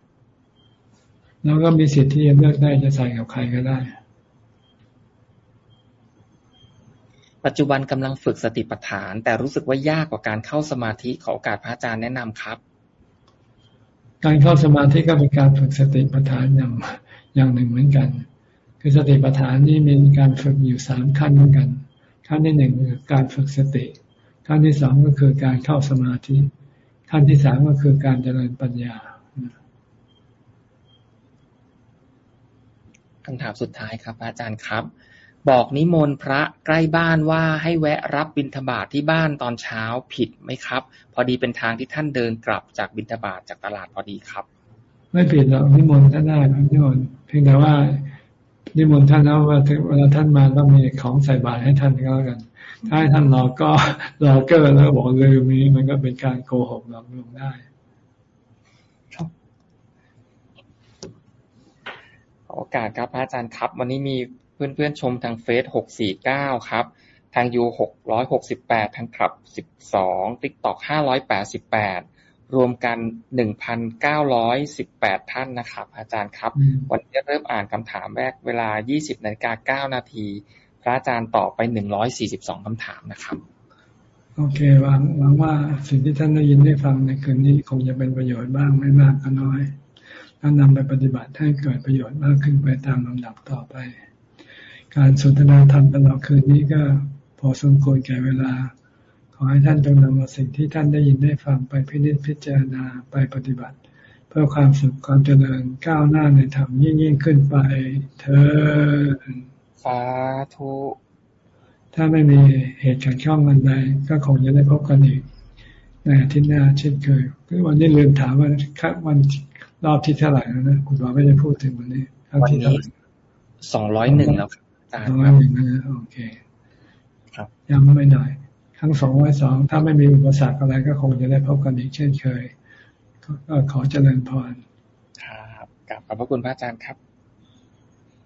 เราก็มีสิทธิ์ที่จะเลือกได้จะใส่กับใครก็ได้ ปัจจุบันกำลังฝึกสติปัฏฐาน แต่รู้สึกว่ายากกว่าการเข้าสมาธิขอโอกาสพระอาจารย์แนะนำครับ การเข้าสมาธิก็เป็นการฝึกสติปัฏฐานอย่างอย่างหนึ่งเหมือนกัน คือสติปัฏฐานนี่มีการฝึกอยู่สามขั้นเหมือนกัน ขั้นที่หนึ่งคือการฝึกสติ ขั้นที่สองก็คือการเข้าสมาธิ ขั้นที่สามก็คือการเจริญปัญญา คำถามสุดท้ายครับ อาจารย์ครับ บอกนิมนต์พระใกล้บ้านว่าให้แวะรับบิณฑบาตทที่บ้านตอนเช้าผิดไหมครับ พอดีเป็นทางที่ท่านเดินกลับจากบิณฑบาตจากตลาดพอดีครับ ไม่ผิดหรอกนิมนต์ท่านได้นิมนต์เพียงแต่ว่านิมนต์ท่านแล้วว่าเวลาท่านมาต้องมีของใส่บาตรให้ท่านก็แล้วกัน ถ้าให้ท่านรอก็รอเกินแล้วบอกเลยมีมันก็เป็นการโกหกหลอกลวงได้ โอกาสครับพระอาจารย์ครับ วันนี้มีเพื่อนๆชมทางเฟซหกสี่เก้าครับ ทางยูหกร้อยหกสิบแปดทางขับสิบสอง TikTok ห้าร้อยแปดสิบแปดรวมกันหนึ่งพันเก้าร้อยสิบแปดท่านนะครับ อาจารย์ครับ วันนี้เริ่มอ่านคำถามแรกเวลายี่สิบนาฬิกาเก้านาที พระอาจารย์ตอบไปหนึ่งร้อยสี่สิบสองคำถามนะครับ โอเคหวังหวังว่าสิ่งที่ท่านได้ยินได้ฟังในคืนนี้คงจะเป็นประโยชน์บ้างไม่มากก็น้อย แล้วนำไปปฏิบัติให้เกิดประโยชน์มากขึ้นไปตามลำดับต่อไป การสนทนาธรรมตลอดคืนนี้ก็พอสมควรแก่เวลา ขอให้ท่านจงนำเอาสิ่งที่ท่านได้ยินได้ฟังไปพิจิตพิจารณาไปปฏิบัติ เพื่อความสุขความเจริญก้าวหน้าในธรรมยิ่งยิ่งขึ้นไป เธอสาธุถ้าไม่มีเหตุการณ์ช่องอันใดก็คงจะได้พบกันอีกในอาทิตย์หน้าเช่นเคยคือวันนี้ลืมถามว่าวัน รอบที่เท่าไหร่แล้วนะคุณบอไม่ได้พูดถึงวันนี้ครั้งที่เท่าไหร่สองร้อยหนึ่งแล้วครับสองร้อยหนึ่งนะโอเค ครับย้ำไม่หน่อยทั้งสองร้อยสองถ้าไม่มีอุปสรรคอะไรก็คงจะได้พบกันอีกเช่นเคย ก็ขอเจริญพรครับกลับขอบพระคุณพระอาจารย์ครับ